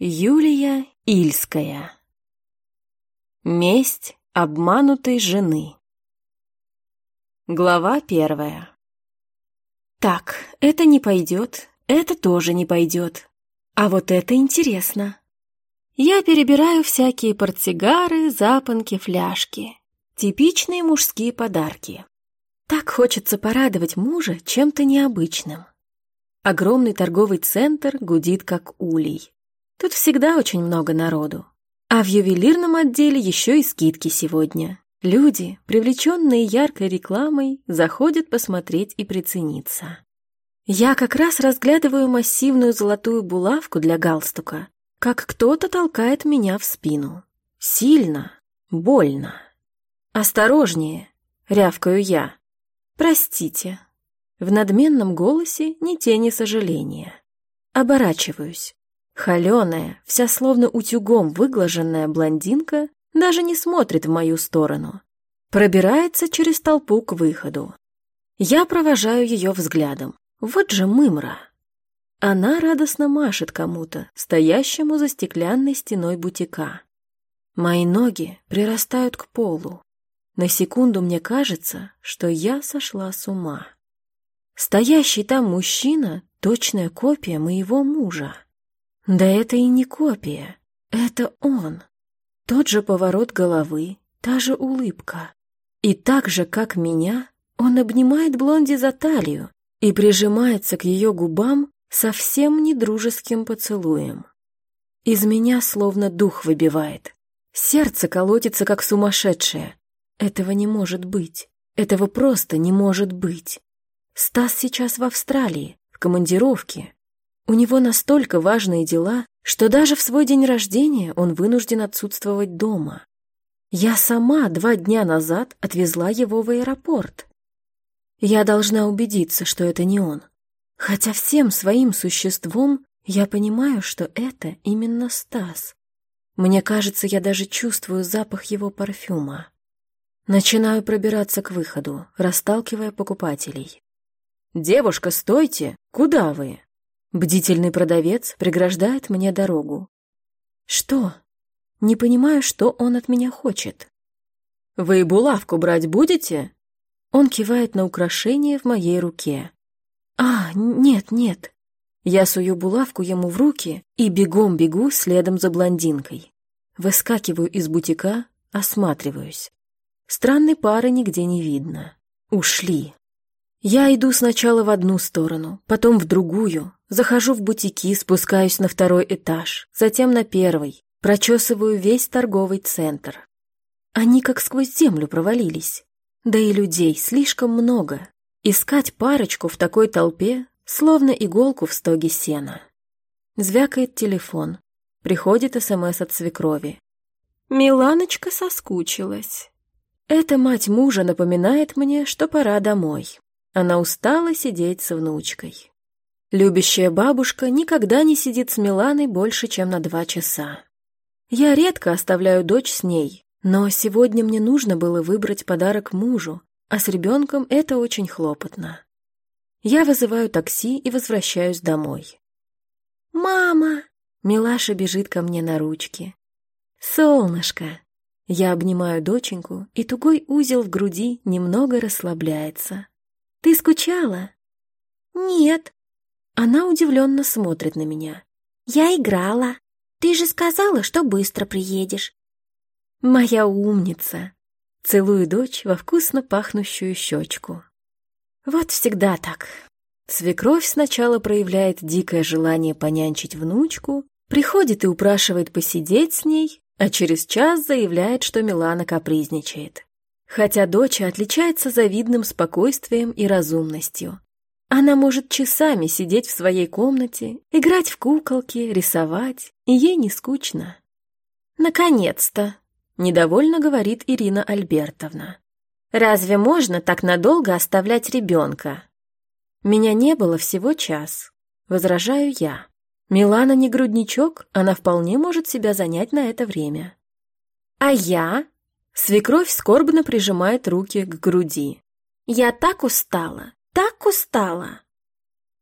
Юлия Ильская Месть обманутой жены Глава первая Так, это не пойдет, это тоже не пойдет. А вот это интересно. Я перебираю всякие портсигары, запонки, фляжки. Типичные мужские подарки. Так хочется порадовать мужа чем-то необычным. Огромный торговый центр гудит как улей. Тут всегда очень много народу. А в ювелирном отделе еще и скидки сегодня. Люди, привлеченные яркой рекламой, заходят посмотреть и прицениться. Я как раз разглядываю массивную золотую булавку для галстука, как кто-то толкает меня в спину. Сильно, больно. «Осторожнее!» — рявкаю я. «Простите». В надменном голосе ни тени сожаления. Оборачиваюсь. Холеная, вся словно утюгом выглаженная блондинка даже не смотрит в мою сторону. Пробирается через толпу к выходу. Я провожаю ее взглядом. Вот же мымра. Она радостно машет кому-то, стоящему за стеклянной стеной бутика. Мои ноги прирастают к полу. На секунду мне кажется, что я сошла с ума. Стоящий там мужчина — точная копия моего мужа. Да это и не копия, это он. Тот же поворот головы, та же улыбка. И так же, как меня, он обнимает Блонди за талию и прижимается к ее губам совсем недружеским поцелуем. Из меня словно дух выбивает. Сердце колотится, как сумасшедшее. Этого не может быть. Этого просто не может быть. Стас сейчас в Австралии, в командировке, у него настолько важные дела, что даже в свой день рождения он вынужден отсутствовать дома. Я сама два дня назад отвезла его в аэропорт. Я должна убедиться, что это не он. Хотя всем своим существом я понимаю, что это именно Стас. Мне кажется, я даже чувствую запах его парфюма. Начинаю пробираться к выходу, расталкивая покупателей. «Девушка, стойте! Куда вы?» Бдительный продавец преграждает мне дорогу. Что? Не понимаю, что он от меня хочет. Вы булавку брать будете? Он кивает на украшение в моей руке. А, нет, нет. Я сую булавку ему в руки и бегом бегу следом за блондинкой. Выскакиваю из бутика, осматриваюсь. Странной пары нигде не видно. Ушли. Я иду сначала в одну сторону, потом в другую, захожу в бутики, спускаюсь на второй этаж, затем на первый, прочесываю весь торговый центр. Они как сквозь землю провалились. Да и людей слишком много. Искать парочку в такой толпе, словно иголку в стоге сена. Звякает телефон. Приходит СМС от свекрови. Миланочка соскучилась. Эта мать мужа напоминает мне, что пора домой. Она устала сидеть с внучкой. Любящая бабушка никогда не сидит с Миланой больше, чем на два часа. Я редко оставляю дочь с ней, но сегодня мне нужно было выбрать подарок мужу, а с ребенком это очень хлопотно. Я вызываю такси и возвращаюсь домой. «Мама!» Милаша бежит ко мне на ручки. «Солнышко!» Я обнимаю доченьку, и тугой узел в груди немного расслабляется. Ты скучала?» «Нет». Она удивленно смотрит на меня. «Я играла. Ты же сказала, что быстро приедешь». «Моя умница!» Целую дочь во вкусно пахнущую щечку. Вот всегда так. Свекровь сначала проявляет дикое желание понянчить внучку, приходит и упрашивает посидеть с ней, а через час заявляет, что Милана капризничает хотя дочь отличается завидным спокойствием и разумностью. Она может часами сидеть в своей комнате, играть в куколки, рисовать, и ей не скучно. «Наконец-то!» — недовольно говорит Ирина Альбертовна. «Разве можно так надолго оставлять ребенка?» «Меня не было всего час», — возражаю я. «Милана не грудничок, она вполне может себя занять на это время». «А я?» Свекровь скорбно прижимает руки к груди. «Я так устала, так устала!»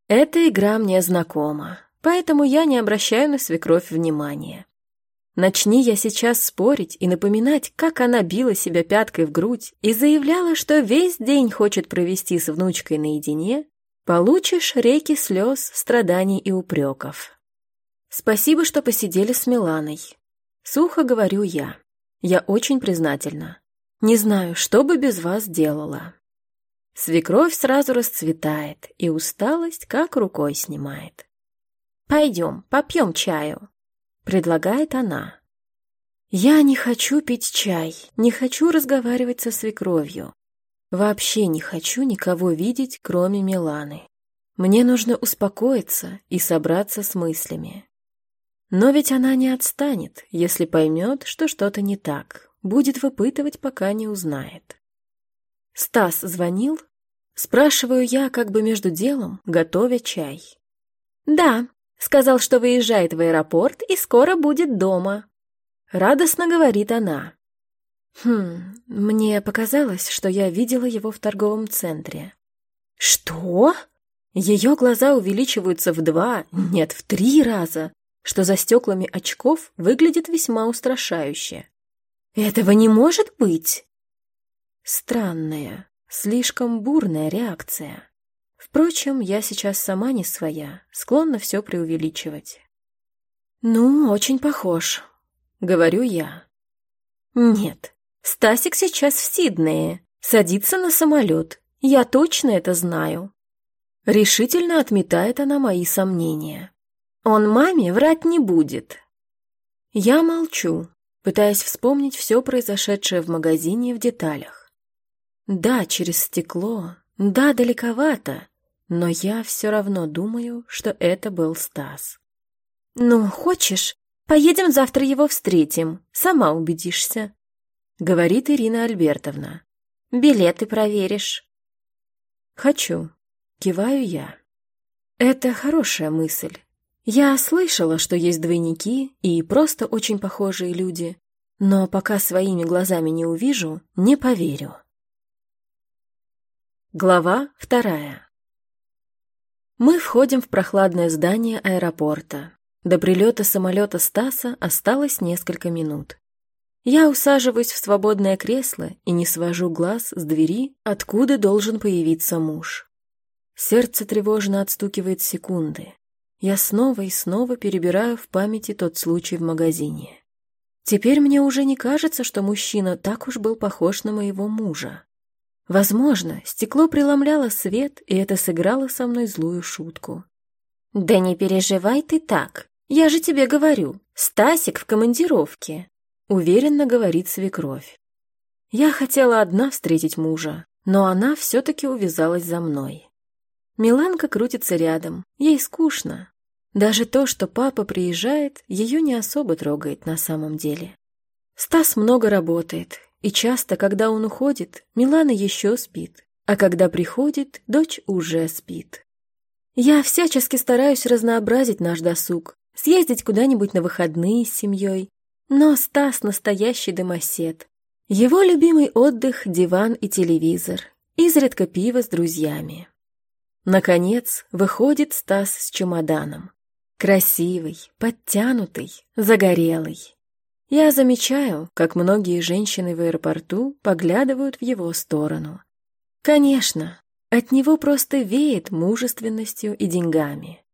Эта игра мне знакома. поэтому я не обращаю на свекровь внимания. Начни я сейчас спорить и напоминать, как она била себя пяткой в грудь и заявляла, что весь день хочет провести с внучкой наедине, получишь реки слез, страданий и упреков. Спасибо, что посидели с Миланой. Сухо говорю я. Я очень признательна. Не знаю, что бы без вас делала. Свекровь сразу расцветает, и усталость как рукой снимает. «Пойдем, попьем чаю», — предлагает она. «Я не хочу пить чай, не хочу разговаривать со свекровью. Вообще не хочу никого видеть, кроме Миланы. Мне нужно успокоиться и собраться с мыслями. Но ведь она не отстанет, если поймет, что что-то не так, будет выпытывать, пока не узнает. «Стас звонил?» Спрашиваю я, как бы между делом, готовя чай. «Да», сказал, что выезжает в аэропорт и скоро будет дома. Радостно говорит она. Хм, мне показалось, что я видела его в торговом центре. Что? Ее глаза увеличиваются в два, нет, в три раза, что за стеклами очков выглядит весьма устрашающе. Этого не может быть! Странная, слишком бурная реакция. Впрочем, я сейчас сама не своя, склонна все преувеличивать. «Ну, очень похож», — говорю я. «Нет, Стасик сейчас в Сиднее, садится на самолет, я точно это знаю». Решительно отметает она мои сомнения. Он маме врать не будет. Я молчу, пытаясь вспомнить все произошедшее в магазине в деталях. Да, через стекло, да, далековато, но я все равно думаю, что это был Стас. «Ну, хочешь, поедем завтра его встретим, сама убедишься», — говорит Ирина Альбертовна. «Билеты проверишь». «Хочу», — киваю я. «Это хорошая мысль. Я слышала, что есть двойники и просто очень похожие люди, но пока своими глазами не увижу, не поверю». Глава вторая. Мы входим в прохладное здание аэропорта. До прилета самолета Стаса осталось несколько минут. Я усаживаюсь в свободное кресло и не свожу глаз с двери, откуда должен появиться муж. Сердце тревожно отстукивает секунды. Я снова и снова перебираю в памяти тот случай в магазине. Теперь мне уже не кажется, что мужчина так уж был похож на моего мужа. Возможно, стекло преломляло свет, и это сыграло со мной злую шутку. «Да не переживай ты так. Я же тебе говорю, Стасик в командировке», — уверенно говорит свекровь. Я хотела одна встретить мужа, но она все-таки увязалась за мной. Миланка крутится рядом, ей скучно. Даже то, что папа приезжает, ее не особо трогает на самом деле. Стас много работает, и часто, когда он уходит, Милана еще спит, а когда приходит, дочь уже спит. Я всячески стараюсь разнообразить наш досуг, съездить куда-нибудь на выходные с семьей, но Стас настоящий домосед. Его любимый отдых – диван и телевизор, изредка пиво с друзьями. Наконец, выходит Стас с чемоданом. Красивый, подтянутый, загорелый. Я замечаю, как многие женщины в аэропорту поглядывают в его сторону. Конечно, от него просто веет мужественностью и деньгами.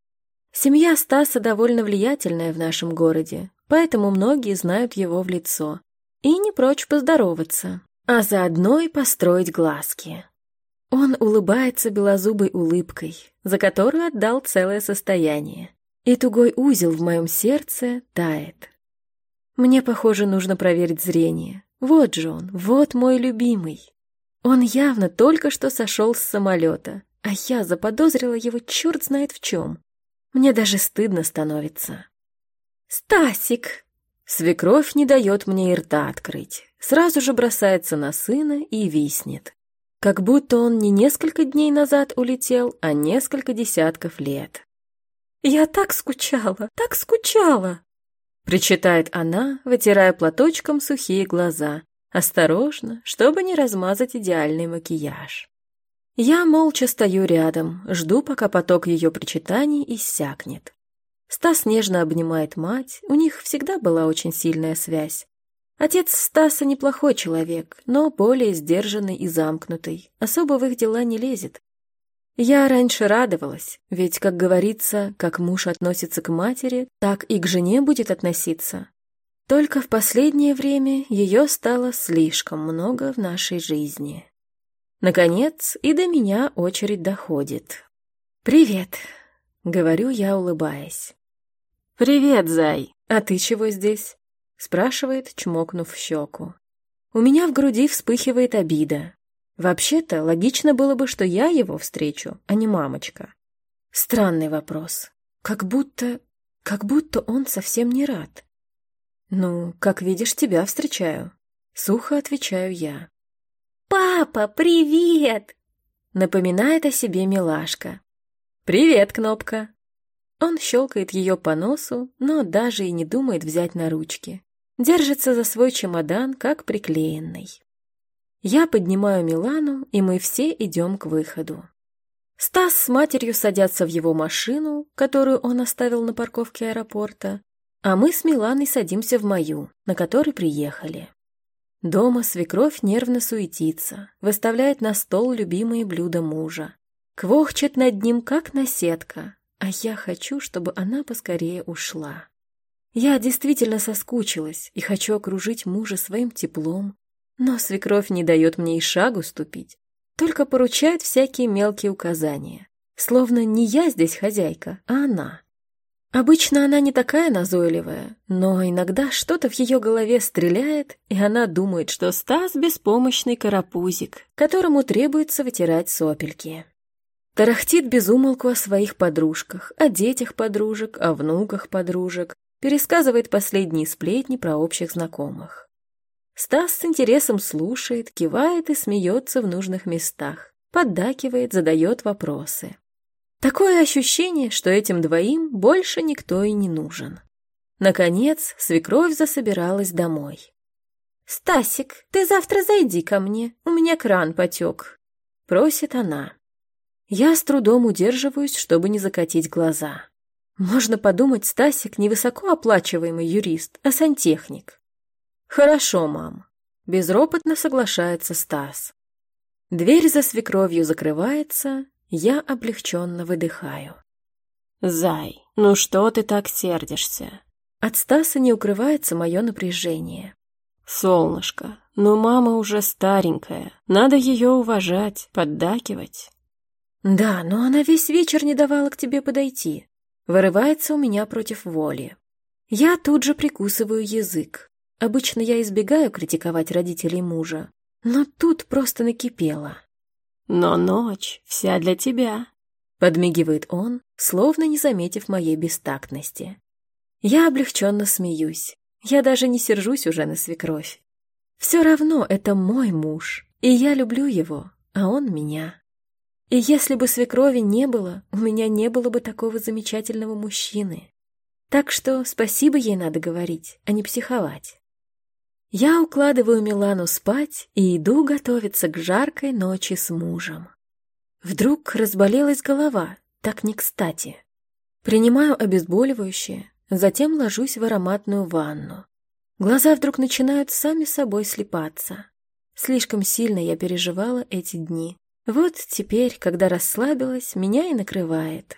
Семья Стаса довольно влиятельная в нашем городе, поэтому многие знают его в лицо и не прочь поздороваться, а заодно и построить глазки. Он улыбается белозубой улыбкой, за которую отдал целое состояние, и тугой узел в моем сердце тает. Мне, похоже, нужно проверить зрение. Вот же он, вот мой любимый. Он явно только что сошел с самолета, а я заподозрила его черт знает в чем. Мне даже стыдно становится. «Стасик!» Свекровь не дает мне и рта открыть. Сразу же бросается на сына и виснет. Как будто он не несколько дней назад улетел, а несколько десятков лет. «Я так скучала, так скучала!» Причитает она, вытирая платочком сухие глаза, осторожно, чтобы не размазать идеальный макияж. Я молча стою рядом, жду, пока поток ее причитаний иссякнет. Стас нежно обнимает мать, у них всегда была очень сильная связь. Отец Стаса неплохой человек, но более сдержанный и замкнутый, особо в их дела не лезет. Я раньше радовалась, ведь, как говорится, как муж относится к матери, так и к жене будет относиться. Только в последнее время ее стало слишком много в нашей жизни. Наконец, и до меня очередь доходит. «Привет», — говорю я, улыбаясь. «Привет, зай! А ты чего здесь?» — спрашивает, чмокнув щеку. У меня в груди вспыхивает обида. Вообще-то, логично было бы, что я его встречу, а не мамочка. Странный вопрос. Как будто... как будто он совсем не рад. «Ну, как видишь, тебя встречаю», — сухо отвечаю я. «Папа, привет!» — напоминает о себе милашка. «Привет, Кнопка!» Он щелкает ее по носу, но даже и не думает взять на ручки. Держится за свой чемодан, как приклеенный. Я поднимаю Милану, и мы все идем к выходу. Стас с матерью садятся в его машину, которую он оставил на парковке аэропорта, а мы с Миланой садимся в мою, на которой приехали. Дома свекровь нервно суетится, выставляет на стол любимые блюда мужа. Квохчет над ним, как наседка, а я хочу, чтобы она поскорее ушла. Я действительно соскучилась и хочу окружить мужа своим теплом, но свекровь не дает мне и шагу ступить, только поручает всякие мелкие указания, словно не я здесь хозяйка, а она. Обычно она не такая назойливая, но иногда что-то в ее голове стреляет, и она думает, что Стас — беспомощный карапузик, которому требуется вытирать сопельки. Тарахтит безумолку о своих подружках, о детях подружек, о внуках подружек, пересказывает последние сплетни про общих знакомых. Стас с интересом слушает, кивает и смеется в нужных местах, поддакивает, задает вопросы. Такое ощущение, что этим двоим больше никто и не нужен. Наконец, свекровь засобиралась домой. «Стасик, ты завтра зайди ко мне, у меня кран потек», — просит она. Я с трудом удерживаюсь, чтобы не закатить глаза. Можно подумать, Стасик не высокооплачиваемый юрист, а сантехник. Хорошо, мам. Безропотно соглашается Стас. Дверь за свекровью закрывается, я облегченно выдыхаю. «Зай, ну что ты так сердишься?» От Стаса не укрывается мое напряжение. «Солнышко, но мама уже старенькая, надо ее уважать, поддакивать». «Да, но она весь вечер не давала к тебе подойти. Вырывается у меня против воли. Я тут же прикусываю язык. Обычно я избегаю критиковать родителей мужа, но тут просто накипело. «Но ночь вся для тебя», — подмигивает он, словно не заметив моей бестактности. Я облегченно смеюсь. Я даже не сержусь уже на свекровь. Все равно это мой муж, и я люблю его, а он меня. И если бы свекрови не было, у меня не было бы такого замечательного мужчины. Так что спасибо ей надо говорить, а не психовать. Я укладываю Милану спать и иду готовиться к жаркой ночи с мужем. Вдруг разболелась голова, так не кстати. Принимаю обезболивающее, затем ложусь в ароматную ванну. Глаза вдруг начинают сами собой слепаться. Слишком сильно я переживала эти дни. Вот теперь, когда расслабилась, меня и накрывает.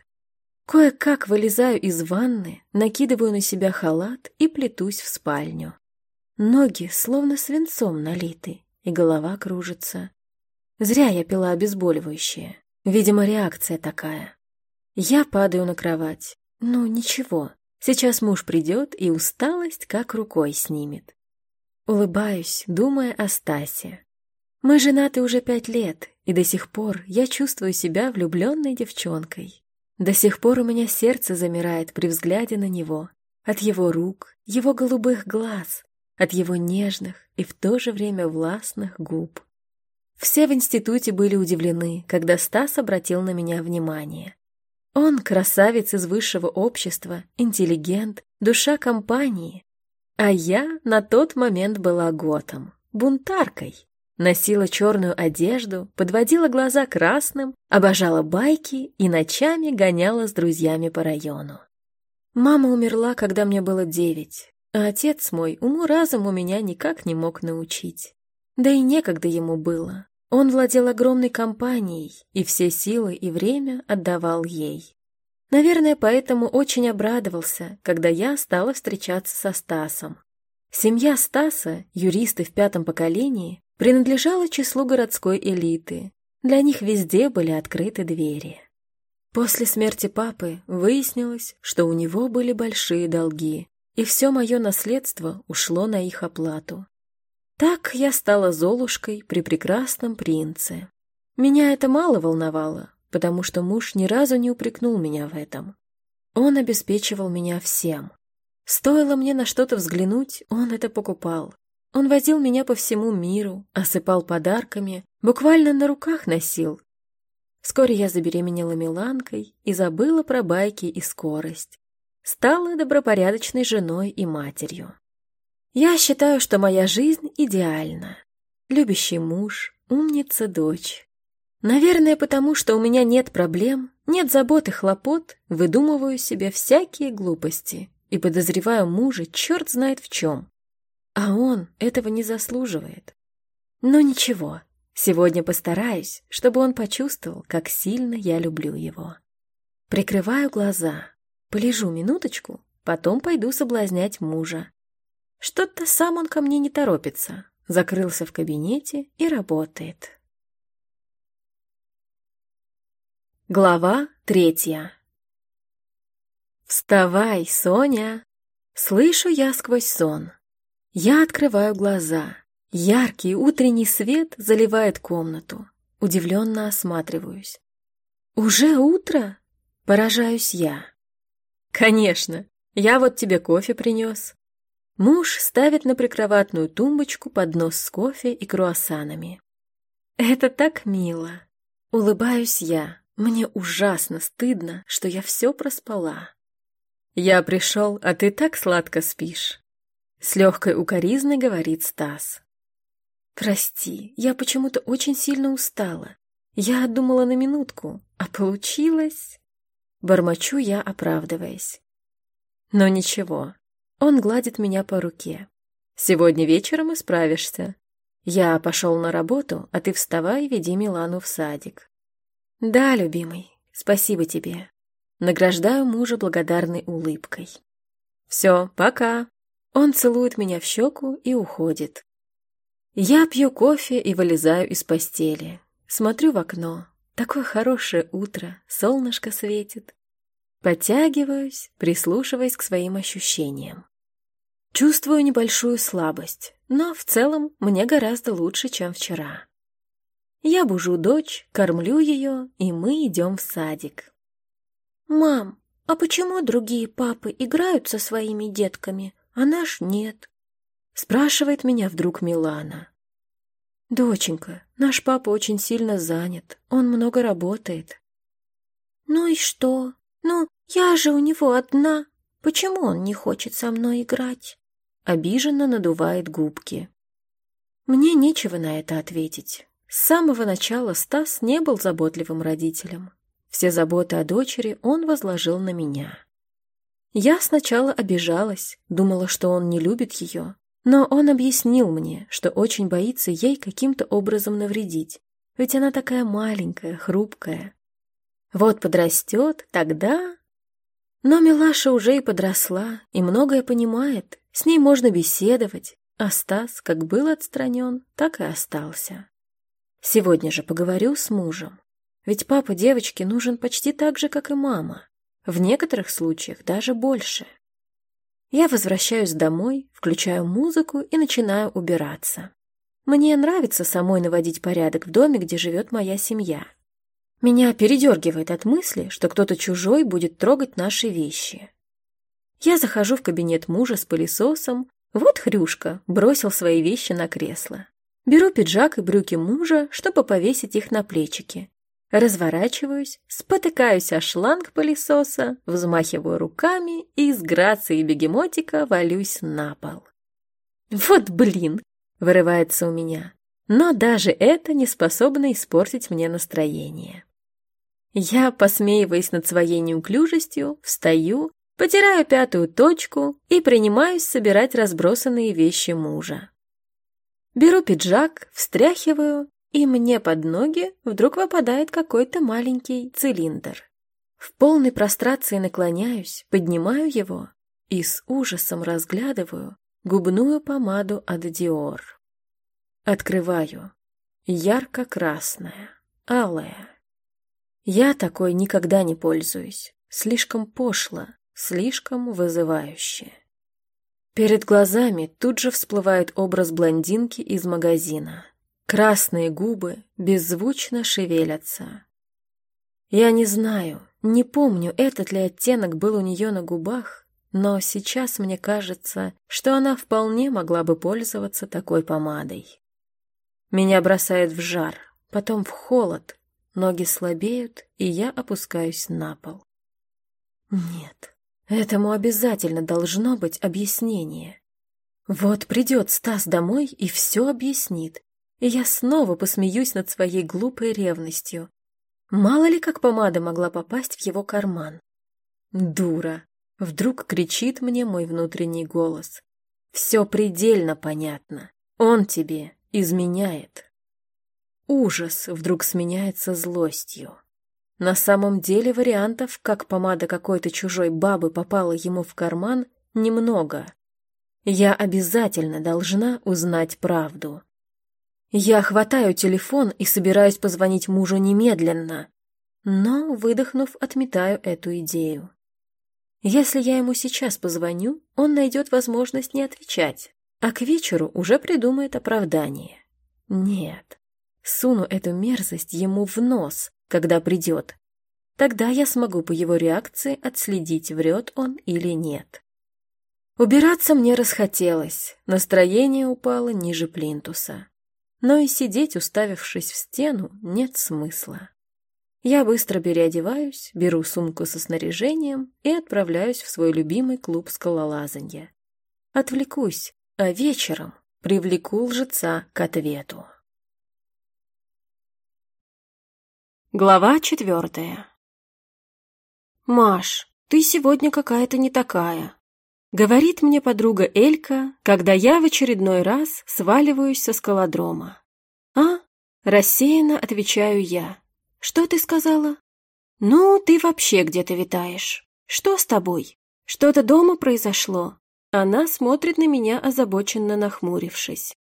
Кое-как вылезаю из ванны, накидываю на себя халат и плетусь в спальню. Ноги словно свинцом налиты, и голова кружится. Зря я пила обезболивающее. Видимо, реакция такая. Я падаю на кровать. Ну, ничего. Сейчас муж придет, и усталость как рукой снимет. Улыбаюсь, думая о Стасе. Мы женаты уже пять лет, и до сих пор я чувствую себя влюбленной девчонкой. До сих пор у меня сердце замирает при взгляде на него, от его рук, его голубых глаз, от его нежных и в то же время властных губ. Все в институте были удивлены, когда Стас обратил на меня внимание. Он красавец из высшего общества, интеллигент, душа компании. А я на тот момент была готом, бунтаркой. Носила черную одежду, подводила глаза красным, обожала байки и ночами гоняла с друзьями по району. Мама умерла, когда мне было девять, а отец мой уму-разуму меня никак не мог научить. Да и некогда ему было. Он владел огромной компанией и все силы и время отдавал ей. Наверное, поэтому очень обрадовался, когда я стала встречаться со Стасом. Семья Стаса, юристы в пятом поколении, принадлежала числу городской элиты. Для них везде были открыты двери. После смерти папы выяснилось, что у него были большие долги, и все мое наследство ушло на их оплату. Так я стала Золушкой при прекрасном принце. Меня это мало волновало, потому что муж ни разу не упрекнул меня в этом. Он обеспечивал меня всем. Стоило мне на что-то взглянуть, он это покупал. Он возил меня по всему миру, осыпал подарками, буквально на руках носил, Вскоре я забеременела Миланкой и забыла про байки и скорость. Стала добропорядочной женой и матерью. Я считаю, что моя жизнь идеальна. Любящий муж, умница дочь. Наверное, потому что у меня нет проблем, нет забот и хлопот, выдумываю себе всякие глупости и подозреваю мужа черт знает в чем. А он этого не заслуживает. Но ничего, Сегодня постараюсь, чтобы он почувствовал, как сильно я люблю его. Прикрываю глаза, полежу минуточку, потом пойду соблазнять мужа. Что-то сам он ко мне не торопится, закрылся в кабинете и работает. Глава третья «Вставай, Соня!» Слышу я сквозь сон. Я открываю глаза. Яркий утренний свет заливает комнату. Удивленно осматриваюсь. «Уже утро?» — поражаюсь я. «Конечно, я вот тебе кофе принес». Муж ставит на прикроватную тумбочку поднос с кофе и круассанами. «Это так мило!» Улыбаюсь я. Мне ужасно стыдно, что я все проспала. «Я пришел, а ты так сладко спишь!» С легкой укоризной говорит Стас. «Прости, я почему-то очень сильно устала. Я думала на минутку, а получилось...» Бормочу я, оправдываясь. Но ничего, он гладит меня по руке. «Сегодня вечером и справишься. Я пошел на работу, а ты вставай и веди Милану в садик». «Да, любимый, спасибо тебе». Награждаю мужа благодарной улыбкой. «Все, пока». Он целует меня в щеку и уходит. Я пью кофе и вылезаю из постели. Смотрю в окно. Такое хорошее утро, солнышко светит. Подтягиваюсь, прислушиваясь к своим ощущениям. Чувствую небольшую слабость, но в целом мне гораздо лучше, чем вчера. Я бужу дочь, кормлю ее, и мы идем в садик. «Мам, а почему другие папы играют со своими детками, а наш нет?» Спрашивает меня вдруг Милана. «Доченька, наш папа очень сильно занят, он много работает». «Ну и что? Ну, я же у него одна. Почему он не хочет со мной играть?» Обиженно надувает губки. Мне нечего на это ответить. С самого начала Стас не был заботливым родителем. Все заботы о дочери он возложил на меня. Я сначала обижалась, думала, что он не любит ее, но он объяснил мне, что очень боится ей каким-то образом навредить, ведь она такая маленькая, хрупкая. Вот подрастет, тогда... Но Милаша уже и подросла, и многое понимает, с ней можно беседовать, а Стас как был отстранен, так и остался. Сегодня же поговорю с мужем, ведь папа девочки нужен почти так же, как и мама, в некоторых случаях даже больше. Я возвращаюсь домой, включаю музыку и начинаю убираться. Мне нравится самой наводить порядок в доме, где живет моя семья. Меня передергивает от мысли, что кто-то чужой будет трогать наши вещи. Я захожу в кабинет мужа с пылесосом. Вот Хрюшка бросил свои вещи на кресло. Беру пиджак и брюки мужа, чтобы повесить их на плечики. Разворачиваюсь, спотыкаюсь о шланг пылесоса, взмахиваю руками и с грацией бегемотика валюсь на пол. «Вот блин!» — вырывается у меня. Но даже это не способно испортить мне настроение. Я, посмеиваясь над своей неуклюжестью, встаю, потираю пятую точку и принимаюсь собирать разбросанные вещи мужа. Беру пиджак, встряхиваю, и мне под ноги вдруг выпадает какой-то маленький цилиндр. В полной прострации наклоняюсь, поднимаю его и с ужасом разглядываю губную помаду от Диор. Открываю. Ярко-красная, алая. Я такой никогда не пользуюсь. Слишком пошло, слишком вызывающе. Перед глазами тут же всплывает образ блондинки из магазина. Красные губы беззвучно шевелятся. Я не знаю, не помню, этот ли оттенок был у нее на губах, но сейчас мне кажется, что она вполне могла бы пользоваться такой помадой. Меня бросает в жар, потом в холод, ноги слабеют, и я опускаюсь на пол. Нет, Этому обязательно должно быть объяснение. Вот придет Стас домой и все объяснит, и я снова посмеюсь над своей глупой ревностью. Мало ли как помада могла попасть в его карман. Дура! Вдруг кричит мне мой внутренний голос. Все предельно понятно. Он тебе изменяет. Ужас вдруг сменяется злостью. На самом деле вариантов, как помада какой-то чужой бабы попала ему в карман, немного. Я обязательно должна узнать правду. Я хватаю телефон и собираюсь позвонить мужу немедленно, но, выдохнув, отметаю эту идею. Если я ему сейчас позвоню, он найдет возможность не отвечать, а к вечеру уже придумает оправдание. Нет, суну эту мерзость ему в нос, когда придет. Тогда я смогу по его реакции отследить, врет он или нет. Убираться мне расхотелось, настроение упало ниже плинтуса. Но и сидеть, уставившись в стену, нет смысла. Я быстро переодеваюсь, беру сумку со снаряжением и отправляюсь в свой любимый клуб скалолазанья. Отвлекусь, а вечером привлеку лжеца к ответу. Глава четвертая. «Маш, ты сегодня какая-то не такая», — говорит мне подруга Элька, когда я в очередной раз сваливаюсь со скалодрома. «А?» — рассеянно отвечаю я. «Что ты сказала?» «Ну, ты вообще где-то витаешь. Что с тобой? Что-то дома произошло?» Она смотрит на меня, озабоченно нахмурившись.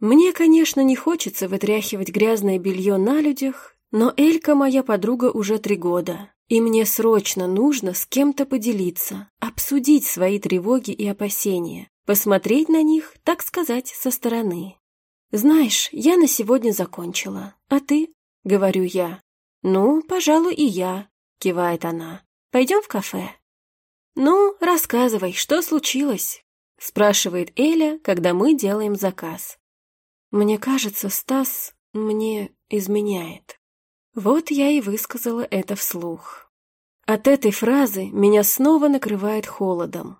Мне, конечно, не хочется вытряхивать грязное белье на людях, но Элька моя подруга уже три года, и мне срочно нужно с кем-то поделиться, обсудить свои тревоги и опасения, посмотреть на них, так сказать, со стороны. «Знаешь, я на сегодня закончила. А ты?» — говорю я. «Ну, пожалуй, и я», — кивает она. «Пойдем в кафе?» «Ну, рассказывай, что случилось?» — спрашивает Эля, когда мы делаем заказ. «Мне кажется, Стас мне изменяет». Вот я и высказала это вслух. От этой фразы меня снова накрывает холодом.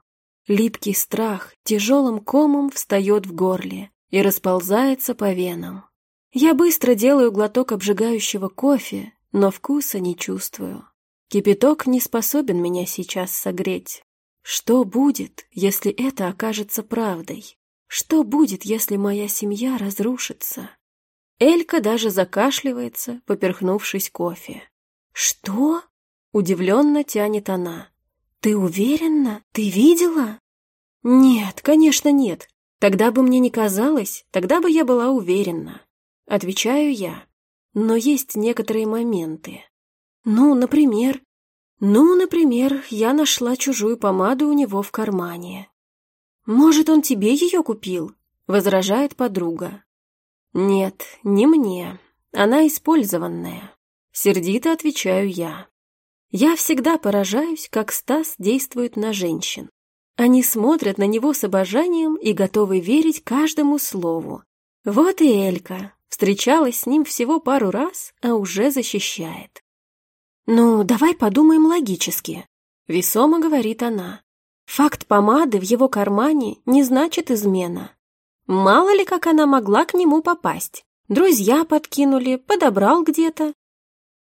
Липкий страх тяжелым комом встает в горле и расползается по венам. Я быстро делаю глоток обжигающего кофе, но вкуса не чувствую. Кипяток не способен меня сейчас согреть. Что будет, если это окажется правдой? Что будет, если моя семья разрушится? Элька даже закашливается, поперхнувшись кофе. «Что?» — удивленно тянет она. «Ты уверена? Ты видела?» «Нет, конечно, нет. Тогда бы мне не казалось, тогда бы я была уверена». Отвечаю я. Но есть некоторые моменты. Ну, например... Ну, например, я нашла чужую помаду у него в кармане. «Может, он тебе ее купил?» — возражает подруга. «Нет, не мне. Она использованная». Сердито отвечаю я. Я всегда поражаюсь, как Стас действует на женщин. Они смотрят на него с обожанием и готовы верить каждому слову. Вот и Элька. Встречалась с ним всего пару раз, а уже защищает. «Ну, давай подумаем логически», — весомо говорит она. «Факт помады в его кармане не значит измена. Мало ли, как она могла к нему попасть. Друзья подкинули, подобрал где-то.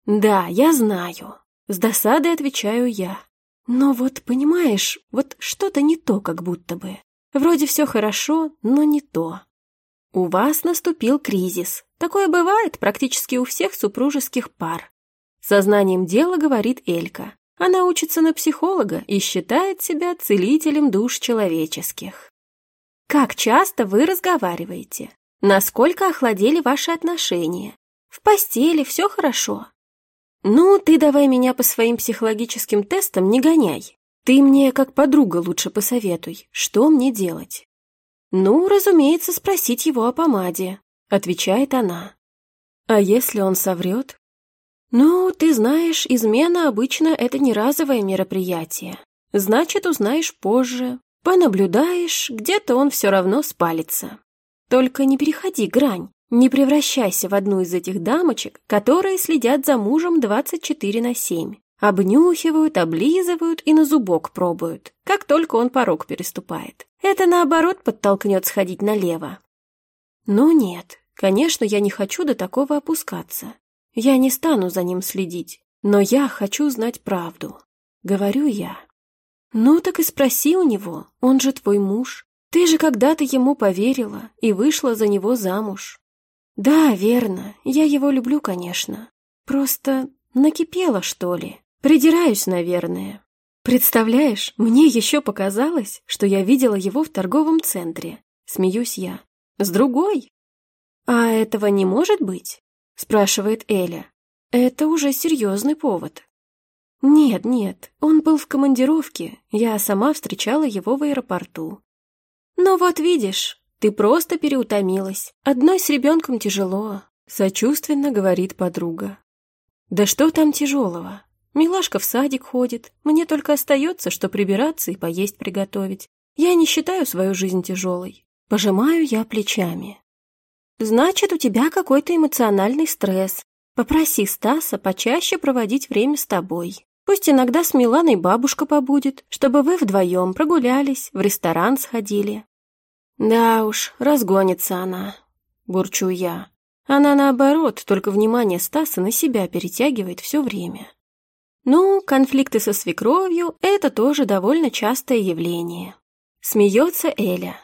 Да, я знаю. С досадой отвечаю я. Но вот, понимаешь, вот что-то не то как будто бы. Вроде все хорошо, но не то. У вас наступил кризис. Такое бывает практически у всех супружеских пар. Сознанием дела говорит Элька. Она учится на психолога и считает себя целителем душ человеческих. Как часто вы разговариваете? Насколько охладели ваши отношения? В постели все хорошо? Ну, ты давай меня по своим психологическим тестам не гоняй. Ты мне, как подруга, лучше посоветуй, что мне делать. Ну, разумеется, спросить его о помаде, отвечает она. А если он соврет? Ну, ты знаешь, измена обычно это не разовое мероприятие. Значит, узнаешь позже. Понаблюдаешь, где-то он все равно спалится. Только не переходи грань, не превращайся в одну из этих дамочек, которые следят за мужем 24 на 7. Обнюхивают, облизывают и на зубок пробуют, как только он порог переступает. Это, наоборот, подтолкнет сходить налево. Ну нет, конечно, я не хочу до такого опускаться. Я не стану за ним следить, но я хочу знать правду. Говорю я. Ну так и спроси у него, он же твой муж. Ты же когда-то ему поверила и вышла за него замуж. Да, верно, я его люблю, конечно. Просто накипела, что ли. Придираюсь, наверное. Представляешь, мне еще показалось, что я видела его в торговом центре. Смеюсь я. С другой. А этого не может быть? Спрашивает Эля. Это уже серьезный повод. Нет, нет, он был в командировке, я сама встречала его в аэропорту. Но вот видишь, ты просто переутомилась. Одной с ребенком тяжело, сочувственно говорит подруга. Да что там тяжелого? Милашка в садик ходит, мне только остается, что прибираться и поесть приготовить. Я не считаю свою жизнь тяжелой. Пожимаю я плечами. Значит, у тебя какой-то эмоциональный стресс. Попроси Стаса почаще проводить время с тобой. Пусть иногда с Миланой бабушка побудет, чтобы вы вдвоем прогулялись, в ресторан сходили. «Да уж, разгонится она», — бурчу я. Она, наоборот, только внимание Стаса на себя перетягивает все время. Ну, конфликты со свекровью — это тоже довольно частое явление. Смеется Эля.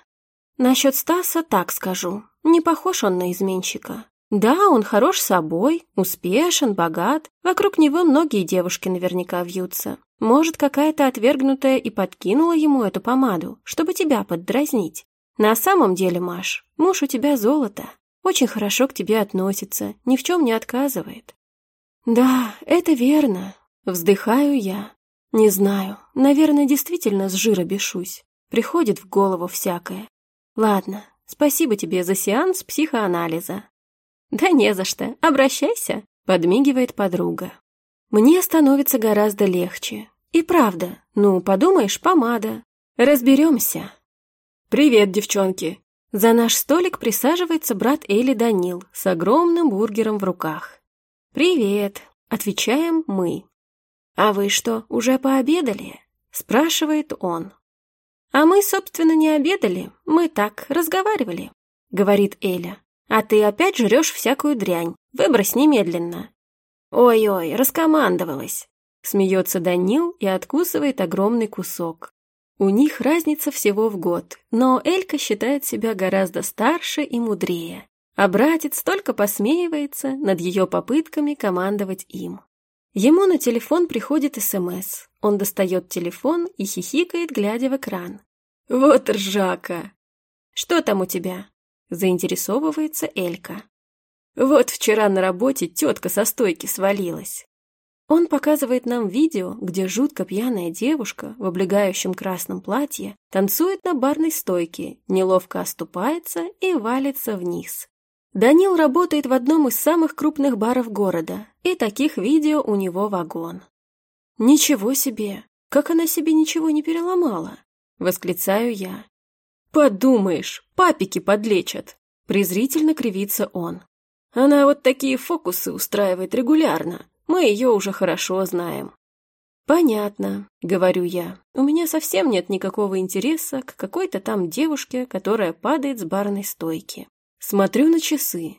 Насчет Стаса так скажу. Не похож он на изменщика. Да, он хорош собой, успешен, богат. Вокруг него многие девушки наверняка вьются. Может, какая-то отвергнутая и подкинула ему эту помаду, чтобы тебя поддразнить. На самом деле, Маш, муж у тебя золото, очень хорошо к тебе относится, ни в чем не отказывает. Да, это верно, вздыхаю я. Не знаю, наверное, действительно с жира бешусь. Приходит в голову всякое. Ладно, спасибо тебе за сеанс психоанализа. Да не за что, обращайся, подмигивает подруга. Мне становится гораздо легче. И правда, ну, подумаешь, помада. Разберемся. «Привет, девчонки!» За наш столик присаживается брат Эли Данил с огромным бургером в руках. «Привет!» — отвечаем мы. «А вы что, уже пообедали?» — спрашивает он. «А мы, собственно, не обедали, мы так, разговаривали», — говорит Эля. «А ты опять жрешь всякую дрянь, выбрось немедленно». «Ой-ой, раскомандовалась», — смеется Данил и откусывает огромный кусок. У них разница всего в год, но Элька считает себя гораздо старше и мудрее, а братец только посмеивается над ее попытками командовать им. Ему на телефон приходит СМС. Он достает телефон и хихикает, глядя в экран. «Вот ржака!» «Что там у тебя?» Заинтересовывается Элька. «Вот вчера на работе тетка со стойки свалилась. Он показывает нам видео, где жутко пьяная девушка в облегающем красном платье танцует на барной стойке, неловко оступается и валится вниз. Данил работает в одном из самых крупных баров города, и таких видео у него вагон. «Ничего себе! Как она себе ничего не переломала?» — восклицаю я. «Подумаешь, папики подлечат!» — презрительно кривится он. «Она вот такие фокусы устраивает регулярно, мы ее уже хорошо знаем. «Понятно», — говорю я. «У меня совсем нет никакого интереса к какой-то там девушке, которая падает с барной стойки. Смотрю на часы.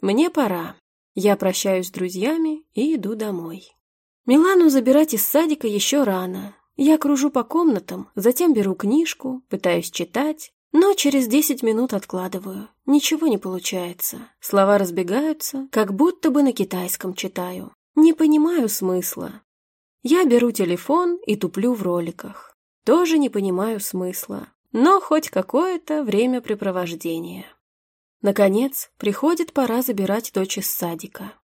Мне пора. Я прощаюсь с друзьями и иду домой. Милану забирать из садика еще рано. Я кружу по комнатам, затем беру книжку, пытаюсь читать, но через десять минут откладываю. Ничего не получается. Слова разбегаются, как будто бы на китайском читаю. Не понимаю смысла. Я беру телефон и туплю в роликах. Тоже не понимаю смысла, но хоть какое-то времяпрепровождение. Наконец, приходит пора забирать дочь из садика.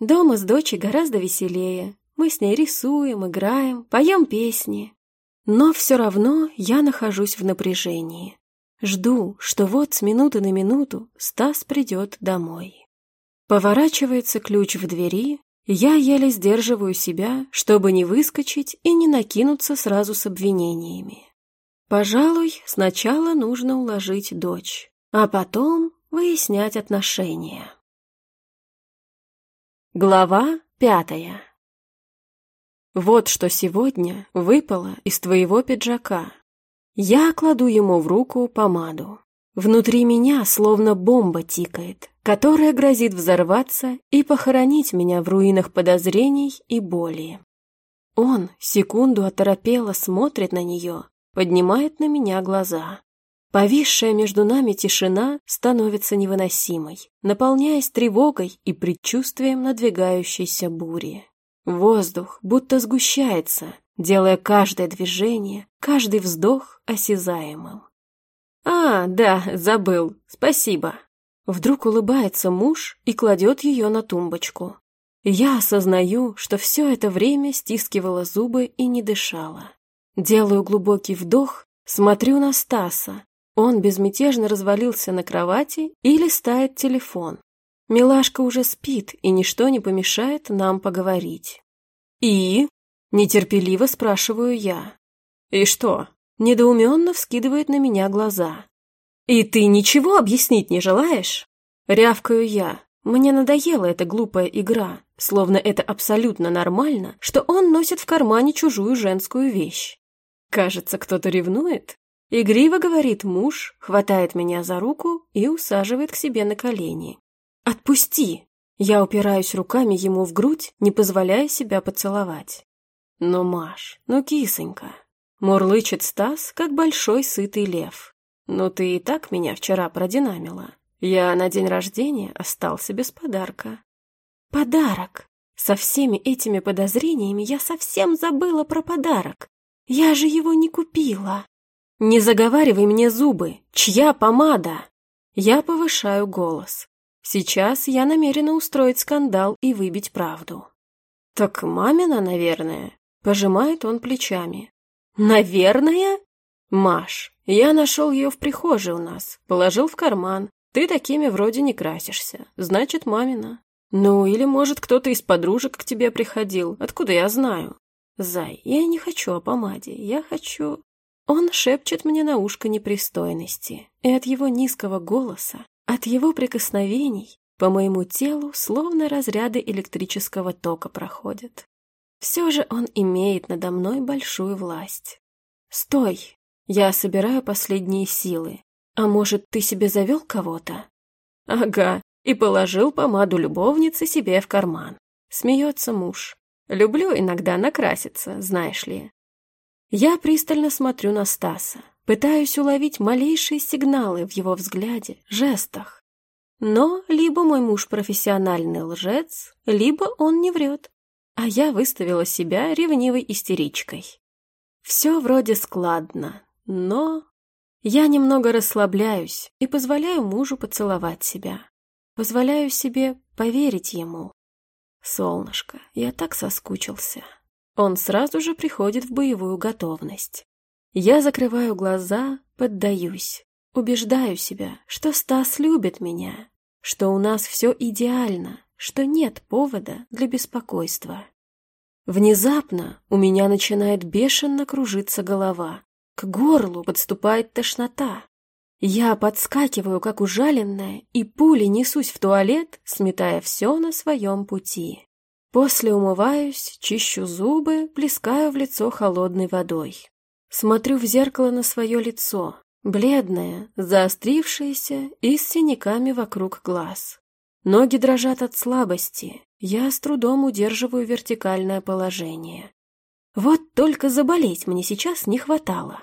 Дома с дочей гораздо веселее. Мы с ней рисуем, играем, поем песни. Но все равно я нахожусь в напряжении. Жду, что вот с минуты на минуту Стас придет домой. Поворачивается ключ в двери, я еле сдерживаю себя, чтобы не выскочить и не накинуться сразу с обвинениями. Пожалуй, сначала нужно уложить дочь, а потом выяснять отношения. Глава пятая Вот что сегодня выпало из твоего пиджака. Я кладу ему в руку помаду. Внутри меня словно бомба тикает, которая грозит взорваться и похоронить меня в руинах подозрений и боли. Он секунду оторопело смотрит на нее, поднимает на меня глаза. Повисшая между нами тишина становится невыносимой, наполняясь тревогой и предчувствием надвигающейся бури. Воздух будто сгущается, делая каждое движение, каждый вздох осязаемым. «А, да, забыл, спасибо». Вдруг улыбается муж и кладет ее на тумбочку. Я осознаю, что все это время стискивала зубы и не дышала. Делаю глубокий вдох, смотрю на Стаса. Он безмятежно развалился на кровати и листает телефон. Милашка уже спит, и ничто не помешает нам поговорить. «И?» – нетерпеливо спрашиваю я. «И что?» Недоуменно вскидывает на меня глаза. «И ты ничего объяснить не желаешь?» Рявкаю я. Мне надоела эта глупая игра, словно это абсолютно нормально, что он носит в кармане чужую женскую вещь. Кажется, кто-то ревнует. Игриво говорит муж, хватает меня за руку и усаживает к себе на колени. «Отпусти!» Я упираюсь руками ему в грудь, не позволяя себя поцеловать. «Ну, Маш, ну, кисонька!» Мурлычет Стас, как большой сытый лев. «Ну ты и так меня вчера продинамила. Я на день рождения остался без подарка». «Подарок? Со всеми этими подозрениями я совсем забыла про подарок. Я же его не купила». «Не заговаривай мне зубы! Чья помада?» Я повышаю голос. Сейчас я намерена устроить скандал и выбить правду. «Так мамина, наверное», — пожимает он плечами. «Наверное?» «Маш, я нашел ее в прихожей у нас, положил в карман. Ты такими вроде не красишься, значит, мамина. Ну, или, может, кто-то из подружек к тебе приходил, откуда я знаю?» «Зай, я не хочу о помаде, я хочу...» Он шепчет мне на ушко непристойности, и от его низкого голоса, от его прикосновений по моему телу словно разряды электрического тока проходят. Все же он имеет надо мной большую власть. «Стой! Я собираю последние силы. А может, ты себе завел кого-то?» «Ага, и положил помаду любовницы себе в карман». Смеется муж. «Люблю иногда накраситься, знаешь ли». Я пристально смотрю на Стаса, пытаюсь уловить малейшие сигналы в его взгляде, жестах. Но либо мой муж профессиональный лжец, либо он не врет а я выставила себя ревнивой истеричкой. Все вроде складно, но... Я немного расслабляюсь и позволяю мужу поцеловать себя. Позволяю себе поверить ему. Солнышко, я так соскучился. Он сразу же приходит в боевую готовность. Я закрываю глаза, поддаюсь. Убеждаю себя, что Стас любит меня, что у нас все идеально, что нет повода для беспокойства. Внезапно у меня начинает бешено кружиться голова. К горлу подступает тошнота. Я подскакиваю, как ужаленная, и пулей несусь в туалет, сметая все на своем пути. После умываюсь, чищу зубы, плескаю в лицо холодной водой. Смотрю в зеркало на свое лицо, бледное, заострившееся и с синяками вокруг глаз. Ноги дрожат от слабости. Я с трудом удерживаю вертикальное положение. Вот только заболеть мне сейчас не хватало.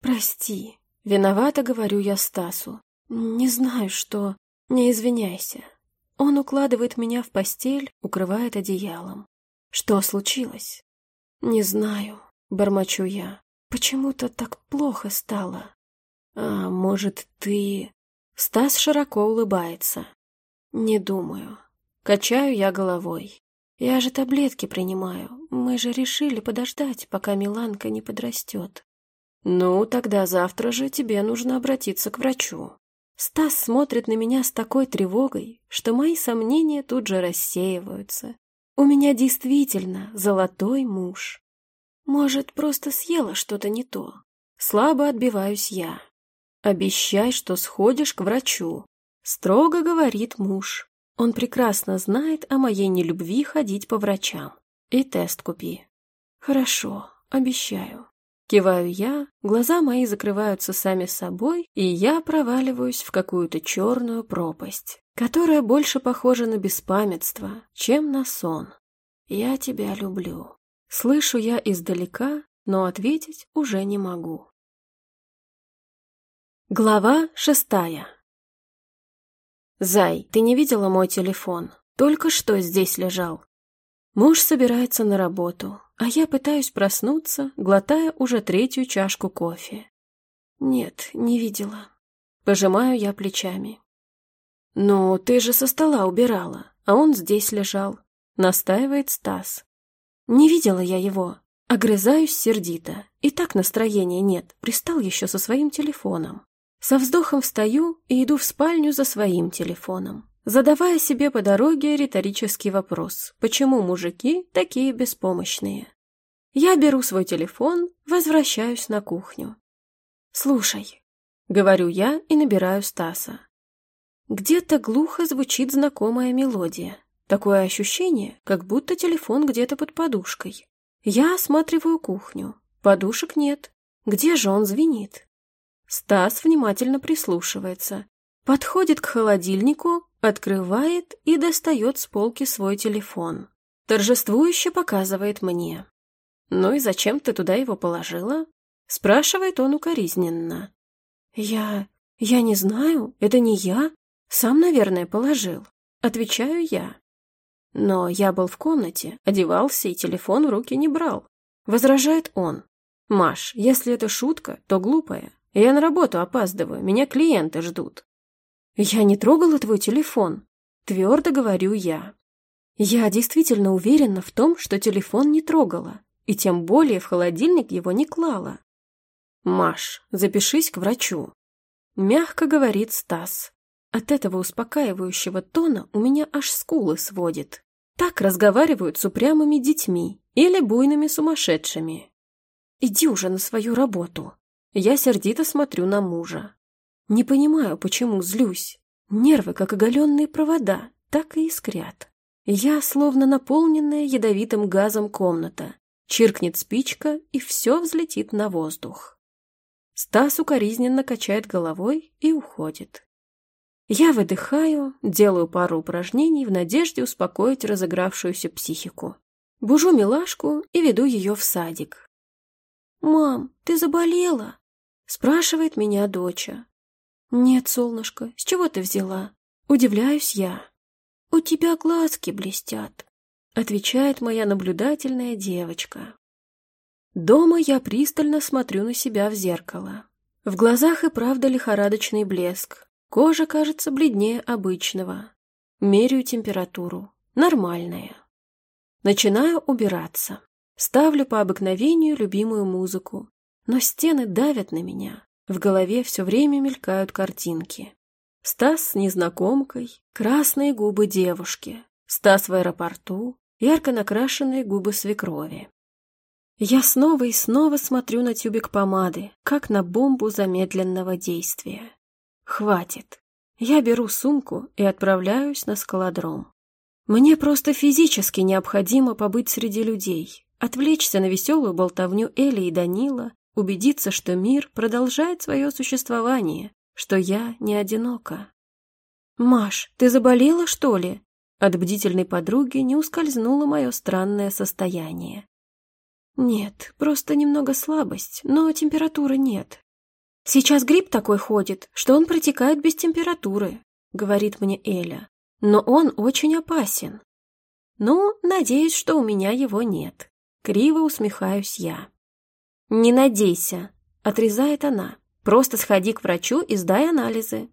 Прости, виновата, говорю я Стасу. Не знаю, что... Не извиняйся. Он укладывает меня в постель, укрывает одеялом. Что случилось? Не знаю, бормочу я. Почему-то так плохо стало. А может, ты... Стас широко улыбается. Не думаю. Качаю я головой. Я же таблетки принимаю. Мы же решили подождать, пока Миланка не подрастет. Ну, тогда завтра же тебе нужно обратиться к врачу. Стас смотрит на меня с такой тревогой, что мои сомнения тут же рассеиваются. У меня действительно золотой муж. Может, просто съела что-то не то. Слабо отбиваюсь я. Обещай, что сходишь к врачу. Строго говорит муж. Он прекрасно знает о моей нелюбви ходить по врачам. И тест купи. Хорошо, обещаю. Киваю я, глаза мои закрываются сами собой, и я проваливаюсь в какую-то черную пропасть, которая больше похожа на беспамятство, чем на сон. Я тебя люблю. Слышу я издалека, но ответить уже не могу. Глава шестая «Зай, ты не видела мой телефон? Только что здесь лежал». Муж собирается на работу, а я пытаюсь проснуться, глотая уже третью чашку кофе. «Нет, не видела». Пожимаю я плечами. «Ну, ты же со стола убирала, а он здесь лежал», — настаивает Стас. «Не видела я его. Огрызаюсь сердито. И так настроения нет, пристал еще со своим телефоном. Со вздохом встаю и иду в спальню за своим телефоном, задавая себе по дороге риторический вопрос, почему мужики такие беспомощные. Я беру свой телефон, возвращаюсь на кухню. «Слушай», — говорю я и набираю Стаса. Где-то глухо звучит знакомая мелодия. Такое ощущение, как будто телефон где-то под подушкой. Я осматриваю кухню. Подушек нет. Где же он звенит? Стас внимательно прислушивается. Подходит к холодильнику, открывает и достает с полки свой телефон. Торжествующе показывает мне. «Ну и зачем ты туда его положила?» Спрашивает он укоризненно. «Я... я не знаю, это не я. Сам, наверное, положил». Отвечаю я. Но я был в комнате, одевался и телефон в руки не брал. Возражает он. «Маш, если это шутка, то глупая. Я на работу опаздываю, меня клиенты ждут. Я не трогала твой телефон, твердо говорю я. Я действительно уверена в том, что телефон не трогала, и тем более в холодильник его не клала. Маш, запишись к врачу. Мягко говорит Стас. От этого успокаивающего тона у меня аж скулы сводит. Так разговаривают с упрямыми детьми или буйными сумасшедшими. Иди уже на свою работу. Я сердито смотрю на мужа. Не понимаю, почему злюсь. Нервы, как оголенные провода, так и искрят. Я, словно наполненная ядовитым газом комната. Чиркнет спичка, и все взлетит на воздух. Стас укоризненно качает головой и уходит. Я выдыхаю, делаю пару упражнений в надежде успокоить разыгравшуюся психику. Бужу милашку и веду ее в садик. «Мам, ты заболела?» Спрашивает меня доча. Нет, солнышко, с чего ты взяла? Удивляюсь я. У тебя глазки блестят, отвечает моя наблюдательная девочка. Дома я пристально смотрю на себя в зеркало. В глазах и правда лихорадочный блеск. Кожа кажется бледнее обычного. Меряю температуру. Нормальная. Начинаю убираться. Ставлю по обыкновению любимую музыку но стены давят на меня. В голове все время мелькают картинки. Стас с незнакомкой, красные губы девушки, Стас в аэропорту, ярко накрашенные губы свекрови. Я снова и снова смотрю на тюбик помады, как на бомбу замедленного действия. Хватит. Я беру сумку и отправляюсь на скалодром. Мне просто физически необходимо побыть среди людей, отвлечься на веселую болтовню Эли и Данила, убедиться, что мир продолжает свое существование, что я не одинока. «Маш, ты заболела, что ли?» От бдительной подруги не ускользнуло мое странное состояние. Нет, просто немного слабость, но температуры нет. Сейчас грипп такой ходит, что он протекает без температуры, говорит мне Эля. Но он очень опасен. Ну, надеюсь, что у меня его нет. Криво усмехаюсь я. Не надейся, отрезает она. Просто сходи к врачу и сдай анализы.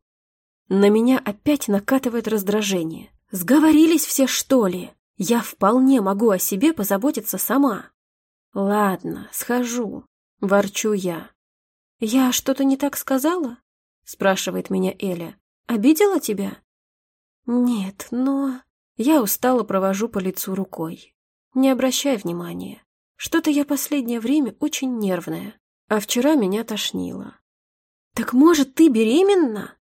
На меня опять накатывает раздражение. Сговорились все, что ли? Я вполне могу о себе позаботиться сама. Ладно, схожу, ворчу я. Я что-то не так сказала? Спрашивает меня Эля. Обидела тебя? Нет, но... Я устало провожу по лицу рукой. Не обращай внимания. Что-то я последнее время очень нервная, а вчера меня тошнило. Так может, ты беременна?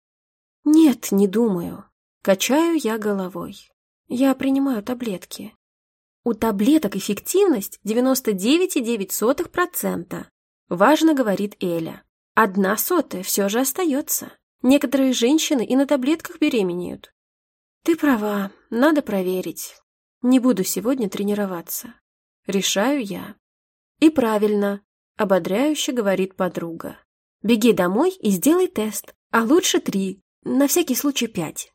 Нет, не думаю. Качаю я головой. Я принимаю таблетки. У таблеток эффективность 99,9%. Важно, говорит Эля. Одна сотая все же остается. Некоторые женщины и на таблетках беременеют. Ты права, надо проверить. Не буду сегодня тренироваться. Решаю я. И правильно, ободряюще говорит подруга. Беги домой и сделай тест, а лучше три, на всякий случай пять.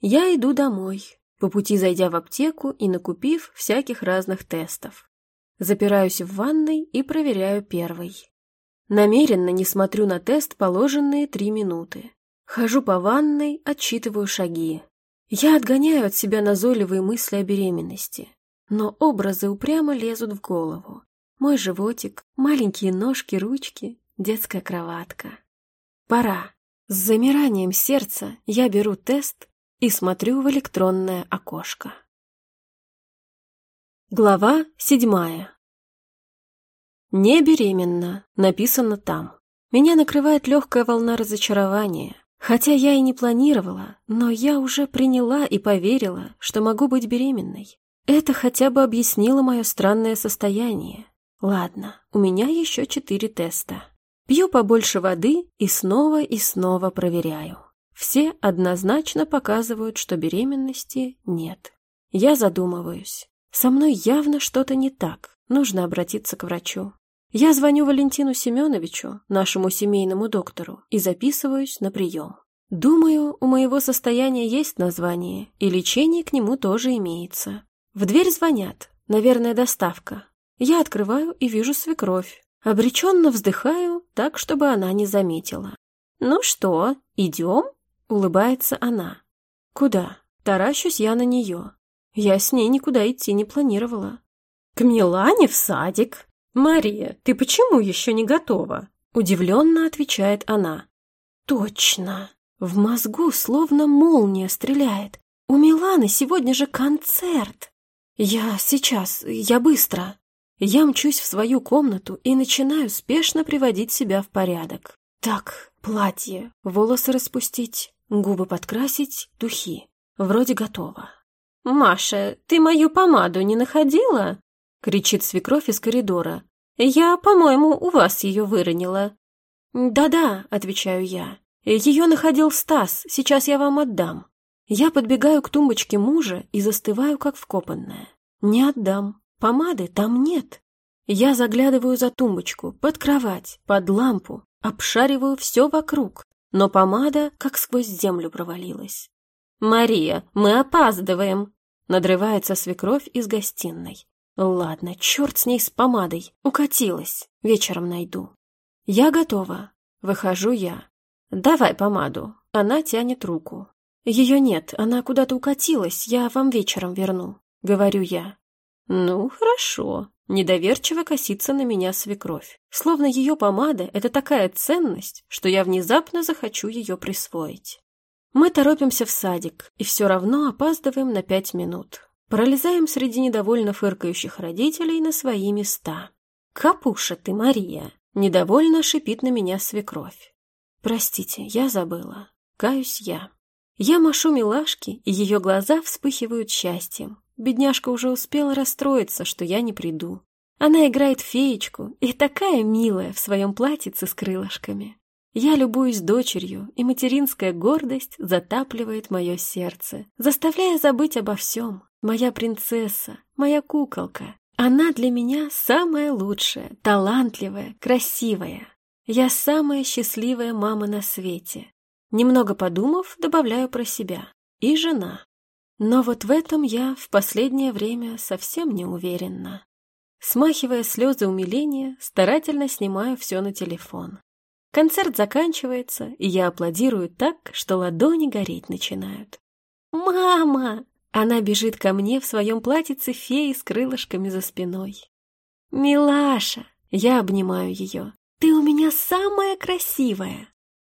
Я иду домой, по пути зайдя в аптеку и накупив всяких разных тестов. Запираюсь в ванной и проверяю первый. Намеренно не смотрю на тест положенные три минуты. Хожу по ванной, отсчитываю шаги. Я отгоняю от себя назойливые мысли о беременности, но образы упрямо лезут в голову. Мой животик, маленькие ножки, ручки, детская кроватка. Пора. С замиранием сердца я беру тест и смотрю в электронное окошко. Глава седьмая. «Не беременна», написано там. Меня накрывает легкая волна разочарования. Хотя я и не планировала, но я уже приняла и поверила, что могу быть беременной. Это хотя бы объяснило мое странное состояние. Ладно, у меня еще четыре теста. Пью побольше воды и снова и снова проверяю. Все однозначно показывают, что беременности нет. Я задумываюсь. Со мной явно что-то не так. Нужно обратиться к врачу. Я звоню Валентину Семеновичу, нашему семейному доктору, и записываюсь на прием. Думаю, у моего состояния есть название, и лечение к нему тоже имеется. В дверь звонят. Наверное, доставка. Я открываю и вижу свекровь. Обреченно вздыхаю, так, чтобы она не заметила. «Ну что, идем?» Улыбается она. Куда? Таращусь я на нее. Я с ней никуда идти не планировала. К Милане в садик. Мария, ты почему еще не готова? Удивленно отвечает она. Точно. В мозгу словно молния стреляет. У Миланы сегодня же концерт. Я сейчас, я быстро. Я мчусь в свою комнату и начинаю спешно приводить себя в порядок. Так, платье, волосы распустить, Губы подкрасить, духи. Вроде готово. «Маша, ты мою помаду не находила?» — кричит свекровь из коридора. «Я, по-моему, у вас ее выронила». «Да-да», — отвечаю я. «Ее находил Стас, сейчас я вам отдам». Я подбегаю к тумбочке мужа и застываю, как вкопанная. «Не отдам. Помады там нет». Я заглядываю за тумбочку, под кровать, под лампу, обшариваю все вокруг, но помада как сквозь землю провалилась. «Мария, мы опаздываем!» Надрывается свекровь из гостиной. «Ладно, черт с ней с помадой. Укатилась. Вечером найду». «Я готова». Выхожу я. «Давай помаду». Она тянет руку. «Ее нет, она куда-то укатилась, я вам вечером верну», — говорю я. «Ну, хорошо», Недоверчиво косится на меня свекровь. Словно ее помада — это такая ценность, что я внезапно захочу ее присвоить. Мы торопимся в садик и все равно опаздываем на пять минут. Пролезаем среди недовольно фыркающих родителей на свои места. «Капуша ты, Мария!» — недовольно шипит на меня свекровь. «Простите, я забыла. Каюсь я». Я машу милашки, и ее глаза вспыхивают счастьем. Бедняжка уже успела расстроиться, что я не приду. Она играет феечку и такая милая в своем платьице с крылышками. Я любуюсь дочерью, и материнская гордость затапливает мое сердце, заставляя забыть обо всем. Моя принцесса, моя куколка, Она для меня самая лучшая, талантливая, красивая. Я самая счастливая мама на свете. Немного подумав, добавляю про себя. И жена. Но вот в этом я в последнее время совсем не уверена. Смахивая слезы умиления, старательно снимаю все на телефон. Концерт заканчивается, и я аплодирую так, что ладони гореть начинают. «Мама!» Она бежит ко мне в своем платьице феи с крылышками за спиной. «Милаша!» Я обнимаю ее. «Ты у меня самая красивая!»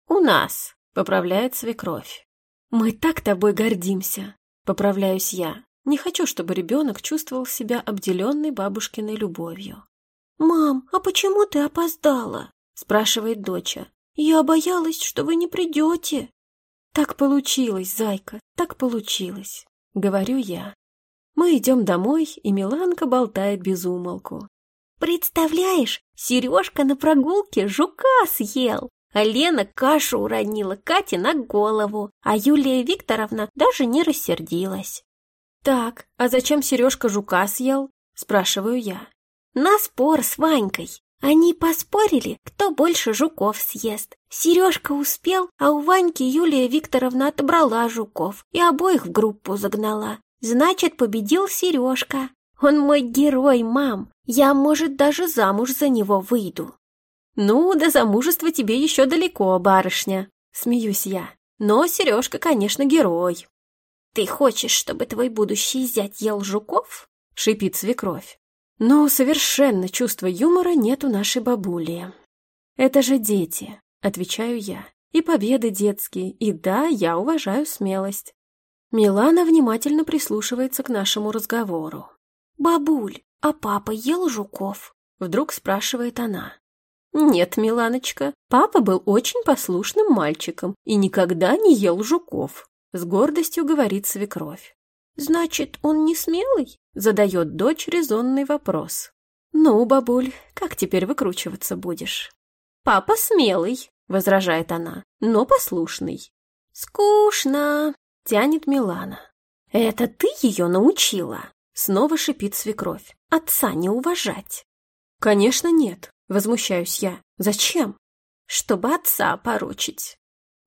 «У нас!» — поправляет свекровь. «Мы так тобой гордимся!» — поправляюсь я. Не хочу, чтобы ребенок чувствовал себя обделенной бабушкиной любовью. «Мам, а почему ты опоздала?» — спрашивает доча. «Я боялась, что вы не придете». «Так получилось, зайка, так получилось», — говорю я. Мы идем домой, и Миланка болтает без умолку. «Представляешь, Сережка на прогулке жука съел, а Лена кашу уронила Кате на голову, а Юлия Викторовна даже не рассердилась». «Так, а зачем Сережка жука съел?» — спрашиваю я. «На спор с Ванькой. Они поспорили, кто больше жуков съест. Сережка успел, а у Ваньки Юлия Викторовна отобрала жуков и обоих в группу загнала. Значит, победил Сережка. Он мой герой, мам. Я, может, даже замуж за него выйду. Ну, до замужества тебе еще далеко, барышня, смеюсь я. Но Сережка, конечно, герой. Ты хочешь, чтобы твой будущий зять ел жуков? Шипит свекровь. Но совершенно чувства юмора нет у нашей бабули. Это же дети, отвечаю я. И победы детские, и да, я уважаю смелость. Милана внимательно прислушивается к нашему разговору. «Бабуль, а папа ел жуков?» Вдруг спрашивает она. «Нет, Миланочка, папа был очень послушным мальчиком и никогда не ел жуков», с гордостью говорит свекровь. «Значит, он не смелый?» — задает дочь резонный вопрос. «Ну, бабуль, как теперь выкручиваться будешь?» «Папа смелый», — возражает она, — «но послушный». «Скучно», — тянет Милана. «Это ты ее научила?» — снова шипит свекровь. «Отца не уважать». «Конечно нет», — возмущаюсь я. «Зачем?» «Чтобы отца поручить».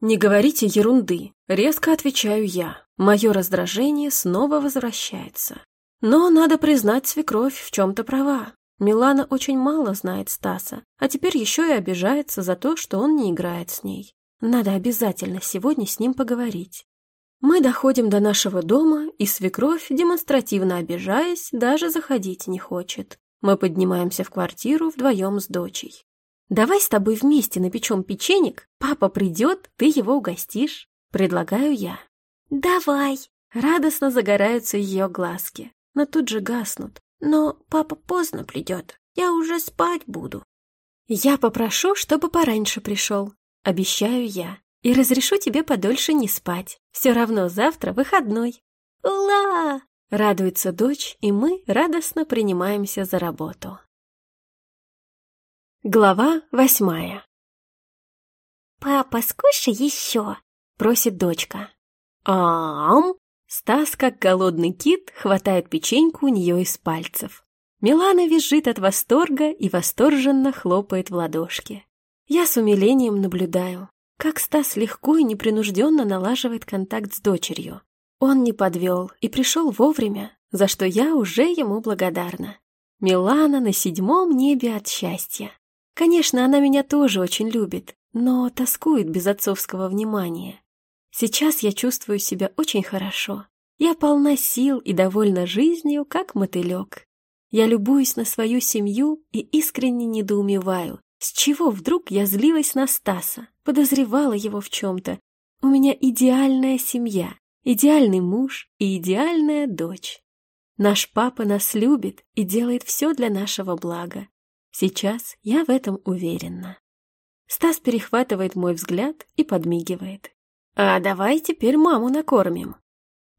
«Не говорите ерунды», — резко отвечаю я. Мое раздражение снова возвращается. Но надо признать, свекровь в чем-то права. Милана очень мало знает Стаса, а теперь еще и обижается за то, что он не играет с ней. Надо обязательно сегодня с ним поговорить. Мы доходим до нашего дома, и свекровь, демонстративно обижаясь, даже заходить не хочет. Мы поднимаемся в квартиру вдвоем с дочей. «Давай с тобой вместе напечем печенек, папа придет, ты его угостишь», — предлагаю я. «Давай!» Радостно загораются ее глазки, но тут же гаснут. «Но папа поздно придет, я уже спать буду». «Я попрошу, чтобы пораньше пришел», — обещаю я, «и разрешу тебе подольше не спать. Все равно завтра выходной». «Ула!» — радуется дочь, и мы радостно принимаемся за работу. Глава восьмая «Папа, скушай еще!» — просит дочка. «Ам!» Стас, как голодный кит, хватает печеньку у нее из пальцев. Милана визжит от восторга и восторженно хлопает в ладошки. Я с умилением наблюдаю, как Стас легко и непринужденно налаживает контакт с дочерью. Он не подвел и пришел вовремя, за что я уже ему благодарна. Милана на седьмом небе от счастья. Конечно, она меня тоже очень любит, но тоскует без отцовского внимания. Сейчас я чувствую себя очень хорошо. Я полна сил и довольна жизнью, как мотылек. Я любуюсь на свою семью и искренне недоумеваю, с чего вдруг я злилась на Стаса, подозревала его в чем-то. У меня идеальная семья, идеальный муж и идеальная дочь. Наш папа нас любит и делает все для нашего блага. Сейчас я в этом уверена. Стас перехватывает мой взгляд и подмигивает. А давай теперь маму накормим.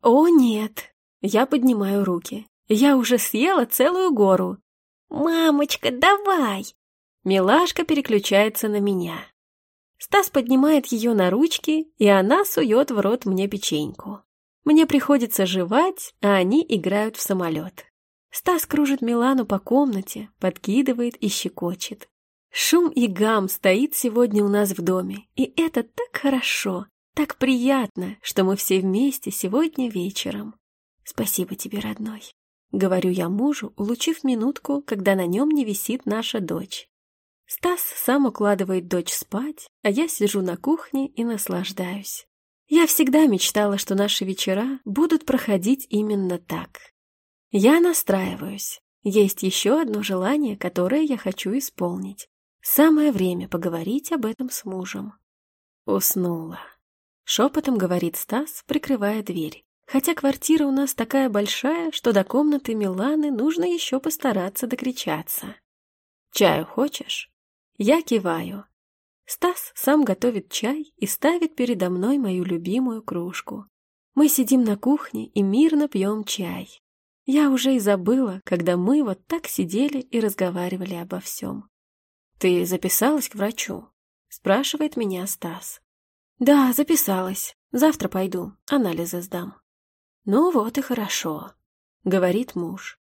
О, нет. Я поднимаю руки. Я уже съела целую гору. Мамочка, давай. Милашка переключается на меня. Стас поднимает ее на ручки, и она сует в рот мне печеньку. Мне приходится жевать, а они играют в самолет. Стас кружит Милану по комнате, подкидывает и щекочет. Шум и гам стоит сегодня у нас в доме, и это так хорошо, так приятно, что мы все вместе сегодня вечером. Спасибо тебе, родной. Говорю я мужу, улучив минутку, когда на нем не висит наша дочь. Стас сам укладывает дочь спать, а я сижу на кухне и наслаждаюсь. Я всегда мечтала, что наши вечера будут проходить именно так. Я настраиваюсь. Есть еще одно желание, которое я хочу исполнить. Самое время поговорить об этом с мужем. Уснула. Шепотом говорит Стас, прикрывая дверь. Хотя квартира у нас такая большая, что до комнаты Миланы нужно еще постараться докричаться. «Чаю хочешь?» Я киваю. Стас сам готовит чай и ставит передо мной мою любимую кружку. Мы сидим на кухне и мирно пьем чай. Я уже и забыла, когда мы вот так сидели и разговаривали обо всем. «Ты записалась к врачу?» — спрашивает меня Стас. «Да, записалась. Завтра пойду, анализы сдам». «Ну вот и хорошо», — говорит муж.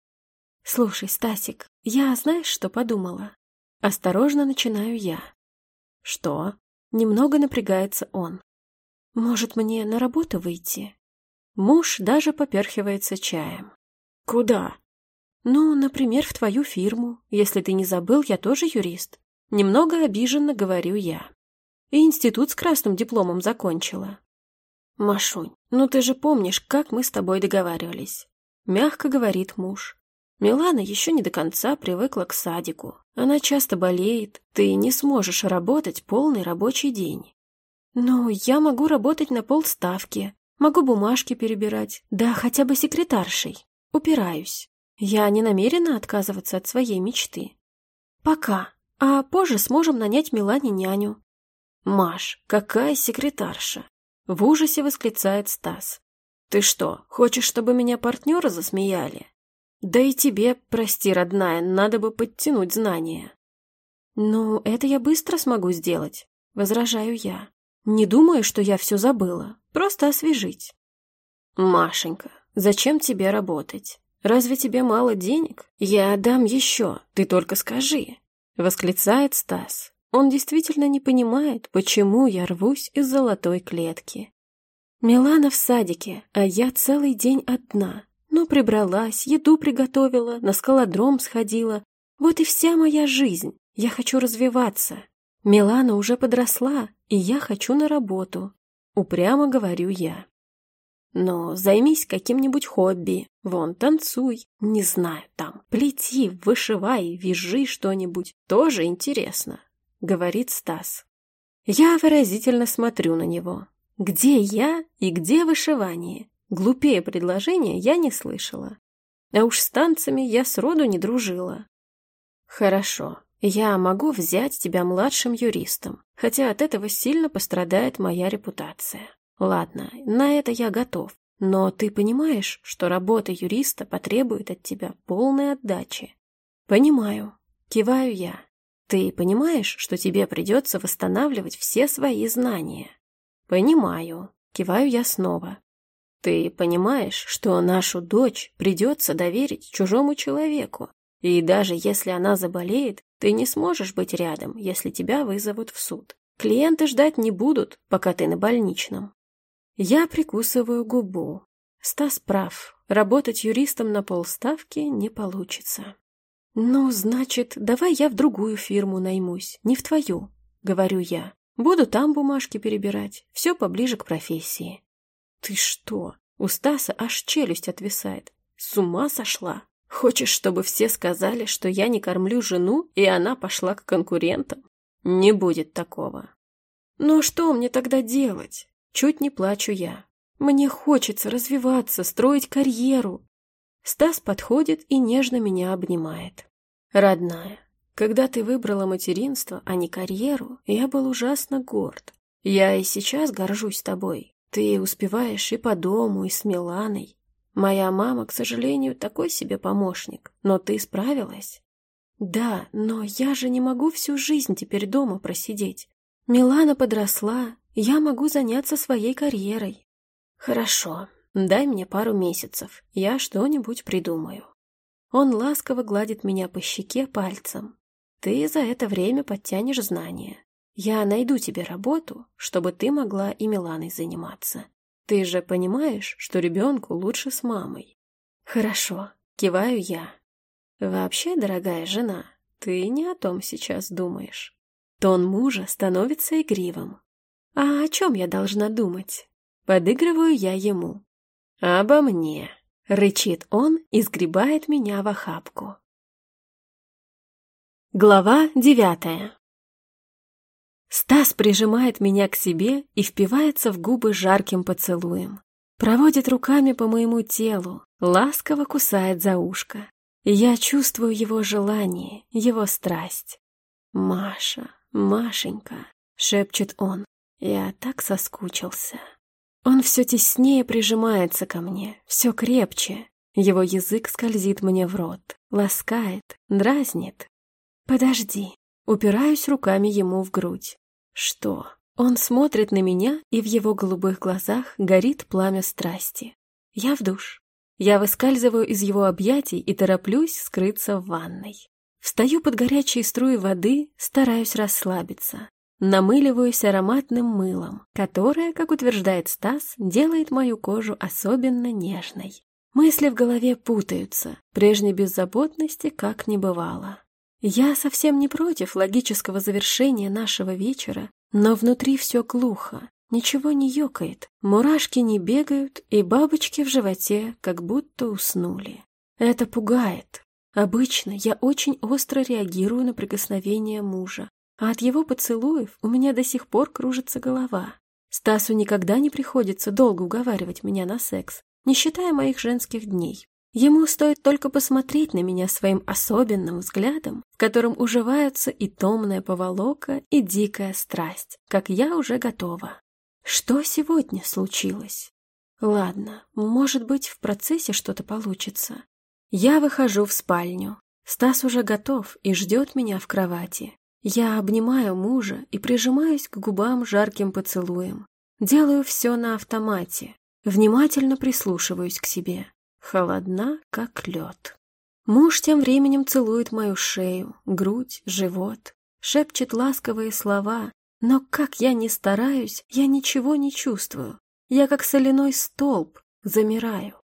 «Слушай, Стасик, я знаешь, что подумала?» Осторожно начинаю я. «Что?» Немного напрягается он. «Может, мне на работу выйти?» Муж даже поперхивается чаем. «Куда?» «Ну, например, в твою фирму. Если ты не забыл, я тоже юрист. Немного обиженно говорю я. И институт с красным дипломом закончила». «Машунь, ну ты же помнишь, как мы с тобой договаривались?» Мягко говорит муж. Милана еще не до конца привыкла к садику. Она часто болеет, ты не сможешь работать полный рабочий день. Но я могу работать на полставки, могу бумажки перебирать, да хотя бы секретаршей. Упираюсь. Я не намерена отказываться от своей мечты. Пока, а позже сможем нанять Милане няню. Маш, какая секретарша? В ужасе восклицает Стас. Ты что, хочешь, чтобы меня партнеры засмеяли? Да и тебе, прости, родная, надо бы подтянуть знания. Ну, это я быстро смогу сделать, возражаю я. Не думаю, что я все забыла, просто освежить. Машенька, зачем тебе работать? Разве тебе мало денег? Я отдам еще, ты только скажи, восклицает Стас. Он действительно не понимает, почему я рвусь из золотой клетки. Милана в садике, а я целый день одна, ну, прибралась, еду приготовила, на скалодром сходила. Вот и вся моя жизнь. Я хочу развиваться. Милана уже подросла, и я хочу на работу. Упрямо говорю я. Но займись каким-нибудь хобби. Вон, танцуй. Не знаю, там, плети, вышивай, вяжи что-нибудь. Тоже интересно, говорит Стас. Я выразительно смотрю на него. Где я и где вышивание? Глупее предложения я не слышала. А уж с танцами я сроду не дружила. Хорошо, я могу взять тебя младшим юристом, хотя от этого сильно пострадает моя репутация. Ладно, на это я готов. Но ты понимаешь, что работа юриста потребует от тебя полной отдачи? Понимаю. Киваю я. Ты понимаешь, что тебе придется восстанавливать все свои знания? Понимаю. Киваю я снова. Ты понимаешь, что нашу дочь придется доверить чужому человеку, и даже если она заболеет, ты не сможешь быть рядом, если тебя вызовут в суд. Клиенты ждать не будут, пока ты на больничном. Я прикусываю губу. Стас прав, работать юристом на полставки не получится. «Ну, значит, давай я в другую фирму наймусь, не в твою», — говорю я. «Буду там бумажки перебирать, все поближе к профессии». «Ты что?» У Стаса аж челюсть отвисает. «С ума сошла? Хочешь, чтобы все сказали, что я не кормлю жену, и она пошла к конкурентам? Не будет такого». «Но что мне тогда делать?» Чуть не плачу я. «Мне хочется развиваться, строить карьеру». Стас подходит и нежно меня обнимает. «Родная, когда ты выбрала материнство, а не карьеру, я был ужасно горд. Я и сейчас горжусь тобой, ты успеваешь и по дому, и с Миланой. Моя мама, к сожалению, такой себе помощник, но ты справилась. Да, но я же не могу всю жизнь теперь дома просидеть. Милана подросла, я могу заняться своей карьерой. Хорошо, дай мне пару месяцев, я что-нибудь придумаю. Он ласково гладит меня по щеке пальцем. Ты за это время подтянешь знания. Я найду тебе работу, чтобы ты могла и Миланой заниматься. Ты же понимаешь, что ребенку лучше с мамой. Хорошо, киваю я. Вообще, дорогая жена, ты не о том сейчас думаешь. Тон мужа становится игривым. А о чем я должна думать? Подыгрываю я ему. Обо мне. Рычит он и сгребает меня в охапку. Глава девятая Стас прижимает меня к себе и впивается в губы жарким поцелуем. Проводит руками по моему телу, ласково кусает за ушко. Я чувствую его желание, его страсть. «Маша, Машенька», — шепчет он, — «я так соскучился». Он все теснее прижимается ко мне, все крепче. Его язык скользит мне в рот, ласкает, дразнит. «Подожди», упираюсь руками ему в грудь. Что? Он смотрит на меня, и в его голубых глазах горит пламя страсти. Я в душ. Я выскальзываю из его объятий и тороплюсь скрыться в ванной. Встаю под горячие струи воды, стараюсь расслабиться. Намыливаюсь ароматным мылом, которое, как утверждает Стас, делает мою кожу особенно нежной. Мысли в голове путаются, прежней беззаботности как не бывало. Я совсем не против логического завершения нашего вечера, но внутри все глухо, ничего не ёкает, мурашки не бегают, и бабочки в животе как будто уснули. Это пугает. Обычно я очень остро реагирую на прикосновение мужа, а от его поцелуев у меня до сих пор кружится голова. Стасу никогда не приходится долго уговаривать меня на секс, не считая моих женских дней. Ему стоит только посмотреть на меня своим особенным взглядом, в котором уживаются и томная поволока, и дикая страсть, как я уже готова. Что сегодня случилось? Ладно, может быть, в процессе что-то получится. Я выхожу в спальню. Стас уже готов и ждет меня в кровати. Я обнимаю мужа и прижимаюсь к губам жарким поцелуем. Делаю все на автомате. Внимательно прислушиваюсь к себе холодна, как лед. Муж тем временем целует мою шею, грудь, живот, шепчет ласковые слова, но как я ни стараюсь, я ничего не чувствую. Я как соляной столб, замираю.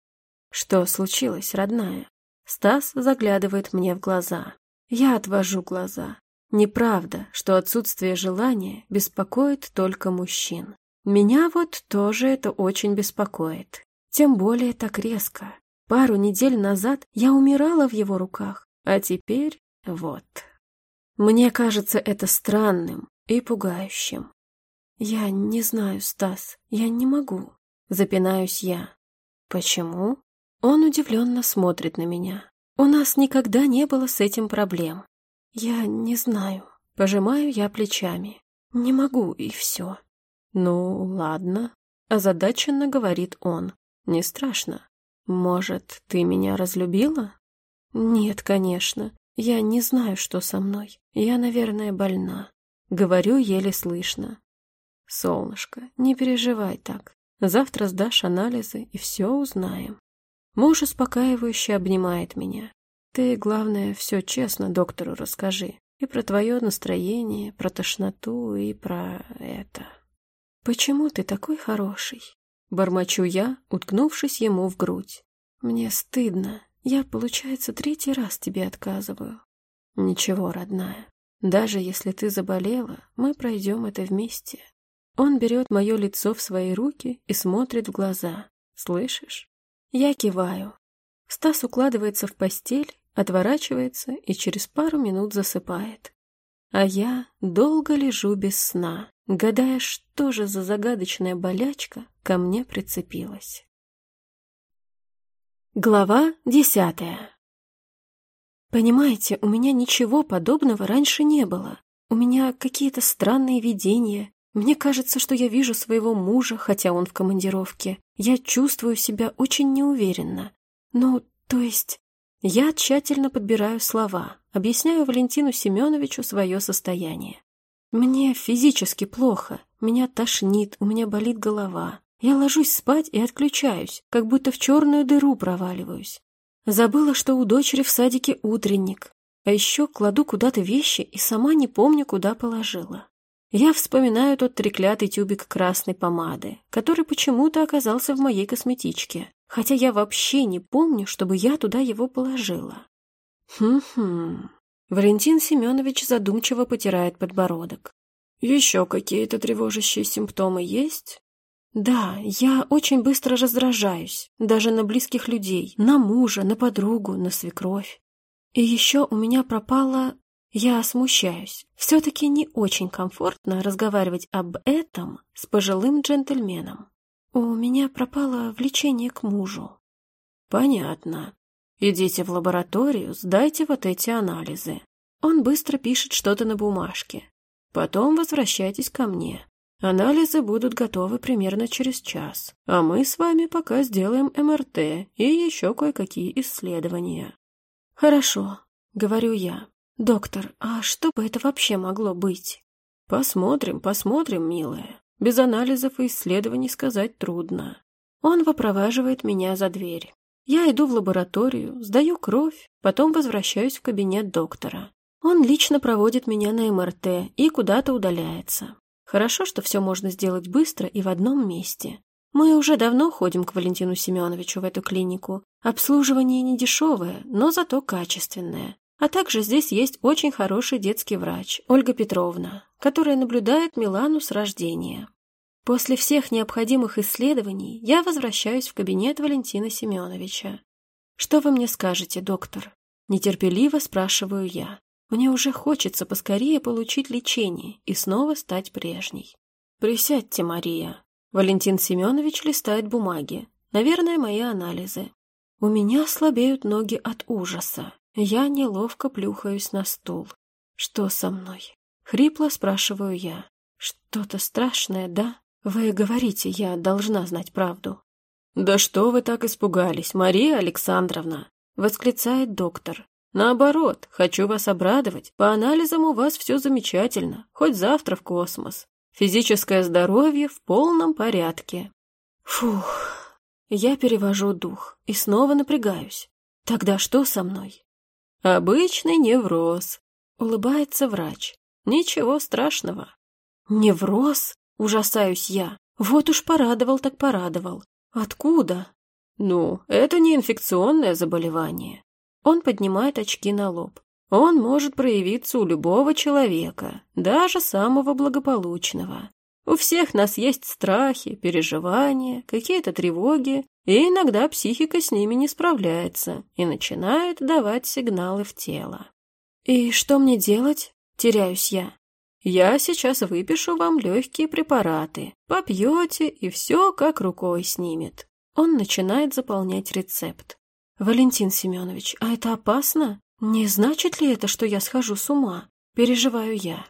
Что случилось, родная? Стас заглядывает мне в глаза. Я отвожу глаза. Неправда, что отсутствие желания беспокоит только мужчин. Меня вот тоже это очень беспокоит. Тем более так резко. Пару недель назад я умирала в его руках, а теперь вот. Мне кажется это странным и пугающим. Я не знаю, Стас, я не могу. Запинаюсь я. Почему? Он удивленно смотрит на меня. У нас никогда не было с этим проблем. Я не знаю. Пожимаю я плечами. Не могу, и все. Ну, ладно. Озадаченно говорит он. Не страшно. «Может, ты меня разлюбила?» «Нет, конечно. Я не знаю, что со мной. Я, наверное, больна. Говорю еле слышно. Солнышко, не переживай так. Завтра сдашь анализы, и все узнаем. Муж успокаивающе обнимает меня. Ты, главное, все честно доктору расскажи. И про твое настроение, про тошноту и про это. Почему ты такой хороший? Бормочу я, уткнувшись ему в грудь. Мне стыдно. Я, получается, третий раз тебе отказываю. Ничего, родная. Даже если ты заболела, мы пройдем это вместе. Он берет мое лицо в свои руки и смотрит в глаза. Слышишь? Я киваю. Стас укладывается в постель, отворачивается и через пару минут засыпает. А я долго лежу без сна, гадая, что же за загадочная болячка ко мне прицепилась. Глава десятая Понимаете, у меня ничего подобного раньше не было. У меня какие-то странные видения. Мне кажется, что я вижу своего мужа, хотя он в командировке. Я чувствую себя очень неуверенно. Ну, то есть... Я тщательно подбираю слова, объясняю Валентину Семеновичу свое состояние. Мне физически плохо, меня тошнит, у меня болит голова. Я ложусь спать и отключаюсь, как будто в черную дыру проваливаюсь. Забыла, что у дочери в садике утренник. А еще кладу куда-то вещи и сама не помню, куда положила. Я вспоминаю тот треклятый тюбик красной помады, который почему-то оказался в моей косметичке, хотя я вообще не помню, чтобы я туда его положила. Хм-хм. Валентин Семенович задумчиво потирает подбородок. Еще какие-то тревожащие симптомы есть? Да, я очень быстро раздражаюсь, даже на близких людей, на мужа, на подругу, на свекровь. И еще у меня пропала я смущаюсь. Все-таки не очень комфортно разговаривать об этом с пожилым джентльменом. У меня пропало влечение к мужу. Понятно. Идите в лабораторию, сдайте вот эти анализы. Он быстро пишет что-то на бумажке. Потом возвращайтесь ко мне. Анализы будут готовы примерно через час, а мы с вами пока сделаем МРТ и еще кое-какие исследования. Хорошо, говорю я. «Доктор, а что бы это вообще могло быть?» «Посмотрим, посмотрим, милая. Без анализов и исследований сказать трудно». Он выпроваживает меня за дверь. Я иду в лабораторию, сдаю кровь, потом возвращаюсь в кабинет доктора. Он лично проводит меня на МРТ и куда-то удаляется. Хорошо, что все можно сделать быстро и в одном месте. Мы уже давно ходим к Валентину Семеновичу в эту клинику. Обслуживание не дешевое, но зато качественное. А также здесь есть очень хороший детский врач, Ольга Петровна, которая наблюдает Милану с рождения. После всех необходимых исследований я возвращаюсь в кабинет Валентина Семеновича. «Что вы мне скажете, доктор?» Нетерпеливо спрашиваю я. Мне уже хочется поскорее получить лечение и снова стать прежней. «Присядьте, Мария». Валентин Семенович листает бумаги. Наверное, мои анализы. У меня слабеют ноги от ужаса. Я неловко плюхаюсь на стул. Что со мной? Хрипло спрашиваю я. Что-то страшное, да? Вы говорите, я должна знать правду. Да что вы так испугались, Мария Александровна? Восклицает доктор. Наоборот, хочу вас обрадовать. По анализам у вас все замечательно. Хоть завтра в космос. Физическое здоровье в полном порядке. Фух. Я перевожу дух и снова напрягаюсь. Тогда что со мной? Обычный невроз. Улыбается врач. Ничего страшного. Невроз? Ужасаюсь я. Вот уж порадовал так порадовал. Откуда? Ну, это не инфекционное заболевание. Он поднимает очки на лоб. Он может проявиться у любого человека, даже самого благополучного. У всех нас есть страхи, переживания, какие-то тревоги, и иногда психика с ними не справляется и начинает давать сигналы в тело. «И что мне делать?» – теряюсь я. «Я сейчас выпишу вам легкие препараты. Попьете, и все как рукой снимет». Он начинает заполнять рецепт. «Валентин Семенович, а это опасно? Не значит ли это, что я схожу с ума?» Переживаю я.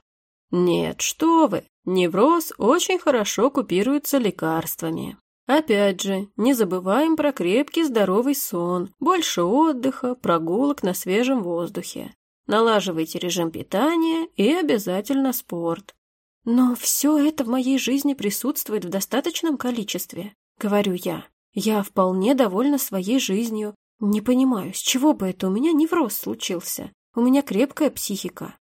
«Нет, что вы! Невроз очень хорошо купируется лекарствами. Опять же, не забываем про крепкий здоровый сон, больше отдыха, прогулок на свежем воздухе. Налаживайте режим питания и обязательно спорт. Но все это в моей жизни присутствует в достаточном количестве, говорю я. Я вполне довольна своей жизнью. Не понимаю, с чего бы это у меня невроз случился. У меня крепкая психика.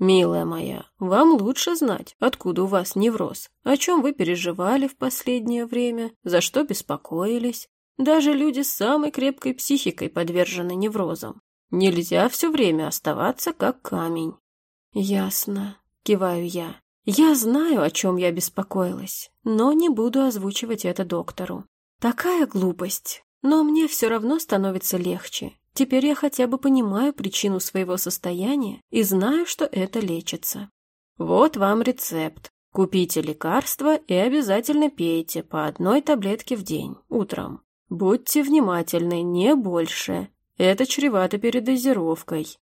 «Милая моя, вам лучше знать, откуда у вас невроз, о чем вы переживали в последнее время, за что беспокоились. Даже люди с самой крепкой психикой подвержены неврозам. Нельзя все время оставаться как камень». «Ясно», — киваю я. «Я знаю, о чем я беспокоилась, но не буду озвучивать это доктору. Такая глупость, но мне все равно становится легче, Теперь я хотя бы понимаю причину своего состояния и знаю, что это лечится. Вот вам рецепт. Купите лекарство и обязательно пейте по одной таблетке в день, утром. Будьте внимательны, не больше. Это чревато передозировкой.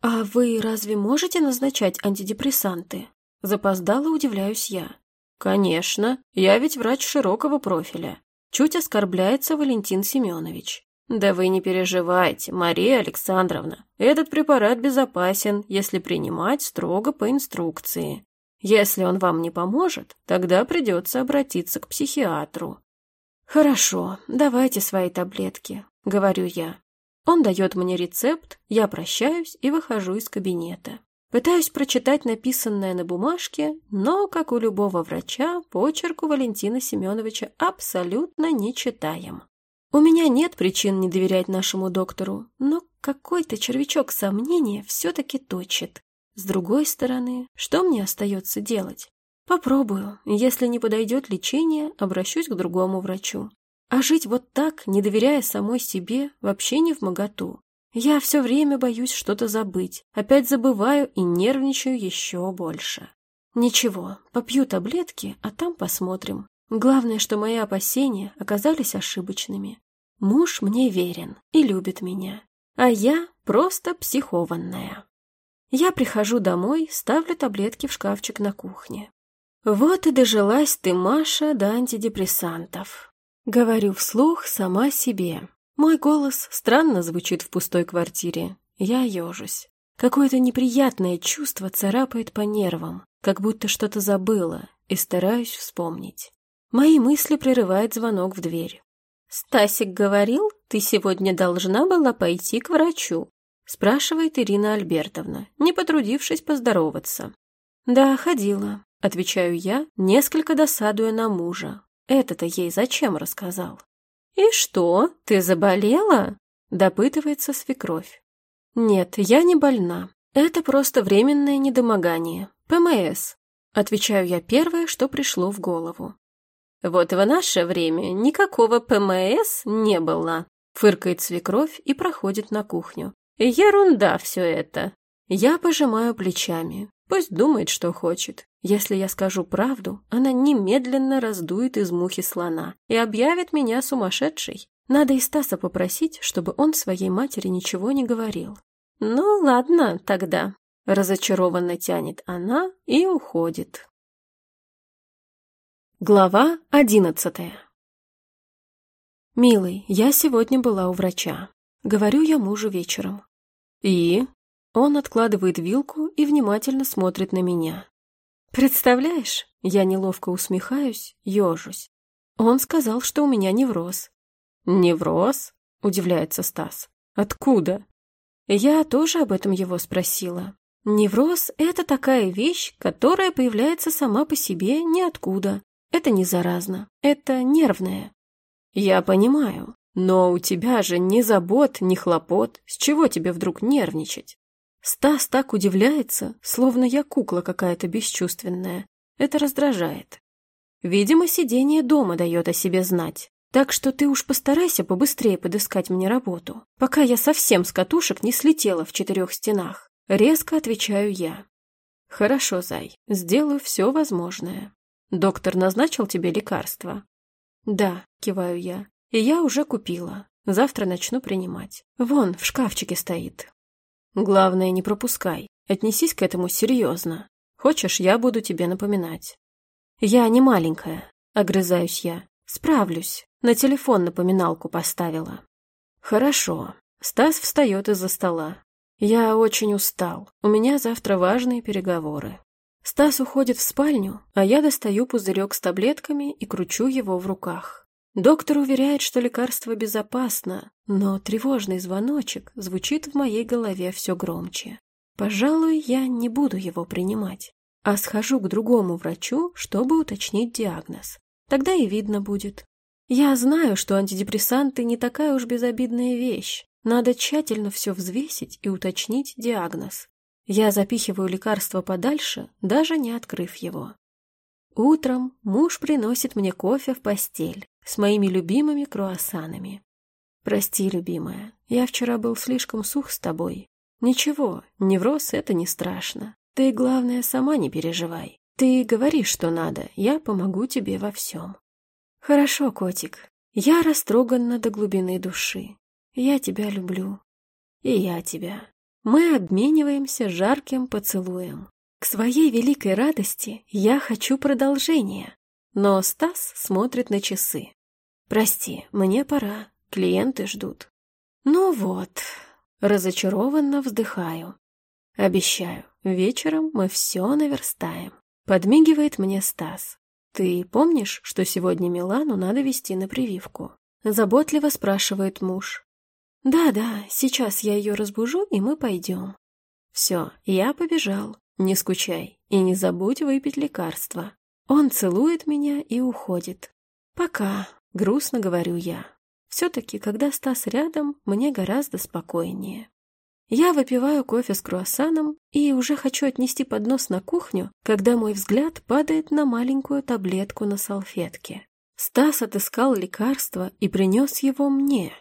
А вы разве можете назначать антидепрессанты? Запоздало удивляюсь я. Конечно, я ведь врач широкого профиля. Чуть оскорбляется Валентин Семенович. Да вы не переживайте, Мария Александровна. Этот препарат безопасен, если принимать строго по инструкции. Если он вам не поможет, тогда придется обратиться к психиатру. Хорошо, давайте свои таблетки, говорю я. Он дает мне рецепт, я прощаюсь и выхожу из кабинета. Пытаюсь прочитать написанное на бумажке, но, как у любого врача, почерк у Валентина Семеновича абсолютно не читаем. У меня нет причин не доверять нашему доктору, но какой-то червячок сомнения все-таки точит. С другой стороны, что мне остается делать? Попробую. Если не подойдет лечение, обращусь к другому врачу. А жить вот так, не доверяя самой себе, вообще не в моготу. Я все время боюсь что-то забыть, опять забываю и нервничаю еще больше. Ничего, попью таблетки, а там посмотрим. Главное, что мои опасения оказались ошибочными. Муж мне верен и любит меня, а я просто психованная. Я прихожу домой, ставлю таблетки в шкафчик на кухне. Вот и дожилась ты, Маша, до антидепрессантов. Говорю вслух сама себе, мой голос странно звучит в пустой квартире. Я ежусь. Какое-то неприятное чувство царапает по нервам, как будто что-то забыла, и стараюсь вспомнить. Мои мысли прерывает звонок в дверь. «Стасик говорил, ты сегодня должна была пойти к врачу», спрашивает Ирина Альбертовна, не потрудившись поздороваться. «Да, ходила», — отвечаю я, несколько досадуя на мужа. Это-то ей зачем рассказал? «И что, ты заболела?» – допытывается свекровь. «Нет, я не больна. Это просто временное недомогание. ПМС», – отвечаю я первое, что пришло в голову. «Вот в наше время никакого ПМС не было», – фыркает свекровь и проходит на кухню. «Ерунда все это». Я пожимаю плечами. Пусть думает, что хочет. Если я скажу правду, она немедленно раздует из мухи слона и объявит меня сумасшедшей. Надо и Стаса попросить, чтобы он своей матери ничего не говорил. Ну, ладно, тогда. Разочарованно тянет она и уходит. Глава одиннадцатая «Милый, я сегодня была у врача. Говорю я мужу вечером. И?» Он откладывает вилку и внимательно смотрит на меня. «Представляешь?» Я неловко усмехаюсь, ежусь. Он сказал, что у меня невроз. «Невроз?» — удивляется Стас. «Откуда?» Я тоже об этом его спросила. Невроз — это такая вещь, которая появляется сама по себе ниоткуда. Это не заразно, это нервное. Я понимаю, но у тебя же ни забот, ни хлопот. С чего тебе вдруг нервничать? Стас так удивляется, словно я кукла какая-то бесчувственная. Это раздражает. Видимо, сидение дома дает о себе знать. Так что ты уж постарайся побыстрее подыскать мне работу, пока я совсем с катушек не слетела в четырех стенах. Резко отвечаю я. Хорошо, Зай, сделаю все возможное. Доктор назначил тебе лекарство? Да, киваю я. И я уже купила. Завтра начну принимать. Вон, в шкафчике стоит. Главное, не пропускай. Отнесись к этому серьезно. Хочешь, я буду тебе напоминать. Я не маленькая, огрызаюсь я. Справлюсь. На телефон напоминалку поставила. Хорошо. Стас встает из-за стола. Я очень устал. У меня завтра важные переговоры. Стас уходит в спальню, а я достаю пузырек с таблетками и кручу его в руках. Доктор уверяет, что лекарство безопасно, но тревожный звоночек звучит в моей голове все громче. Пожалуй, я не буду его принимать, а схожу к другому врачу, чтобы уточнить диагноз. Тогда и видно будет. Я знаю, что антидепрессанты не такая уж безобидная вещь. Надо тщательно все взвесить и уточнить диагноз. Я запихиваю лекарство подальше, даже не открыв его. Утром муж приносит мне кофе в постель с моими любимыми круассанами. Прости, любимая, я вчера был слишком сух с тобой. Ничего, невроз — это не страшно. Ты, главное, сама не переживай. Ты говори, что надо, я помогу тебе во всем. Хорошо, котик, я растроганна до глубины души. Я тебя люблю. И я тебя. Мы обмениваемся жарким поцелуем. К своей великой радости я хочу продолжения. Но Стас смотрит на часы. «Прости, мне пора, клиенты ждут». «Ну вот», разочарованно вздыхаю. «Обещаю, вечером мы все наверстаем», — подмигивает мне Стас. «Ты помнишь, что сегодня Милану надо вести на прививку?» Заботливо спрашивает муж. Да-да, сейчас я ее разбужу, и мы пойдем. Все, я побежал. Не скучай и не забудь выпить лекарство. Он целует меня и уходит. Пока, грустно говорю я. Все-таки, когда Стас рядом, мне гораздо спокойнее. Я выпиваю кофе с круассаном и уже хочу отнести поднос на кухню, когда мой взгляд падает на маленькую таблетку на салфетке. Стас отыскал лекарство и принес его мне.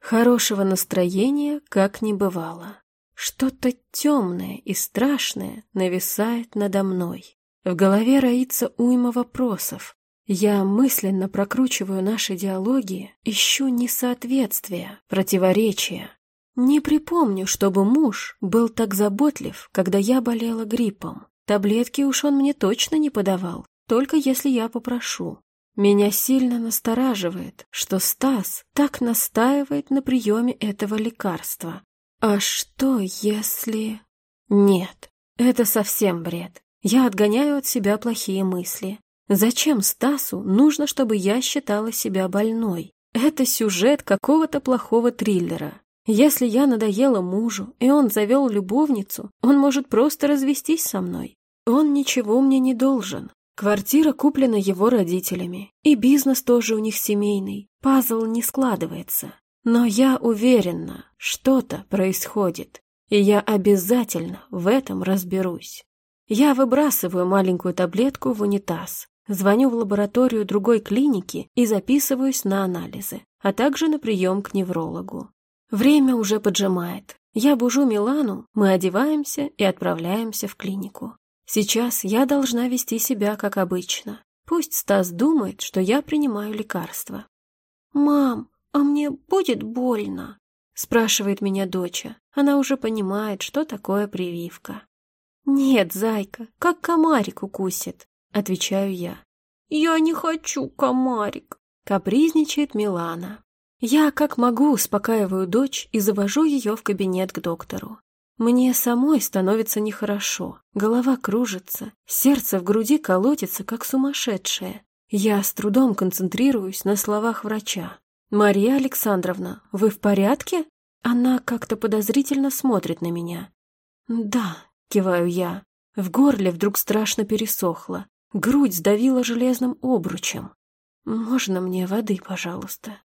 Хорошего настроения как не бывало. Что-то темное и страшное нависает надо мной. В голове роится уйма вопросов. Я мысленно прокручиваю наши диалоги, ищу несоответствия, противоречия. Не припомню, чтобы муж был так заботлив, когда я болела гриппом. Таблетки уж он мне точно не подавал, только если я попрошу. Меня сильно настораживает, что Стас так настаивает на приеме этого лекарства. А что если... Нет, это совсем бред. Я отгоняю от себя плохие мысли. Зачем Стасу нужно, чтобы я считала себя больной? Это сюжет какого-то плохого триллера. Если я надоела мужу, и он завел любовницу, он может просто развестись со мной. Он ничего мне не должен. Квартира куплена его родителями, и бизнес тоже у них семейный. Пазл не складывается. Но я уверена, что-то происходит, и я обязательно в этом разберусь. Я выбрасываю маленькую таблетку в унитаз, звоню в лабораторию другой клиники и записываюсь на анализы, а также на прием к неврологу. Время уже поджимает. Я бужу Милану, мы одеваемся и отправляемся в клинику. Сейчас я должна вести себя как обычно. Пусть Стас думает, что я принимаю лекарства. «Мам, а мне будет больно?» — спрашивает меня доча. Она уже понимает, что такое прививка. «Нет, зайка, как комарик укусит», — отвечаю я. «Я не хочу комарик», — капризничает Милана. Я как могу успокаиваю дочь и завожу ее в кабинет к доктору. Мне самой становится нехорошо, голова кружится, сердце в груди колотится, как сумасшедшее. Я с трудом концентрируюсь на словах врача. «Мария Александровна, вы в порядке?» Она как-то подозрительно смотрит на меня. «Да», — киваю я. В горле вдруг страшно пересохло. Грудь сдавила железным обручем. «Можно мне воды, пожалуйста?»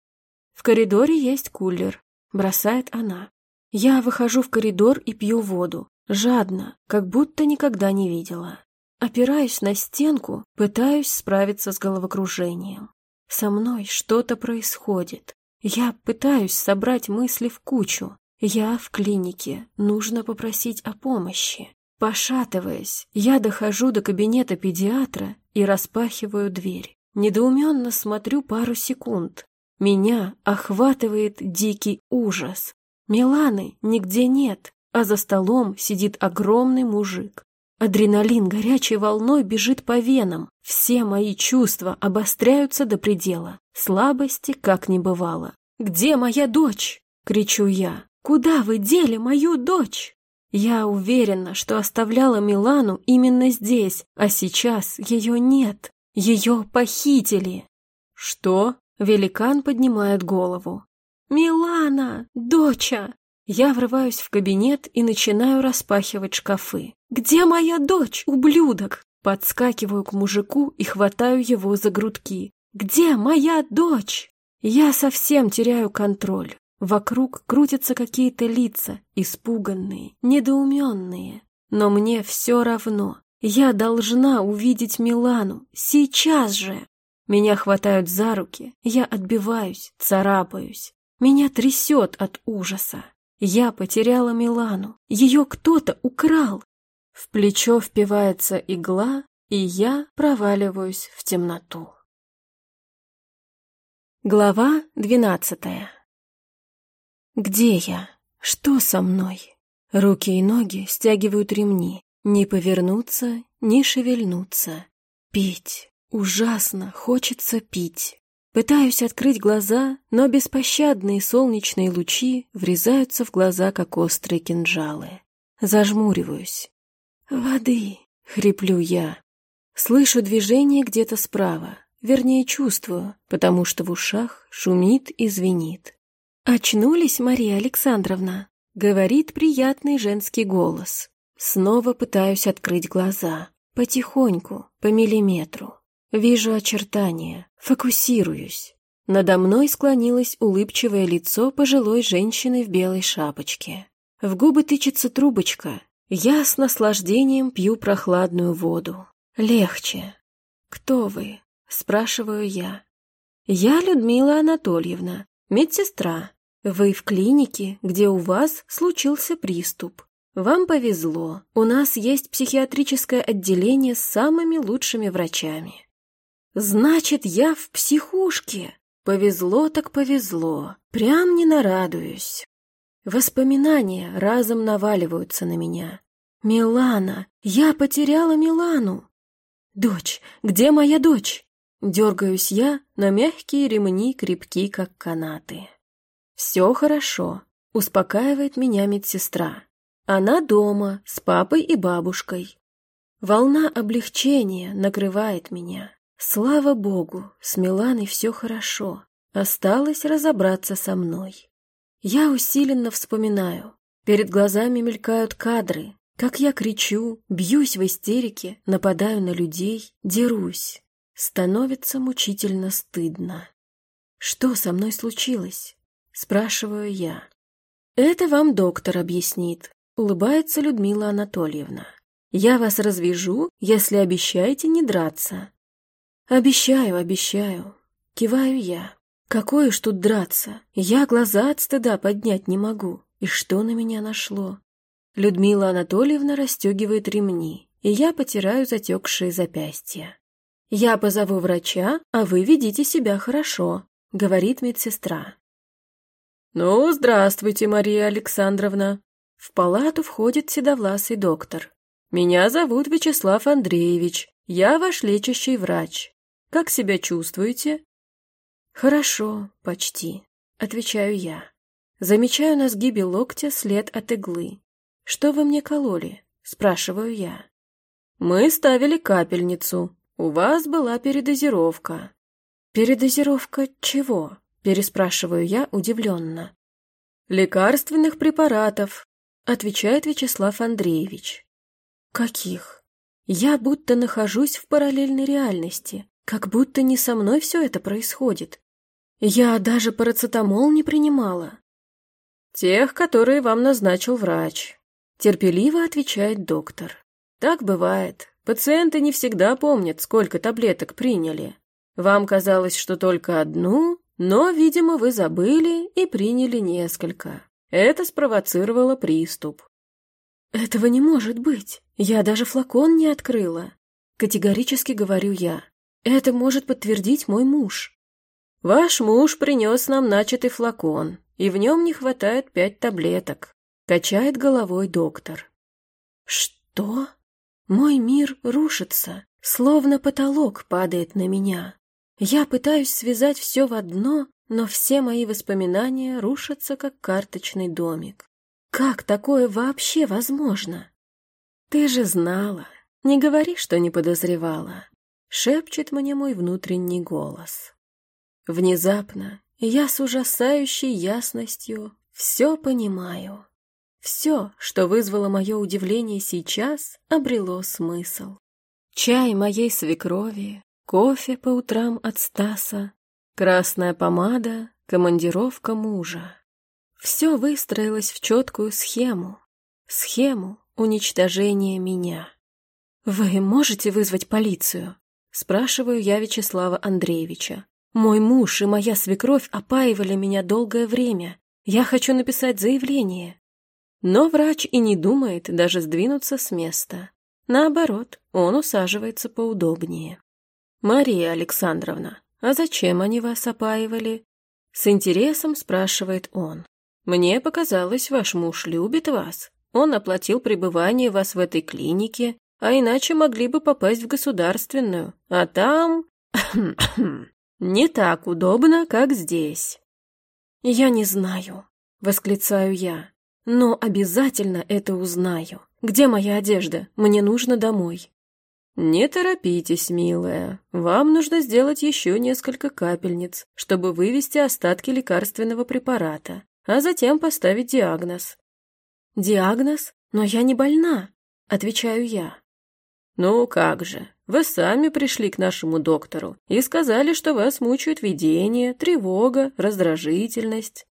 В коридоре есть кулер. Бросает она. Я выхожу в коридор и пью воду, жадно, как будто никогда не видела. Опираюсь на стенку, пытаюсь справиться с головокружением. Со мной что-то происходит. Я пытаюсь собрать мысли в кучу. Я в клинике, нужно попросить о помощи. Пошатываясь, я дохожу до кабинета педиатра и распахиваю дверь. Недоуменно смотрю пару секунд. Меня охватывает дикий ужас. Миланы нигде нет, а за столом сидит огромный мужик. Адреналин горячей волной бежит по венам. Все мои чувства обостряются до предела. Слабости как не бывало. «Где моя дочь?» — кричу я. «Куда вы дели мою дочь?» Я уверена, что оставляла Милану именно здесь, а сейчас ее нет. Ее похитили. «Что?» — великан поднимает голову. «Милана! Доча!» Я врываюсь в кабинет и начинаю распахивать шкафы. «Где моя дочь, ублюдок?» Подскакиваю к мужику и хватаю его за грудки. «Где моя дочь?» Я совсем теряю контроль. Вокруг крутятся какие-то лица, испуганные, недоуменные. Но мне все равно. Я должна увидеть Милану. Сейчас же! Меня хватают за руки, я отбиваюсь, царапаюсь. Меня трясет от ужаса. Я потеряла Милану. Ее кто-то украл. В плечо впивается игла, и я проваливаюсь в темноту. Глава двенадцатая. Где я? Что со мной? Руки и ноги стягивают ремни. Не повернуться, не шевельнуться. Пить. Ужасно хочется пить. Пытаюсь открыть глаза, но беспощадные солнечные лучи врезаются в глаза, как острые кинжалы. Зажмуриваюсь. «Воды!» — хриплю я. Слышу движение где-то справа, вернее, чувствую, потому что в ушах шумит и звенит. «Очнулись, Мария Александровна?» — говорит приятный женский голос. Снова пытаюсь открыть глаза. Потихоньку, по миллиметру. Вижу очертания, фокусируюсь. Надо мной склонилось улыбчивое лицо пожилой женщины в белой шапочке. В губы тычется трубочка. Я с наслаждением пью прохладную воду. Легче. «Кто вы?» — спрашиваю я. «Я Людмила Анатольевна, медсестра. Вы в клинике, где у вас случился приступ. Вам повезло, у нас есть психиатрическое отделение с самыми лучшими врачами. Значит, я в психушке. Повезло так повезло, прям не нарадуюсь. Воспоминания разом наваливаются на меня. Милана, я потеряла Милану. Дочь, где моя дочь? Дергаюсь я, но мягкие ремни крепки, как канаты. Все хорошо, успокаивает меня медсестра. Она дома, с папой и бабушкой. Волна облегчения накрывает меня. Слава богу, с Миланой все хорошо. Осталось разобраться со мной. Я усиленно вспоминаю. Перед глазами мелькают кадры, как я кричу, бьюсь в истерике, нападаю на людей, дерусь. Становится мучительно стыдно. Что со мной случилось? Спрашиваю я. Это вам доктор объяснит, Улыбается Людмила Анатольевна. «Я вас развяжу, если обещаете не драться». «Обещаю, обещаю». Киваю я. «Какое уж тут драться? Я глаза от стыда поднять не могу. И что на меня нашло?» Людмила Анатольевна расстегивает ремни, и я потираю затекшие запястья. «Я позову врача, а вы ведите себя хорошо», — говорит медсестра. «Ну, здравствуйте, Мария Александровна», в палату входит седовласый доктор. «Меня зовут Вячеслав Андреевич. Я ваш лечащий врач. Как себя чувствуете?» «Хорошо, почти», — отвечаю я. Замечаю на сгибе локтя след от иглы. «Что вы мне кололи?» — спрашиваю я. «Мы ставили капельницу. У вас была передозировка». «Передозировка чего?» — переспрашиваю я удивленно. «Лекарственных препаратов, отвечает Вячеслав Андреевич. Каких? Я будто нахожусь в параллельной реальности, как будто не со мной все это происходит. Я даже парацетамол не принимала. Тех, которые вам назначил врач, терпеливо отвечает доктор. Так бывает. Пациенты не всегда помнят, сколько таблеток приняли. Вам казалось, что только одну, но, видимо, вы забыли и приняли несколько. Это спровоцировало приступ. «Этого не может быть. Я даже флакон не открыла». Категорически говорю я. «Это может подтвердить мой муж». «Ваш муж принес нам начатый флакон, и в нем не хватает пять таблеток», — качает головой доктор. «Что? Мой мир рушится, словно потолок падает на меня. Я пытаюсь связать все в одно, но все мои воспоминания рушатся, как карточный домик. Как такое вообще возможно? Ты же знала. Не говори, что не подозревала. Шепчет мне мой внутренний голос. Внезапно я с ужасающей ясностью все понимаю. Все, что вызвало мое удивление сейчас, обрело смысл. Чай моей свекрови, кофе по утрам от Стаса, Красная помада, командировка мужа. Все выстроилось в четкую схему. Схему уничтожения меня. «Вы можете вызвать полицию?» Спрашиваю я Вячеслава Андреевича. «Мой муж и моя свекровь опаивали меня долгое время. Я хочу написать заявление». Но врач и не думает даже сдвинуться с места. Наоборот, он усаживается поудобнее. «Мария Александровна, «А зачем они вас опаивали?» С интересом спрашивает он. «Мне показалось, ваш муж любит вас. Он оплатил пребывание вас в этой клинике, а иначе могли бы попасть в государственную. А там... не так удобно, как здесь». «Я не знаю», — восклицаю я. «Но обязательно это узнаю. Где моя одежда? Мне нужно домой». «Не торопитесь, милая. Вам нужно сделать еще несколько капельниц, чтобы вывести остатки лекарственного препарата, а затем поставить диагноз». «Диагноз? Но я не больна», — отвечаю я. «Ну как же, вы сами пришли к нашему доктору и сказали, что вас мучают видения, тревога, раздражительность».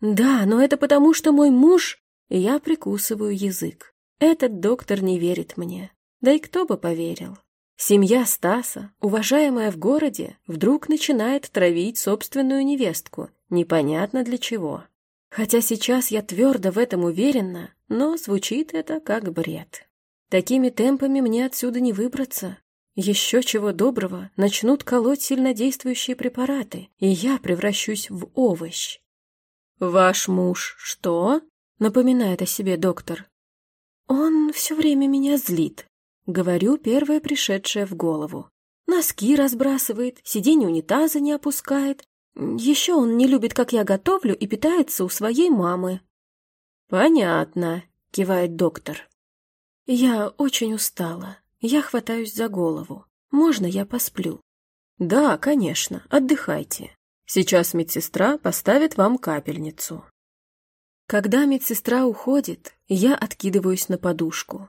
«Да, но это потому, что мой муж...» Я прикусываю язык. Этот доктор не верит мне. Да и кто бы поверил? Семья Стаса, уважаемая в городе, вдруг начинает травить собственную невестку, непонятно для чего. Хотя сейчас я твердо в этом уверена, но звучит это как бред. Такими темпами мне отсюда не выбраться. Еще чего доброго, начнут колоть сильнодействующие препараты, и я превращусь в овощ. «Ваш муж что?» — напоминает о себе доктор. «Он все время меня злит», Говорю, первое пришедшее в голову. Носки разбрасывает, сиденье унитаза не опускает. Еще он не любит, как я готовлю, и питается у своей мамы. «Понятно», — кивает доктор. «Я очень устала. Я хватаюсь за голову. Можно я посплю?» «Да, конечно. Отдыхайте. Сейчас медсестра поставит вам капельницу». Когда медсестра уходит, я откидываюсь на подушку.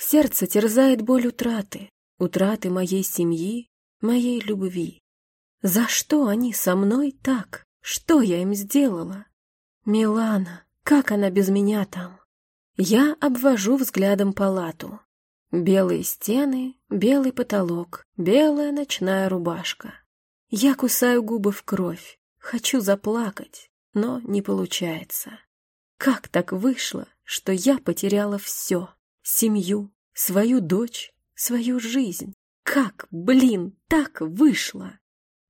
Сердце терзает боль утраты, утраты моей семьи, моей любви. За что они со мной так? Что я им сделала? Милана, как она без меня там? Я обвожу взглядом палату. Белые стены, белый потолок, белая ночная рубашка. Я кусаю губы в кровь, хочу заплакать, но не получается. Как так вышло, что я потеряла все? Семью, свою дочь, свою жизнь. Как, блин, так вышло?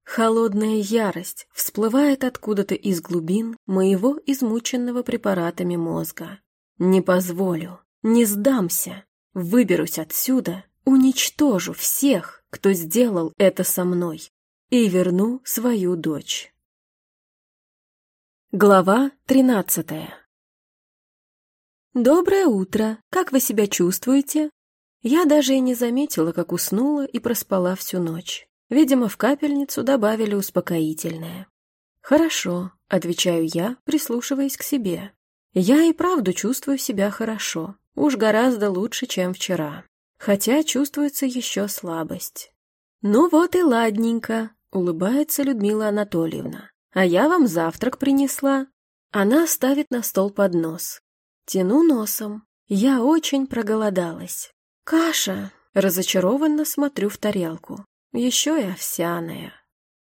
Холодная ярость всплывает откуда-то из глубин моего измученного препаратами мозга. Не позволю, не сдамся, выберусь отсюда, уничтожу всех, кто сделал это со мной, и верну свою дочь. Глава тринадцатая «Доброе утро! Как вы себя чувствуете?» Я даже и не заметила, как уснула и проспала всю ночь. Видимо, в капельницу добавили успокоительное. «Хорошо», — отвечаю я, прислушиваясь к себе. «Я и правду чувствую себя хорошо, уж гораздо лучше, чем вчера. Хотя чувствуется еще слабость». «Ну вот и ладненько», — улыбается Людмила Анатольевна. «А я вам завтрак принесла». Она ставит на стол поднос. Тяну носом. Я очень проголодалась. Каша. Разочарованно смотрю в тарелку. Еще и овсяная.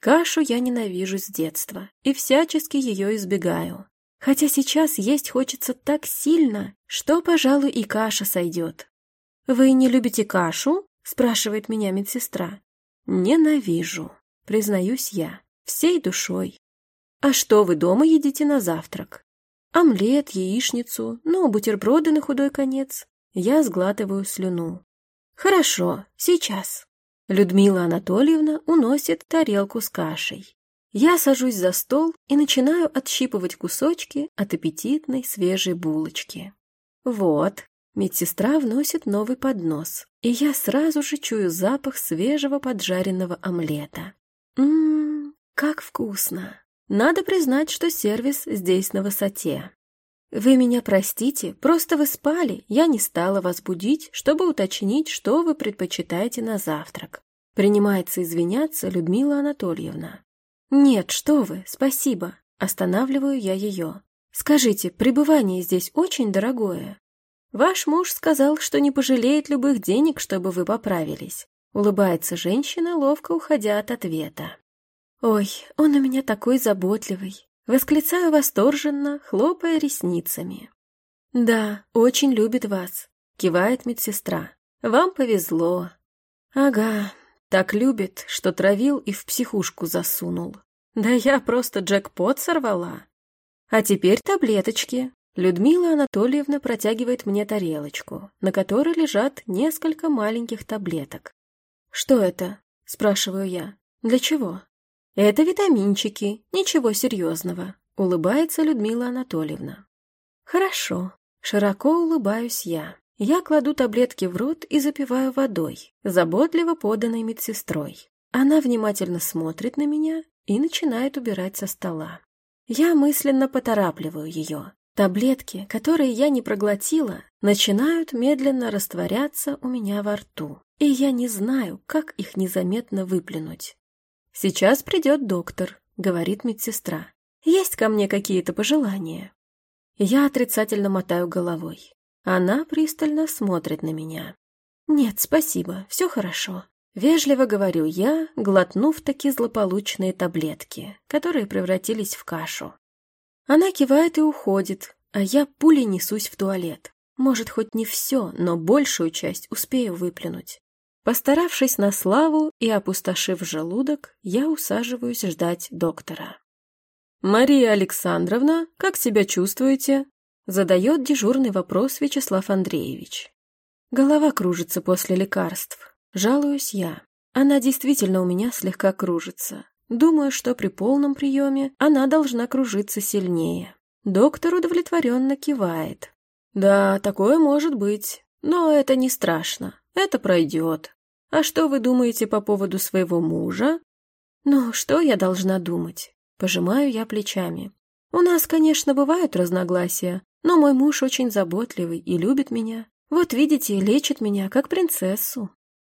Кашу я ненавижу с детства и всячески ее избегаю. Хотя сейчас есть хочется так сильно, что, пожалуй, и каша сойдет. «Вы не любите кашу?» – спрашивает меня медсестра. «Ненавижу», – признаюсь я, всей душой. «А что вы дома едите на завтрак?» Омлет, яичницу, ну, бутерброды на худой конец. Я сглатываю слюну. Хорошо, сейчас. Людмила Анатольевна уносит тарелку с кашей. Я сажусь за стол и начинаю отщипывать кусочки от аппетитной свежей булочки. Вот, медсестра вносит новый поднос, и я сразу же чую запах свежего поджаренного омлета. Ммм, как вкусно! Надо признать, что сервис здесь на высоте. Вы меня простите, просто вы спали, я не стала вас будить, чтобы уточнить, что вы предпочитаете на завтрак. Принимается извиняться Людмила Анатольевна. Нет, что вы, спасибо. Останавливаю я ее. Скажите, пребывание здесь очень дорогое. Ваш муж сказал, что не пожалеет любых денег, чтобы вы поправились. Улыбается женщина, ловко уходя от ответа. «Ой, он у меня такой заботливый!» Восклицаю восторженно, хлопая ресницами. «Да, очень любит вас», — кивает медсестра. «Вам повезло». «Ага, так любит, что травил и в психушку засунул. Да я просто джекпот сорвала. А теперь таблеточки». Людмила Анатольевна протягивает мне тарелочку, на которой лежат несколько маленьких таблеток. «Что это?» — спрашиваю я. «Для чего?» «Это витаминчики, ничего серьезного», — улыбается Людмила Анатольевна. «Хорошо», — широко улыбаюсь я. Я кладу таблетки в рот и запиваю водой, заботливо поданной медсестрой. Она внимательно смотрит на меня и начинает убирать со стола. Я мысленно поторапливаю ее. Таблетки, которые я не проглотила, начинают медленно растворяться у меня во рту, и я не знаю, как их незаметно выплюнуть. «Сейчас придет доктор», — говорит медсестра. «Есть ко мне какие-то пожелания?» Я отрицательно мотаю головой. Она пристально смотрит на меня. «Нет, спасибо, все хорошо». Вежливо говорю я, глотнув таки злополучные таблетки, которые превратились в кашу. Она кивает и уходит, а я пулей несусь в туалет. Может, хоть не все, но большую часть успею выплюнуть. Постаравшись на славу и опустошив желудок, я усаживаюсь ждать доктора. «Мария Александровна, как себя чувствуете?» Задает дежурный вопрос Вячеслав Андреевич. Голова кружится после лекарств. Жалуюсь я. Она действительно у меня слегка кружится. Думаю, что при полном приеме она должна кружиться сильнее. Доктор удовлетворенно кивает. Да, такое может быть. Но это не страшно. Это пройдет. А что вы думаете по поводу своего мужа? Ну, что я должна думать? Пожимаю я плечами. У нас, конечно, бывают разногласия, но мой муж очень заботливый и любит меня. Вот видите, лечит меня, как принцессу.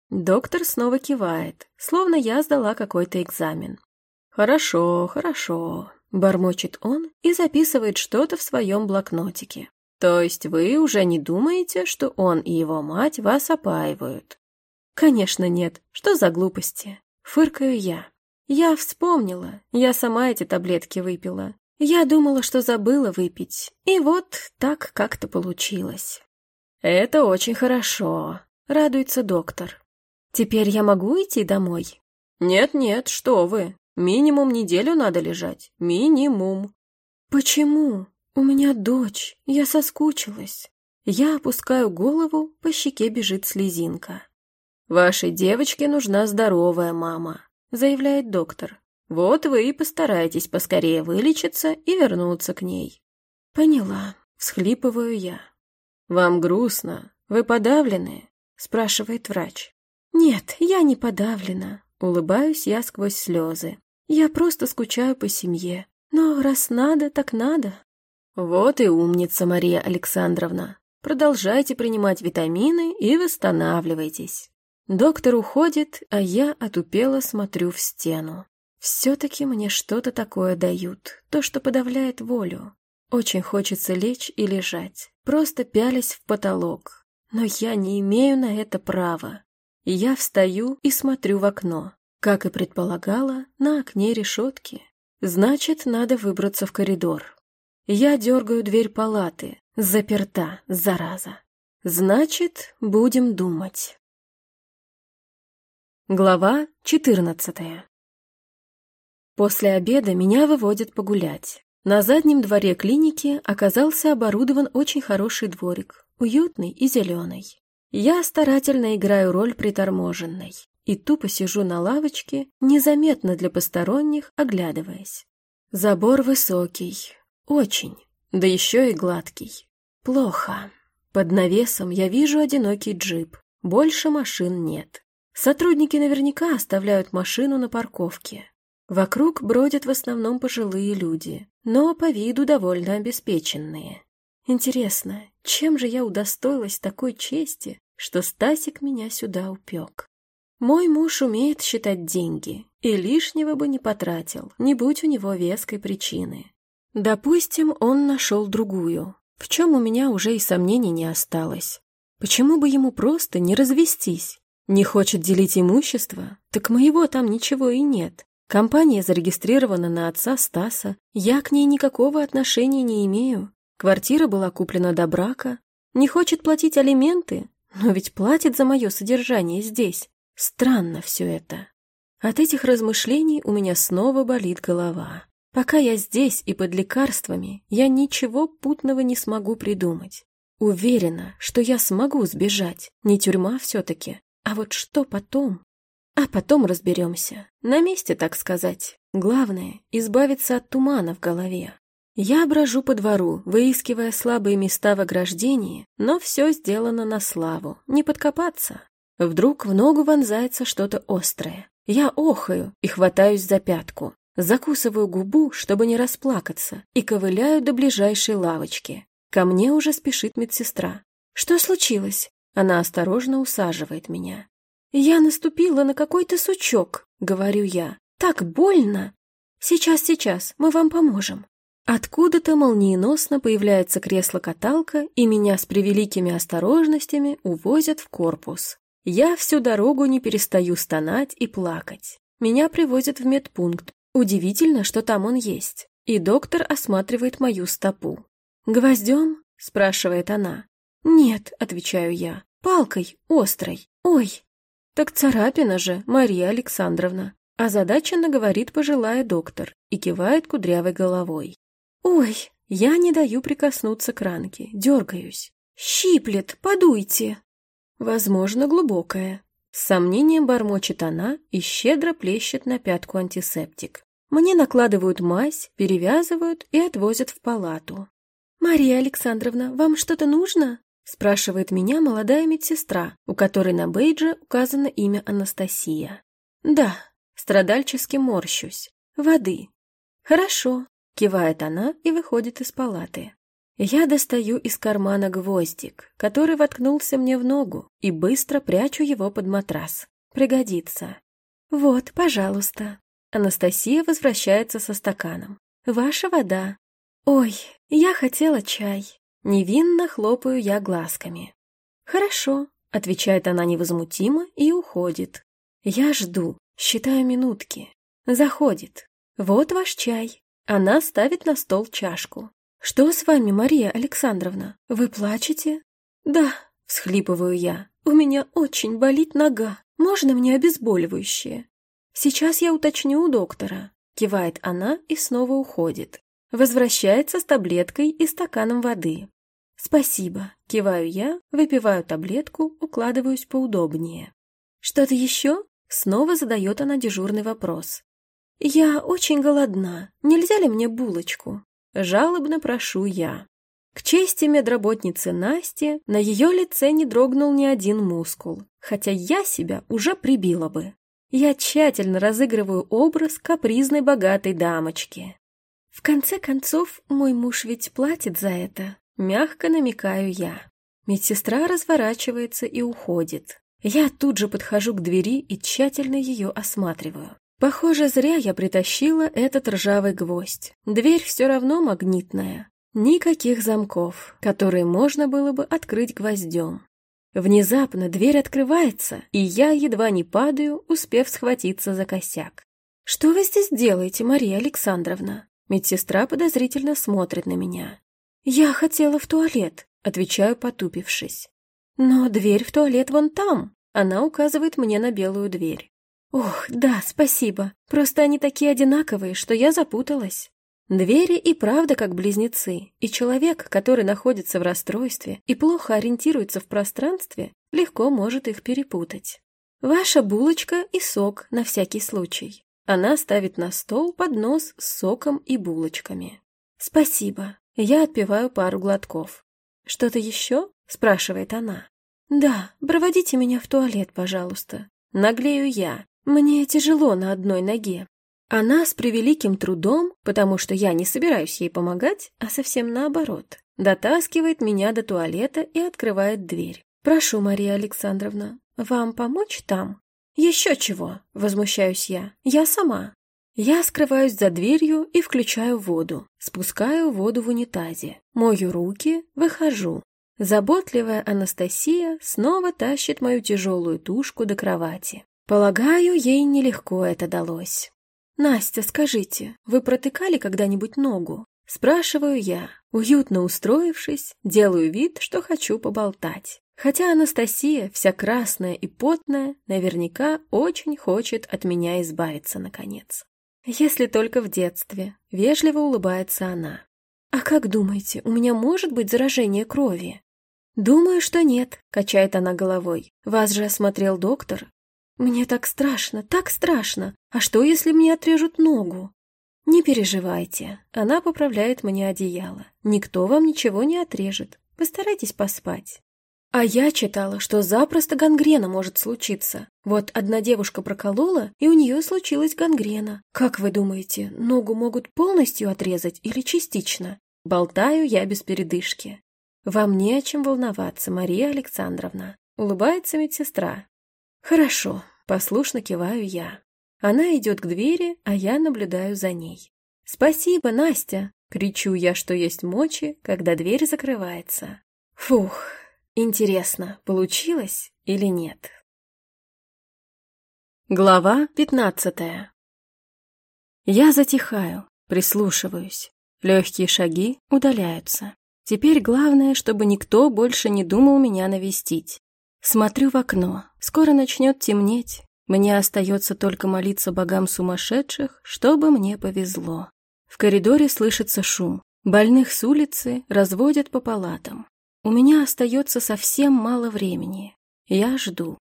Доктор снова кивает, словно я сдала какой-то экзамен. «Хорошо, хорошо», — бормочет он и записывает что-то в своем блокнотике. «То есть вы уже не думаете, что он и его мать вас опаивают?» «Конечно нет. Что за глупости?» — фыркаю я. «Я вспомнила. Я сама эти таблетки выпила. Я думала, что забыла выпить, и вот так как-то получилось. Это очень хорошо, радуется доктор. Теперь я могу идти домой? Нет-нет, что вы, минимум неделю надо лежать, минимум. Почему? У меня дочь, я соскучилась. Я опускаю голову, по щеке бежит слезинка. «Вашей девочке нужна здоровая мама», — заявляет доктор. Вот вы и постарайтесь поскорее вылечиться и вернуться к ней. Поняла, всхлипываю я. Вам грустно? Вы подавлены? Спрашивает врач. Нет, я не подавлена. Улыбаюсь я сквозь слезы. Я просто скучаю по семье. Но раз надо, так надо. Вот и умница, Мария Александровна. Продолжайте принимать витамины и восстанавливайтесь. Доктор уходит, а я отупело смотрю в стену. Все-таки мне что-то такое дают, то, что подавляет волю. Очень хочется лечь и лежать, просто пялись в потолок. Но я не имею на это права. я встаю и смотрю в окно. Как и предполагала, на окне решетки. Значит, надо выбраться в коридор. Я дергаю дверь палаты. Заперта, зараза. Значит, будем думать. Глава четырнадцатая После обеда меня выводят погулять. На заднем дворе клиники оказался оборудован очень хороший дворик, уютный и зеленый. Я старательно играю роль приторможенной и тупо сижу на лавочке, незаметно для посторонних, оглядываясь. Забор высокий, очень, да еще и гладкий. Плохо. Под навесом я вижу одинокий джип, больше машин нет. Сотрудники наверняка оставляют машину на парковке. Вокруг бродят в основном пожилые люди, но по виду довольно обеспеченные. Интересно, чем же я удостоилась такой чести, что Стасик меня сюда упек? Мой муж умеет считать деньги и лишнего бы не потратил, не будь у него веской причины. Допустим, он нашел другую, в чем у меня уже и сомнений не осталось. Почему бы ему просто не развестись? Не хочет делить имущество? Так моего там ничего и нет. Компания зарегистрирована на отца Стаса, я к ней никакого отношения не имею. Квартира была куплена до брака. Не хочет платить алименты, но ведь платит за мое содержание здесь. Странно все это. От этих размышлений у меня снова болит голова. Пока я здесь и под лекарствами, я ничего путного не смогу придумать. Уверена, что я смогу сбежать, не тюрьма все-таки. А вот что потом? А потом разберемся. На месте, так сказать. Главное — избавиться от тумана в голове. Я брожу по двору, выискивая слабые места в ограждении, но все сделано на славу, не подкопаться. Вдруг в ногу вонзается что-то острое. Я охаю и хватаюсь за пятку. Закусываю губу, чтобы не расплакаться, и ковыляю до ближайшей лавочки. Ко мне уже спешит медсестра. «Что случилось?» Она осторожно усаживает меня. «Я наступила на какой-то сучок», — говорю я. «Так больно!» «Сейчас, сейчас, мы вам поможем». Откуда-то молниеносно появляется кресло-каталка, и меня с превеликими осторожностями увозят в корпус. Я всю дорогу не перестаю стонать и плакать. Меня привозят в медпункт. Удивительно, что там он есть. И доктор осматривает мою стопу. «Гвоздем?» — спрашивает она. «Нет», — отвечаю я, — «палкой, острой. Ой!» «Так царапина же, Мария Александровна», — озадаченно говорит пожилая доктор и кивает кудрявой головой. «Ой!» Я не даю прикоснуться к ранке, дергаюсь. «Щиплет, подуйте!» Возможно, глубокая. С сомнением бормочет она и щедро плещет на пятку антисептик. Мне накладывают мазь, перевязывают и отвозят в палату. «Мария Александровна, вам что-то нужно?» спрашивает меня молодая медсестра, у которой на бейдже указано имя Анастасия. «Да», страдальчески морщусь. «Воды». «Хорошо», Кивает она и выходит из палаты. Я достаю из кармана гвоздик, который воткнулся мне в ногу, и быстро прячу его под матрас. Пригодится. Вот, пожалуйста. Анастасия возвращается со стаканом. Ваша вода. Ой, я хотела чай. Невинно хлопаю я глазками. Хорошо, отвечает она невозмутимо и уходит. Я жду, считаю минутки. Заходит. Вот ваш чай. Она ставит на стол чашку. «Что с вами, Мария Александровна? Вы плачете?» «Да», — всхлипываю я. «У меня очень болит нога. Можно мне обезболивающее?» «Сейчас я уточню у доктора», — кивает она и снова уходит. Возвращается с таблеткой и стаканом воды. «Спасибо», — киваю я, выпиваю таблетку, укладываюсь поудобнее. «Что-то еще?» — снова задает она дежурный вопрос. «Я очень голодна. Нельзя ли мне булочку?» Жалобно прошу я. К чести медработницы Насти, на ее лице не дрогнул ни один мускул, хотя я себя уже прибила бы. Я тщательно разыгрываю образ капризной богатой дамочки. В конце концов, мой муж ведь платит за это. Мягко намекаю я. Медсестра разворачивается и уходит. Я тут же подхожу к двери и тщательно ее осматриваю. Похоже, зря я притащила этот ржавый гвоздь. Дверь все равно магнитная. Никаких замков, которые можно было бы открыть гвоздем. Внезапно дверь открывается, и я едва не падаю, успев схватиться за косяк. «Что вы здесь делаете, Мария Александровна?» Медсестра подозрительно смотрит на меня. «Я хотела в туалет», — отвечаю, потупившись. «Но дверь в туалет вон там», — она указывает мне на белую дверь. Ох, да, спасибо. Просто они такие одинаковые, что я запуталась. Двери и правда как близнецы, и человек, который находится в расстройстве и плохо ориентируется в пространстве, легко может их перепутать. Ваша булочка и сок на всякий случай. Она ставит на стол поднос с соком и булочками. Спасибо. Я отпиваю пару глотков. Что-то еще? спрашивает она. Да, проводите меня в туалет, пожалуйста. Наглею я, мне тяжело на одной ноге. Она с превеликим трудом, потому что я не собираюсь ей помогать, а совсем наоборот, дотаскивает меня до туалета и открывает дверь. «Прошу, Мария Александровна, вам помочь там?» «Еще чего?» — возмущаюсь я. «Я сама». Я скрываюсь за дверью и включаю воду. Спускаю воду в унитазе. Мою руки, выхожу. Заботливая Анастасия снова тащит мою тяжелую тушку до кровати. Полагаю, ей нелегко это далось. «Настя, скажите, вы протыкали когда-нибудь ногу?» Спрашиваю я, уютно устроившись, делаю вид, что хочу поболтать. Хотя Анастасия, вся красная и потная, наверняка очень хочет от меня избавиться, наконец. Если только в детстве. Вежливо улыбается она. «А как думаете, у меня может быть заражение крови?» «Думаю, что нет», — качает она головой. «Вас же осмотрел доктор. «Мне так страшно, так страшно! А что, если мне отрежут ногу?» «Не переживайте, она поправляет мне одеяло. Никто вам ничего не отрежет. Постарайтесь поспать». А я читала, что запросто гангрена может случиться. Вот одна девушка проколола, и у нее случилась гангрена. Как вы думаете, ногу могут полностью отрезать или частично? Болтаю я без передышки. Вам не о чем волноваться, Мария Александровна. Улыбается медсестра. Хорошо, послушно киваю я. Она идет к двери, а я наблюдаю за ней. «Спасибо, Настя!» — кричу я, что есть мочи, когда дверь закрывается. Фух, интересно, получилось или нет? Глава пятнадцатая Я затихаю, прислушиваюсь. Легкие шаги удаляются. Теперь главное, чтобы никто больше не думал меня навестить. Смотрю в окно. Скоро начнет темнеть. Мне остается только молиться богам сумасшедших, чтобы мне повезло. В коридоре слышится шум. Больных с улицы разводят по палатам. У меня остается совсем мало времени. Я жду.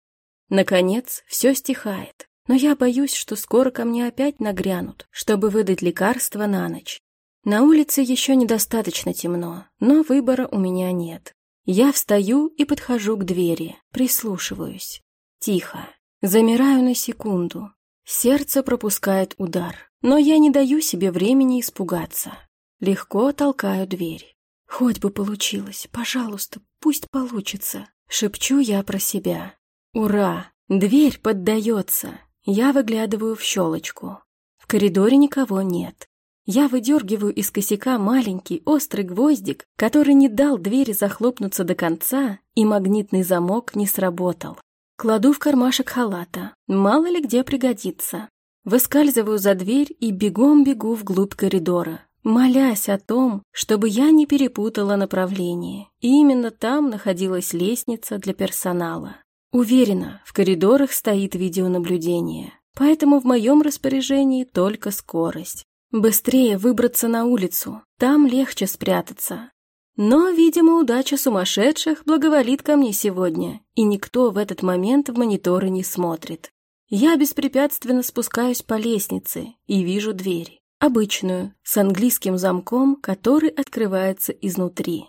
Наконец, все стихает. Но я боюсь, что скоро ко мне опять нагрянут, чтобы выдать лекарство на ночь. На улице еще недостаточно темно, но выбора у меня нет. Я встаю и подхожу к двери, прислушиваюсь. Тихо. Замираю на секунду. Сердце пропускает удар, но я не даю себе времени испугаться. Легко толкаю дверь. Хоть бы получилось, пожалуйста, пусть получится. Шепчу я про себя. Ура! Дверь поддается. Я выглядываю в щелочку. В коридоре никого нет. Я выдергиваю из косяка маленький острый гвоздик, который не дал двери захлопнуться до конца, и магнитный замок не сработал. Кладу в кармашек халата, мало ли где пригодится. Выскальзываю за дверь и бегом бегу вглубь коридора, молясь о том, чтобы я не перепутала направление. И именно там находилась лестница для персонала. Уверена, в коридорах стоит видеонаблюдение, поэтому в моем распоряжении только скорость. Быстрее выбраться на улицу, там легче спрятаться. Но, видимо, удача сумасшедших благоволит ко мне сегодня, и никто в этот момент в мониторы не смотрит. Я беспрепятственно спускаюсь по лестнице и вижу дверь. Обычную, с английским замком, который открывается изнутри.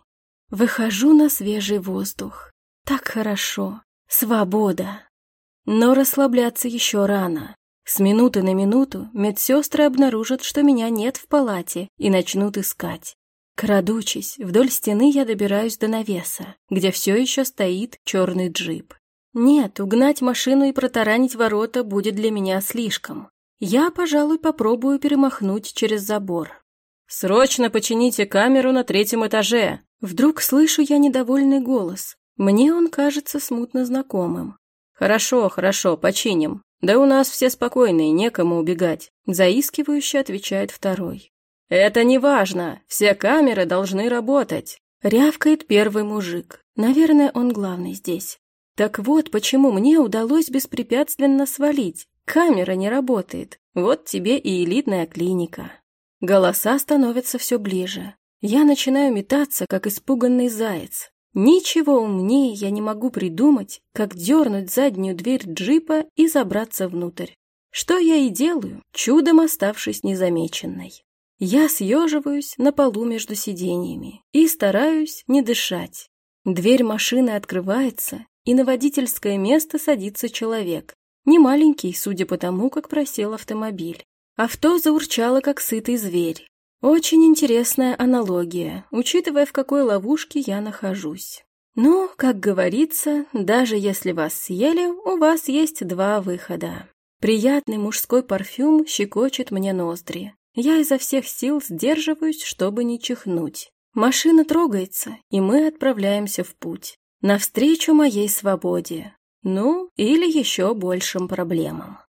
Выхожу на свежий воздух. Так хорошо. Свобода. Но расслабляться еще рано. С минуты на минуту медсестры обнаружат, что меня нет в палате, и начнут искать. Крадучись, вдоль стены я добираюсь до навеса, где все еще стоит черный джип. Нет, угнать машину и протаранить ворота будет для меня слишком. Я, пожалуй, попробую перемахнуть через забор. «Срочно почините камеру на третьем этаже!» Вдруг слышу я недовольный голос. Мне он кажется смутно знакомым. «Хорошо, хорошо, починим. «Да у нас все спокойные, некому убегать», — заискивающе отвечает второй. «Это не важно, все камеры должны работать», — рявкает первый мужик. Наверное, он главный здесь. Так вот, почему мне удалось беспрепятственно свалить. Камера не работает. Вот тебе и элитная клиника. Голоса становятся все ближе. Я начинаю метаться, как испуганный заяц. Ничего умнее я не могу придумать, как дернуть заднюю дверь джипа и забраться внутрь. Что я и делаю, чудом оставшись незамеченной. Я съеживаюсь на полу между сиденьями и стараюсь не дышать. Дверь машины открывается, и на водительское место садится человек. Не маленький, судя по тому, как просел автомобиль. Авто заурчало, как сытый зверь. Очень интересная аналогия, учитывая, в какой ловушке я нахожусь. Но, как говорится, даже если вас съели, у вас есть два выхода. Приятный мужской парфюм щекочет мне ноздри. Я изо всех сил сдерживаюсь, чтобы не чихнуть. Машина трогается, и мы отправляемся в путь. Навстречу моей свободе. Ну, или еще большим проблемам.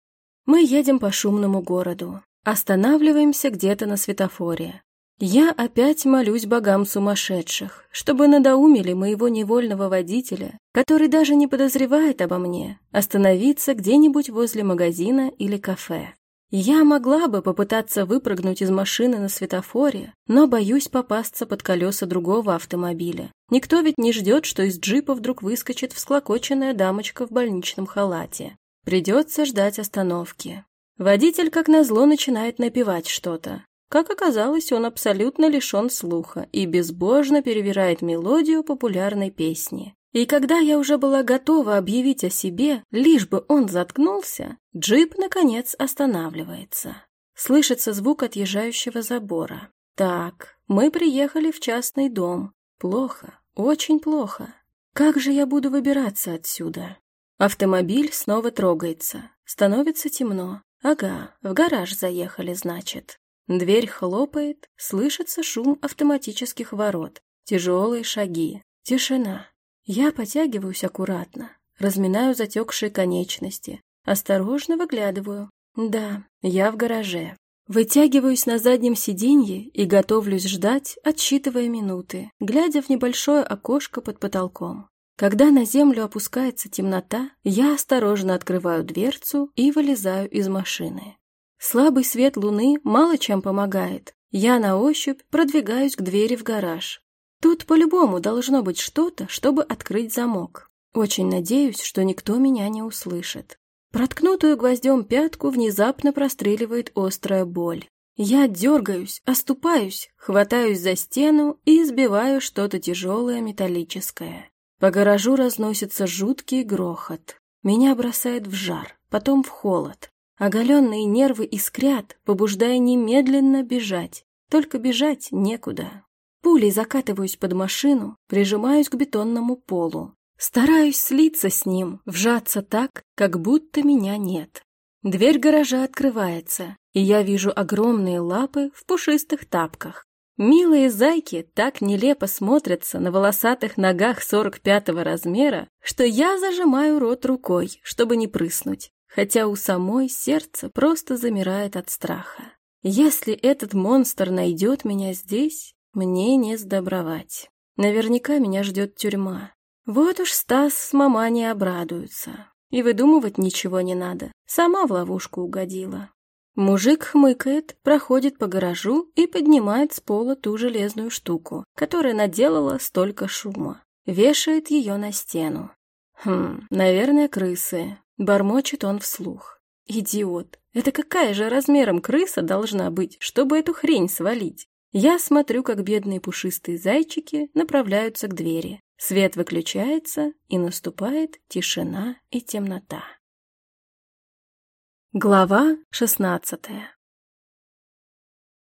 Мы едем по шумному городу. Останавливаемся где-то на светофоре. Я опять молюсь богам сумасшедших, чтобы надоумили моего невольного водителя, который даже не подозревает обо мне, остановиться где-нибудь возле магазина или кафе. Я могла бы попытаться выпрыгнуть из машины на светофоре, но боюсь попасться под колеса другого автомобиля. Никто ведь не ждет, что из джипа вдруг выскочит всклокоченная дамочка в больничном халате. Придется ждать остановки. Водитель, как назло, начинает напевать что-то. как оказалось, он абсолютно лишен слуха и безбожно перебирает мелодию популярной песни. И когда я уже была готова объявить о себе, лишь бы он заткнулся, джип, наконец, останавливается. Слышится звук отъезжающего забора. Так, мы приехали в частный дом. Плохо, очень плохо. Как же я буду выбираться отсюда? Автомобиль снова трогается. Становится темно. Ага, в гараж заехали, значит. Дверь хлопает, слышится шум автоматических ворот. Тяжелые шаги. Тишина. Я потягиваюсь аккуратно, разминаю затекшие конечности, осторожно выглядываю. Да, я в гараже. Вытягиваюсь на заднем сиденье и готовлюсь ждать, отсчитывая минуты, глядя в небольшое окошко под потолком. Когда на землю опускается темнота, я осторожно открываю дверцу и вылезаю из машины. Слабый свет луны мало чем помогает. Я на ощупь продвигаюсь к двери в гараж. Тут по-любому должно быть что-то, чтобы открыть замок. Очень надеюсь, что никто меня не услышит. Проткнутую гвоздем пятку внезапно простреливает острая боль. Я дергаюсь, оступаюсь, хватаюсь за стену и сбиваю что-то тяжелое металлическое. По гаражу разносится жуткий грохот. Меня бросает в жар, потом в холод. Оголенные нервы искрят, побуждая немедленно бежать. Только бежать некуда. Пулей закатываюсь под машину, прижимаюсь к бетонному полу. Стараюсь слиться с ним, вжаться так, как будто меня нет. Дверь гаража открывается, и я вижу огромные лапы в пушистых тапках. Милые зайки так нелепо смотрятся на волосатых ногах 45-го размера, что я зажимаю рот рукой, чтобы не прыснуть, хотя у самой сердце просто замирает от страха. Если этот монстр найдет меня здесь, мне не сдобровать. Наверняка меня ждет тюрьма, вот уж Стас с мама не обрадуются. И выдумывать ничего не надо. Сама в ловушку угодила. Мужик хмыкает, проходит по гаражу и поднимает с пола ту железную штуку, которая наделала столько шума. Вешает ее на стену. Хм, наверное, крысы. Бормочет он вслух. Идиот. Это какая же размером крыса должна быть, чтобы эту хрень свалить? Я смотрю, как бедные пушистые зайчики направляются к двери. Свет выключается, и наступает тишина и темнота. Глава шестнадцатая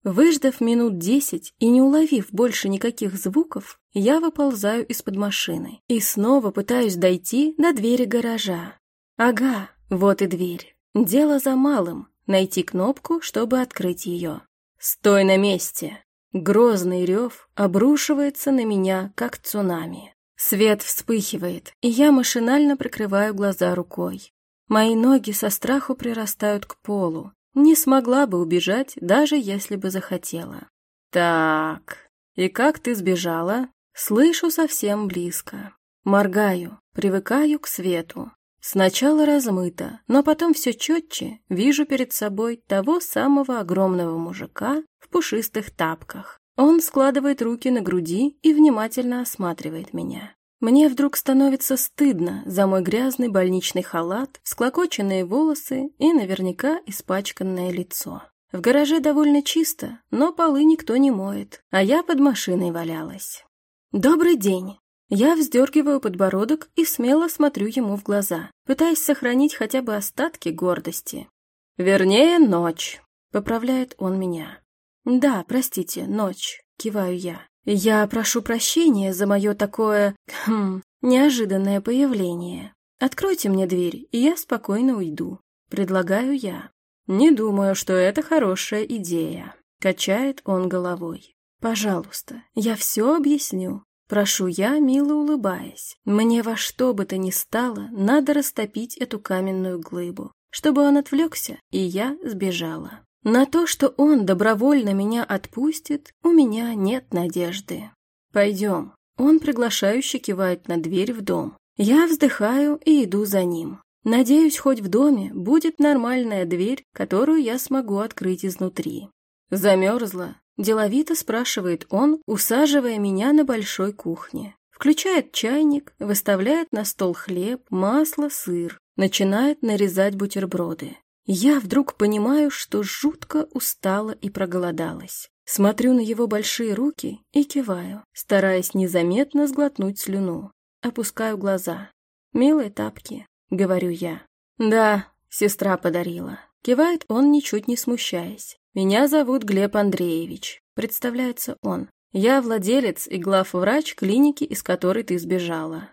Выждав минут десять и не уловив больше никаких звуков, я выползаю из-под машины и снова пытаюсь дойти до двери гаража. Ага, вот и дверь. Дело за малым — найти кнопку, чтобы открыть ее. «Стой на месте!» Грозный рев обрушивается на меня, как цунами. Свет вспыхивает, и я машинально прикрываю глаза рукой. Мои ноги со страху прирастают к полу. Не смогла бы убежать, даже если бы захотела. Так, и как ты сбежала? Слышу совсем близко. Моргаю, привыкаю к свету. Сначала размыто, но потом все четче вижу перед собой того самого огромного мужика в пушистых тапках. Он складывает руки на груди и внимательно осматривает меня. Мне вдруг становится стыдно за мой грязный больничный халат, склокоченные волосы и наверняка испачканное лицо. В гараже довольно чисто, но полы никто не моет, а я под машиной валялась. «Добрый день!» Я вздергиваю подбородок и смело смотрю ему в глаза, пытаясь сохранить хотя бы остатки гордости. «Вернее, ночь», — поправляет он меня. «Да, простите, ночь», — киваю я. «Я прошу прощения за мое такое... Хм, неожиданное появление. Откройте мне дверь, и я спокойно уйду», — предлагаю я. «Не думаю, что это хорошая идея», — качает он головой. «Пожалуйста, я все объясню. Прошу я, мило улыбаясь. Мне во что бы то ни стало, надо растопить эту каменную глыбу, чтобы он отвлекся, и я сбежала. На то, что он добровольно меня отпустит, у меня нет надежды. Пойдем. Он приглашающе кивает на дверь в дом. Я вздыхаю и иду за ним. Надеюсь, хоть в доме будет нормальная дверь, которую я смогу открыть изнутри. Замерзла. Деловито спрашивает он, усаживая меня на большой кухне. Включает чайник, выставляет на стол хлеб, масло, сыр. Начинает нарезать бутерброды. Я вдруг понимаю, что жутко устала и проголодалась. Смотрю на его большие руки и киваю, стараясь незаметно сглотнуть слюну. Опускаю глаза. «Милые тапки», — говорю я. «Да, сестра подарила». Кивает он, ничуть не смущаясь. «Меня зовут Глеб Андреевич», — представляется он. «Я владелец и главврач клиники, из которой ты сбежала».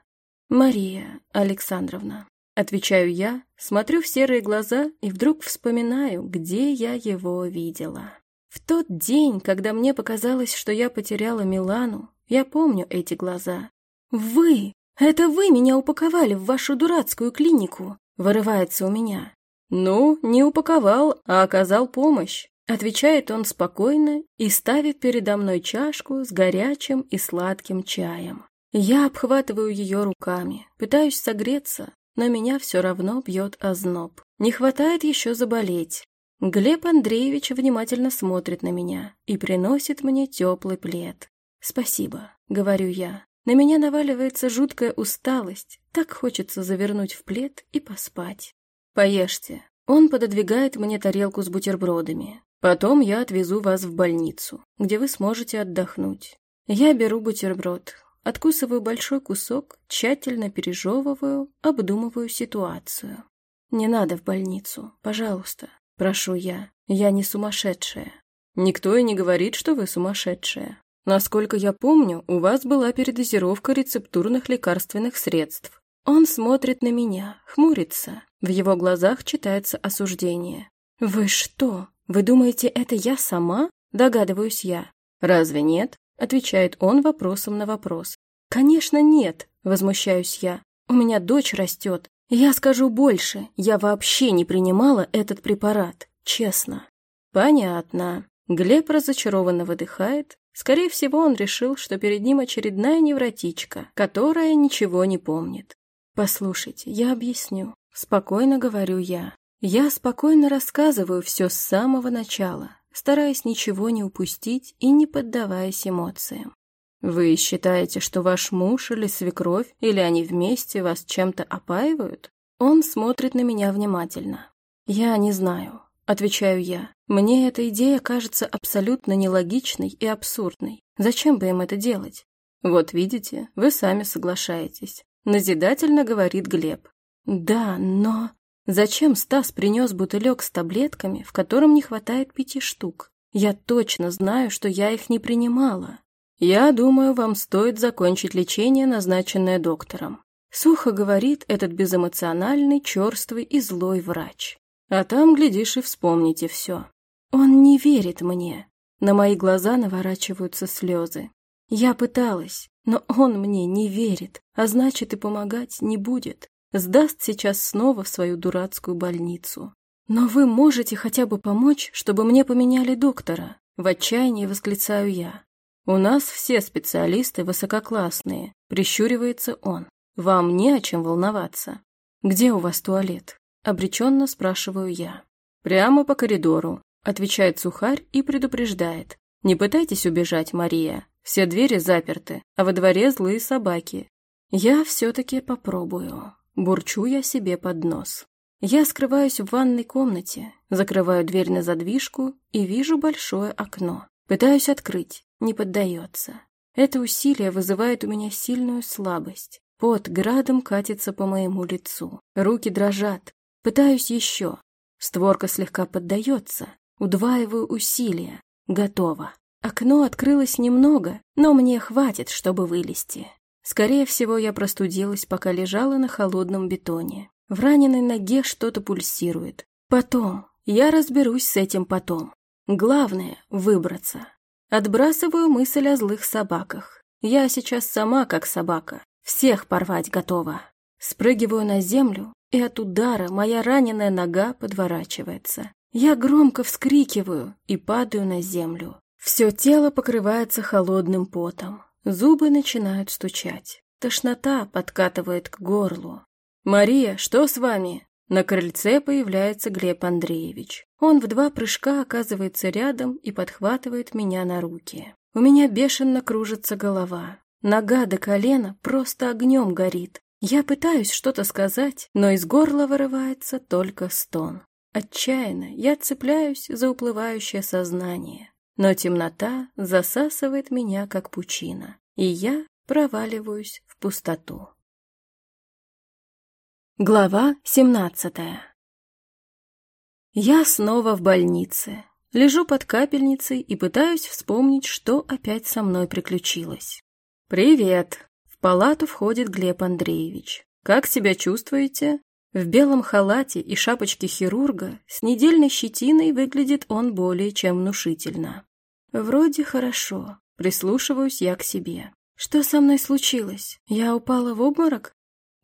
«Мария Александровна», — отвечаю я, смотрю в серые глаза и вдруг вспоминаю, где я его видела. В тот день, когда мне показалось, что я потеряла Милану, я помню эти глаза. «Вы! Это вы меня упаковали в вашу дурацкую клинику!» — вырывается у меня. «Ну, не упаковал, а оказал помощь», — отвечает он спокойно и ставит передо мной чашку с горячим и сладким чаем. Я обхватываю ее руками, пытаюсь согреться, но меня все равно бьет озноб. Не хватает еще заболеть. Глеб Андреевич внимательно смотрит на меня и приносит мне теплый плед. «Спасибо», — говорю я. На меня наваливается жуткая усталость, так хочется завернуть в плед и поспать. «Поешьте». Он пододвигает мне тарелку с бутербродами. Потом я отвезу вас в больницу, где вы сможете отдохнуть. Я беру бутерброд, откусываю большой кусок, тщательно пережевываю, обдумываю ситуацию. Не надо в больницу, пожалуйста. Прошу я, я не сумасшедшая. Никто и не говорит, что вы сумасшедшая. Насколько я помню, у вас была передозировка рецептурных лекарственных средств. Он смотрит на меня, хмурится. В его глазах читается осуждение. «Вы что? Вы думаете, это я сама?» Догадываюсь я. «Разве нет?» Отвечает он вопросом на вопрос. «Конечно нет!» Возмущаюсь я. «У меня дочь растет, я скажу больше, я вообще не принимала этот препарат, честно. Понятно. Глеб разочарованно выдыхает. Скорее всего, он решил, что перед ним очередная невротичка, которая ничего не помнит. Послушайте, я объясню. Спокойно говорю я. Я спокойно рассказываю все с самого начала, стараясь ничего не упустить и не поддаваясь эмоциям. «Вы считаете, что ваш муж или свекровь, или они вместе вас чем-то опаивают?» Он смотрит на меня внимательно. «Я не знаю», — отвечаю я. «Мне эта идея кажется абсолютно нелогичной и абсурдной. Зачем бы им это делать?» «Вот видите, вы сами соглашаетесь», — назидательно говорит Глеб. «Да, но...» «Зачем Стас принес бутылек с таблетками, в котором не хватает пяти штук? Я точно знаю, что я их не принимала. «Я думаю, вам стоит закончить лечение, назначенное доктором», сухо говорит этот безэмоциональный, черствый и злой врач. А там, глядишь, и вспомните все. Он не верит мне. На мои глаза наворачиваются слезы. Я пыталась, но он мне не верит, а значит и помогать не будет. Сдаст сейчас снова в свою дурацкую больницу. Но вы можете хотя бы помочь, чтобы мне поменяли доктора? В отчаянии восклицаю я. «У нас все специалисты высококлассные», — прищуривается он. «Вам не о чем волноваться». «Где у вас туалет?» — обреченно спрашиваю я. «Прямо по коридору», — отвечает сухарь и предупреждает. «Не пытайтесь убежать, Мария. Все двери заперты, а во дворе злые собаки. Я все-таки попробую». Бурчу я себе под нос. Я скрываюсь в ванной комнате, закрываю дверь на задвижку и вижу большое окно. Пытаюсь открыть, не поддается. Это усилие вызывает у меня сильную слабость. Пот градом катится по моему лицу. Руки дрожат. Пытаюсь еще. Створка слегка поддается. Удваиваю усилия. Готово. Окно открылось немного, но мне хватит, чтобы вылезти. Скорее всего, я простудилась, пока лежала на холодном бетоне. В раненой ноге что-то пульсирует. Потом. Я разберусь с этим потом. Главное — выбраться. Отбрасываю мысль о злых собаках. Я сейчас сама как собака. Всех порвать готова. Спрыгиваю на землю, и от удара моя раненая нога подворачивается. Я громко вскрикиваю и падаю на землю. Все тело покрывается холодным потом. Зубы начинают стучать. Тошнота подкатывает к горлу. «Мария, что с вами?» На крыльце появляется Глеб Андреевич. Он в два прыжка оказывается рядом и подхватывает меня на руки. У меня бешено кружится голова. Нога до колена просто огнем горит. Я пытаюсь что-то сказать, но из горла вырывается только стон. Отчаянно я цепляюсь за уплывающее сознание, но темнота засасывает меня, как пучина, и я проваливаюсь в пустоту. Глава семнадцатая Я снова в больнице. Лежу под капельницей и пытаюсь вспомнить, что опять со мной приключилось. «Привет!» В палату входит Глеб Андреевич. «Как себя чувствуете?» В белом халате и шапочке хирурга с недельной щетиной выглядит он более чем внушительно. Вроде хорошо. Прислушиваюсь я к себе. Что со мной случилось? Я упала в обморок?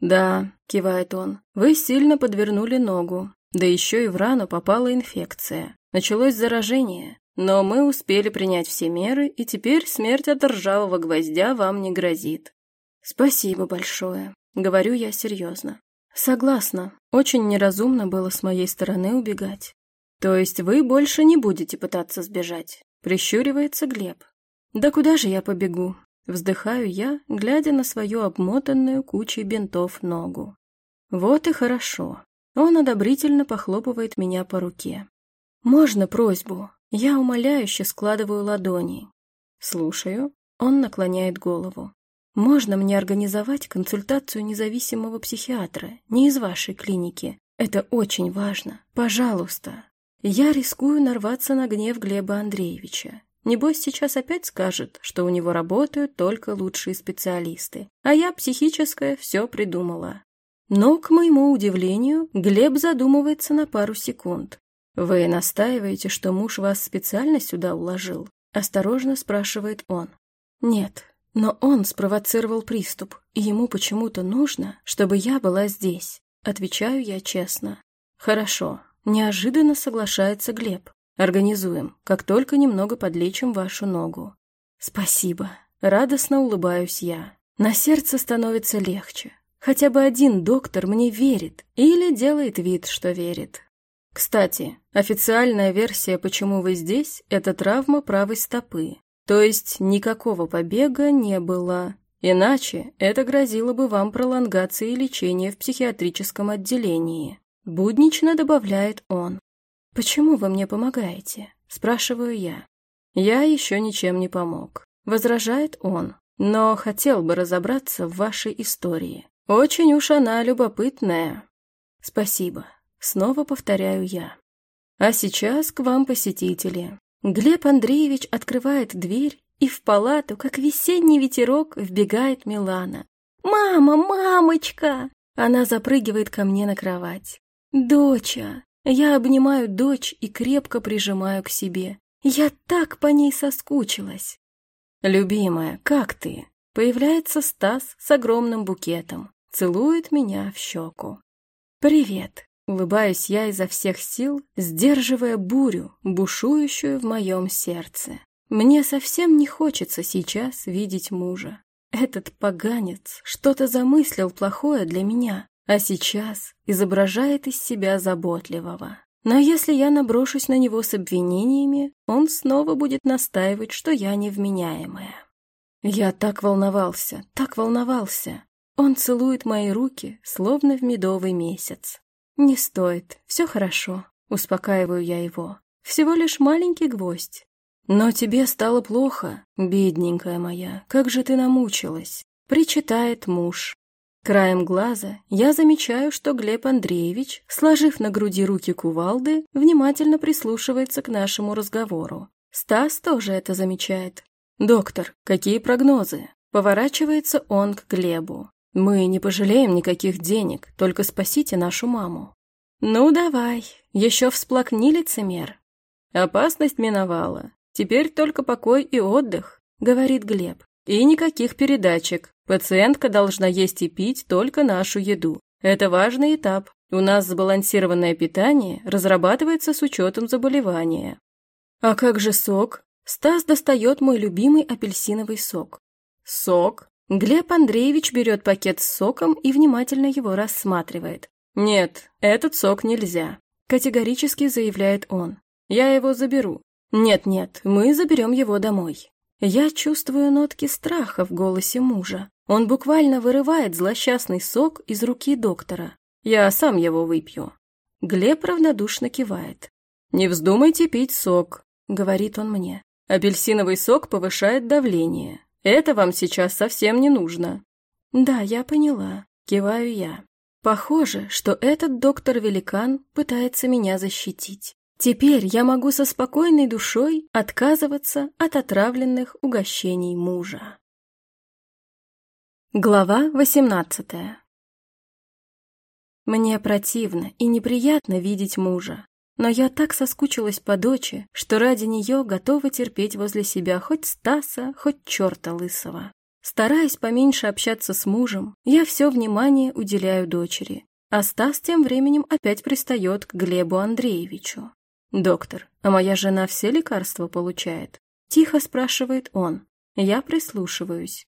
Да, кивает он. Вы сильно подвернули ногу. Да еще и в рану попала инфекция. Началось заражение. Но мы успели принять все меры, и теперь смерть от ржавого гвоздя вам не грозит. Спасибо большое. Говорю я серьезно. Согласна. Очень неразумно было с моей стороны убегать. То есть вы больше не будете пытаться сбежать? Прищуривается Глеб. Да куда же я побегу? Вздыхаю я, глядя на свою обмотанную кучей бинтов ногу. Вот и хорошо. Он одобрительно похлопывает меня по руке. «Можно просьбу?» Я умоляюще складываю ладони. «Слушаю». Он наклоняет голову. Можно мне организовать консультацию независимого психиатра, не из вашей клиники? Это очень важно. Пожалуйста. Я рискую нарваться на гнев Глеба Андреевича. Небось, сейчас опять скажет, что у него работают только лучшие специалисты, а я, психическая, все придумала. Но, к моему удивлению, Глеб задумывается на пару секунд. «Вы настаиваете, что муж вас специально сюда уложил?» Осторожно спрашивает он. «Нет, но он спровоцировал приступ, и ему почему-то нужно, чтобы я была здесь. Отвечаю я честно. Хорошо. Неожиданно соглашается Глеб. Организуем, как только немного подлечим вашу ногу. Спасибо. Радостно улыбаюсь я. На сердце становится легче. Хотя бы один доктор мне верит или делает вид, что верит. Кстати, официальная версия, почему вы здесь, это травма правой стопы. То есть никакого побега не было. Иначе это грозило бы вам пролонгацией лечения в психиатрическом отделении. Буднично добавляет он. «Почему вы мне помогаете?» – спрашиваю я. «Я еще ничем не помог», – возражает он. «Но хотел бы разобраться в вашей истории. Очень уж она любопытная». «Спасибо», – снова повторяю я. «А сейчас к вам посетители. Глеб Андреевич открывает дверь, и в палату, как весенний ветерок, вбегает Милана. «Мама, мамочка!» Она запрыгивает ко мне на кровать. «Доча!» Я обнимаю дочь и крепко прижимаю к себе. Я так по ней соскучилась. «Любимая, как ты?» Появляется Стас с огромным букетом. Целует меня в щеку. «Привет!» Улыбаюсь я изо всех сил, сдерживая бурю, бушующую в моем сердце. Мне совсем не хочется сейчас видеть мужа. Этот поганец что-то замыслил плохое для меня, а сейчас изображает из себя заботливого. Но если я наброшусь на него с обвинениями, он снова будет настаивать, что я невменяемая. Я так волновался, так волновался. Он целует мои руки, словно в медовый месяц. «Не стоит, все хорошо», — успокаиваю я его. «Всего лишь маленький гвоздь». «Но тебе стало плохо, бедненькая моя, как же ты намучилась», — причитает муж. Краем глаза я замечаю, что Глеб Андреевич, сложив на груди руки кувалды, внимательно прислушивается к нашему разговору. Стас тоже это замечает. «Доктор, какие прогнозы?» Поворачивается он к Глебу. Мы не пожалеем никаких денег, только спасите нашу маму. Ну давай, еще всплакни лицемер. Опасность миновала. Теперь только покой и отдых, говорит Глеб. И никаких передачек. Пациентка должна есть и пить только нашу еду. Это важный этап. У нас сбалансированное питание разрабатывается с учетом заболевания. А как же сок? Стас достает мой любимый апельсиновый сок. Сок? Глеб Андреевич берет пакет с соком и внимательно его рассматривает. «Нет, этот сок нельзя», – категорически заявляет он. «Я его заберу». «Нет-нет, мы заберем его домой». Я чувствую нотки страха в голосе мужа. Он буквально вырывает злосчастный сок из руки доктора. «Я сам его выпью». Глеб равнодушно кивает. «Не вздумайте пить сок», — говорит он мне. «Апельсиновый сок повышает давление. Это вам сейчас совсем не нужно». «Да, я поняла», — киваю я. Похоже, что этот доктор-великан пытается меня защитить. Теперь я могу со спокойной душой отказываться от отравленных угощений мужа. Глава восемнадцатая Мне противно и неприятно видеть мужа, но я так соскучилась по дочи, что ради нее готова терпеть возле себя хоть Стаса, хоть черта лысого. Стараясь поменьше общаться с мужем, я все внимание уделяю дочери, а Стас тем временем опять пристает к Глебу Андреевичу. «Доктор, а моя жена все лекарства получает?» Тихо спрашивает он. Я прислушиваюсь.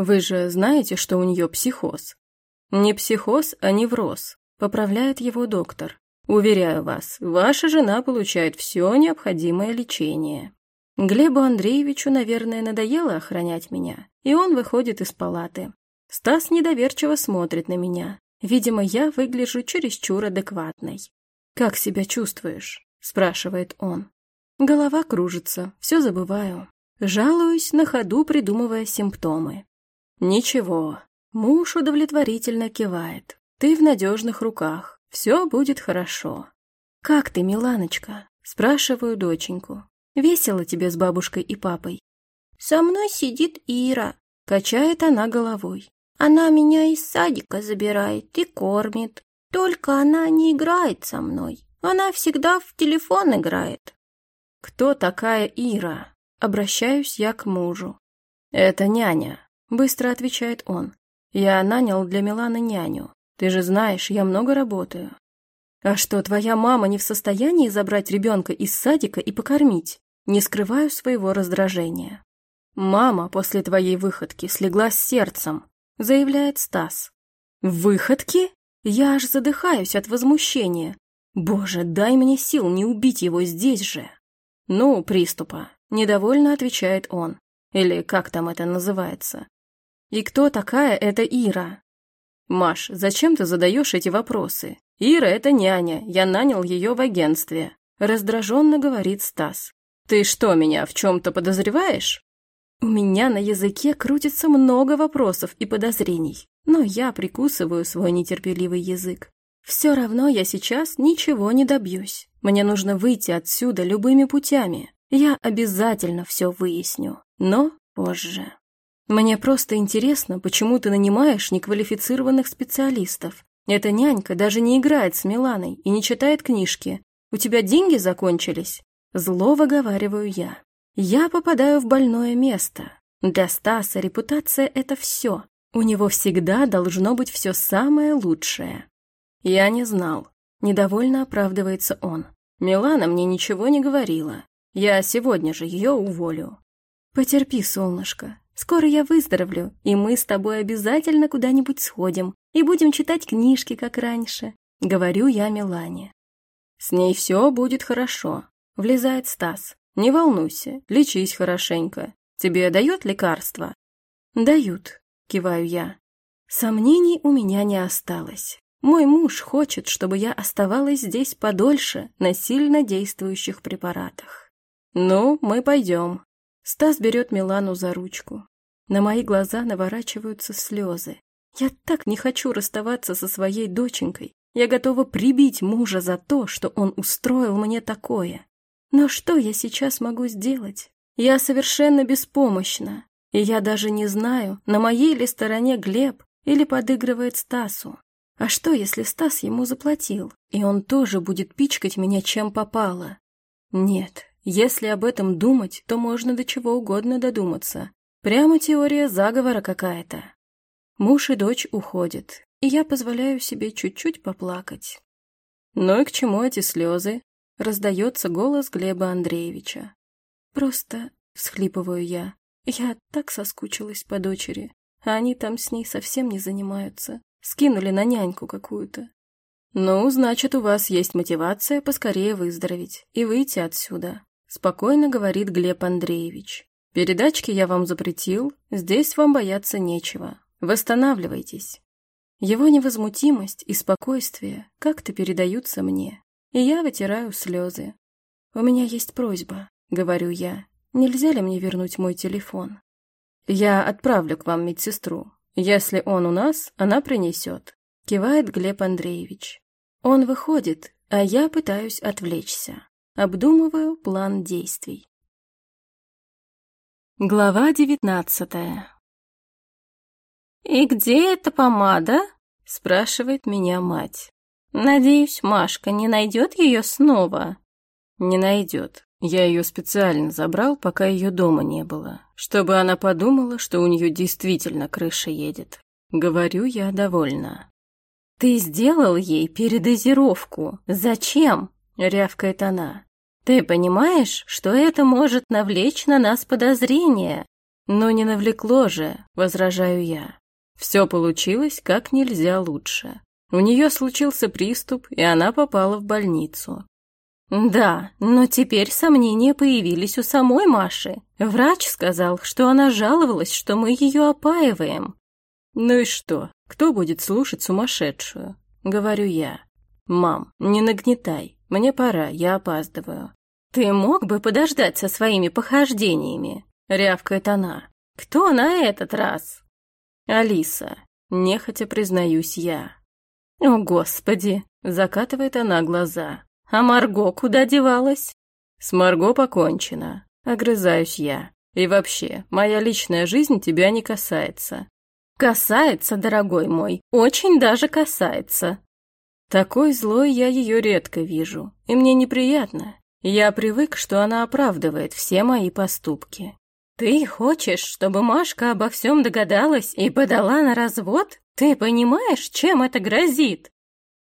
«Вы же знаете, что у нее психоз?» «Не психоз, а невроз», — поправляет его доктор. «Уверяю вас, ваша жена получает все необходимое лечение». Глебу Андреевичу, наверное, надоело охранять меня, и он выходит из палаты. Стас недоверчиво смотрит на меня. Видимо, я выгляжу чересчур адекватной. «Как себя чувствуешь?» – спрашивает он. Голова кружится, все забываю. Жалуюсь на ходу, придумывая симптомы. «Ничего». Муж удовлетворительно кивает. «Ты в надежных руках. Все будет хорошо». «Как ты, Миланочка?» – спрашиваю доченьку. Весело тебе с бабушкой и папой. Со мной сидит Ира. Качает она головой. Она меня из садика забирает и кормит. Только она не играет со мной. Она всегда в телефон играет. Кто такая Ира? Обращаюсь я к мужу. Это няня, быстро отвечает он. Я нанял для Миланы няню. Ты же знаешь, я много работаю. «А что, твоя мама не в состоянии забрать ребенка из садика и покормить?» Не скрываю своего раздражения. «Мама после твоей выходки слегла с сердцем», — заявляет Стас. «Выходки? Я аж задыхаюсь от возмущения. Боже, дай мне сил не убить его здесь же!» «Ну, приступа», — недовольно отвечает он. Или как там это называется. «И кто такая эта Ира?» «Маш, зачем ты задаешь эти вопросы? Ира — это няня, я нанял ее в агентстве», — раздраженно говорит Стас. «Ты что, меня в чем-то подозреваешь?» У меня на языке крутится много вопросов и подозрений, но я прикусываю свой нетерпеливый язык. Все равно я сейчас ничего не добьюсь. Мне нужно выйти отсюда любыми путями. Я обязательно все выясню, но позже. Мне просто интересно, почему ты нанимаешь неквалифицированных специалистов. Эта нянька даже не играет с Миланой и не читает книжки. У тебя деньги закончились? Зло выговариваю я. Я попадаю в больное место. Для Стаса репутация — это все. У него всегда должно быть все самое лучшее. Я не знал. Недовольно оправдывается он. Милана мне ничего не говорила. Я сегодня же ее уволю. Потерпи, солнышко. Скоро я выздоровлю, и мы с тобой обязательно куда-нибудь сходим и будем читать книжки, как раньше», — говорю я Милане. «С ней все будет хорошо», — влезает Стас. «Не волнуйся, лечись хорошенько. Тебе дают лекарства?» «Дают», — киваю я. Сомнений у меня не осталось. Мой муж хочет, чтобы я оставалась здесь подольше на сильно действующих препаратах. «Ну, мы пойдем». Стас берет Милану за ручку. На мои глаза наворачиваются слезы. Я так не хочу расставаться со своей доченькой. Я готова прибить мужа за то, что он устроил мне такое. Но что я сейчас могу сделать? Я совершенно беспомощна. И я даже не знаю, на моей ли стороне Глеб или подыгрывает Стасу. А что, если Стас ему заплатил, и он тоже будет пичкать меня чем попало? Нет, если об этом думать, то можно до чего угодно додуматься. Прямо теория заговора какая-то. Муж и дочь уходят, и я позволяю себе чуть-чуть поплакать. Ну и к чему эти слезы? Раздается голос Глеба Андреевича. Просто всхлипываю я. Я так соскучилась по дочери, а они там с ней совсем не занимаются. Скинули на няньку какую-то. Ну, значит, у вас есть мотивация поскорее выздороветь и выйти отсюда, спокойно говорит Глеб Андреевич. Передачки я вам запретил, здесь вам бояться нечего. Восстанавливайтесь. Его невозмутимость и спокойствие как-то передаются мне, и я вытираю слезы. «У меня есть просьба», — говорю я. «Нельзя ли мне вернуть мой телефон?» «Я отправлю к вам медсестру. Если он у нас, она принесет», — кивает Глеб Андреевич. Он выходит, а я пытаюсь отвлечься. Обдумываю план действий. Глава девятнадцатая «И где эта помада?» — спрашивает меня мать. «Надеюсь, Машка не найдет ее снова?» «Не найдет. Я ее специально забрал, пока ее дома не было, чтобы она подумала, что у нее действительно крыша едет. Говорю я довольна». «Ты сделал ей передозировку. Зачем?» — рявкает она. «Ты понимаешь, что это может навлечь на нас подозрения?» «Но не навлекло же», — возражаю я. Все получилось как нельзя лучше. У нее случился приступ, и она попала в больницу. Да, но теперь сомнения появились у самой Маши. Врач сказал, что она жаловалась, что мы ее опаиваем. Ну и что? Кто будет слушать сумасшедшую? Говорю я. Мам, не нагнетай. Мне пора, я опаздываю. Ты мог бы подождать со своими похождениями? Рявкает она. Кто на этот раз? «Алиса, нехотя признаюсь я». «О, Господи!» — закатывает она глаза. «А Марго куда девалась?» «С Марго покончено», — огрызаюсь я. «И вообще, моя личная жизнь тебя не касается». «Касается, дорогой мой, очень даже касается». Такой злой я ее редко вижу, и мне неприятно. Я привык, что она оправдывает все мои поступки. «Ты хочешь, чтобы Машка обо всем догадалась и подала на развод? Ты понимаешь, чем это грозит?»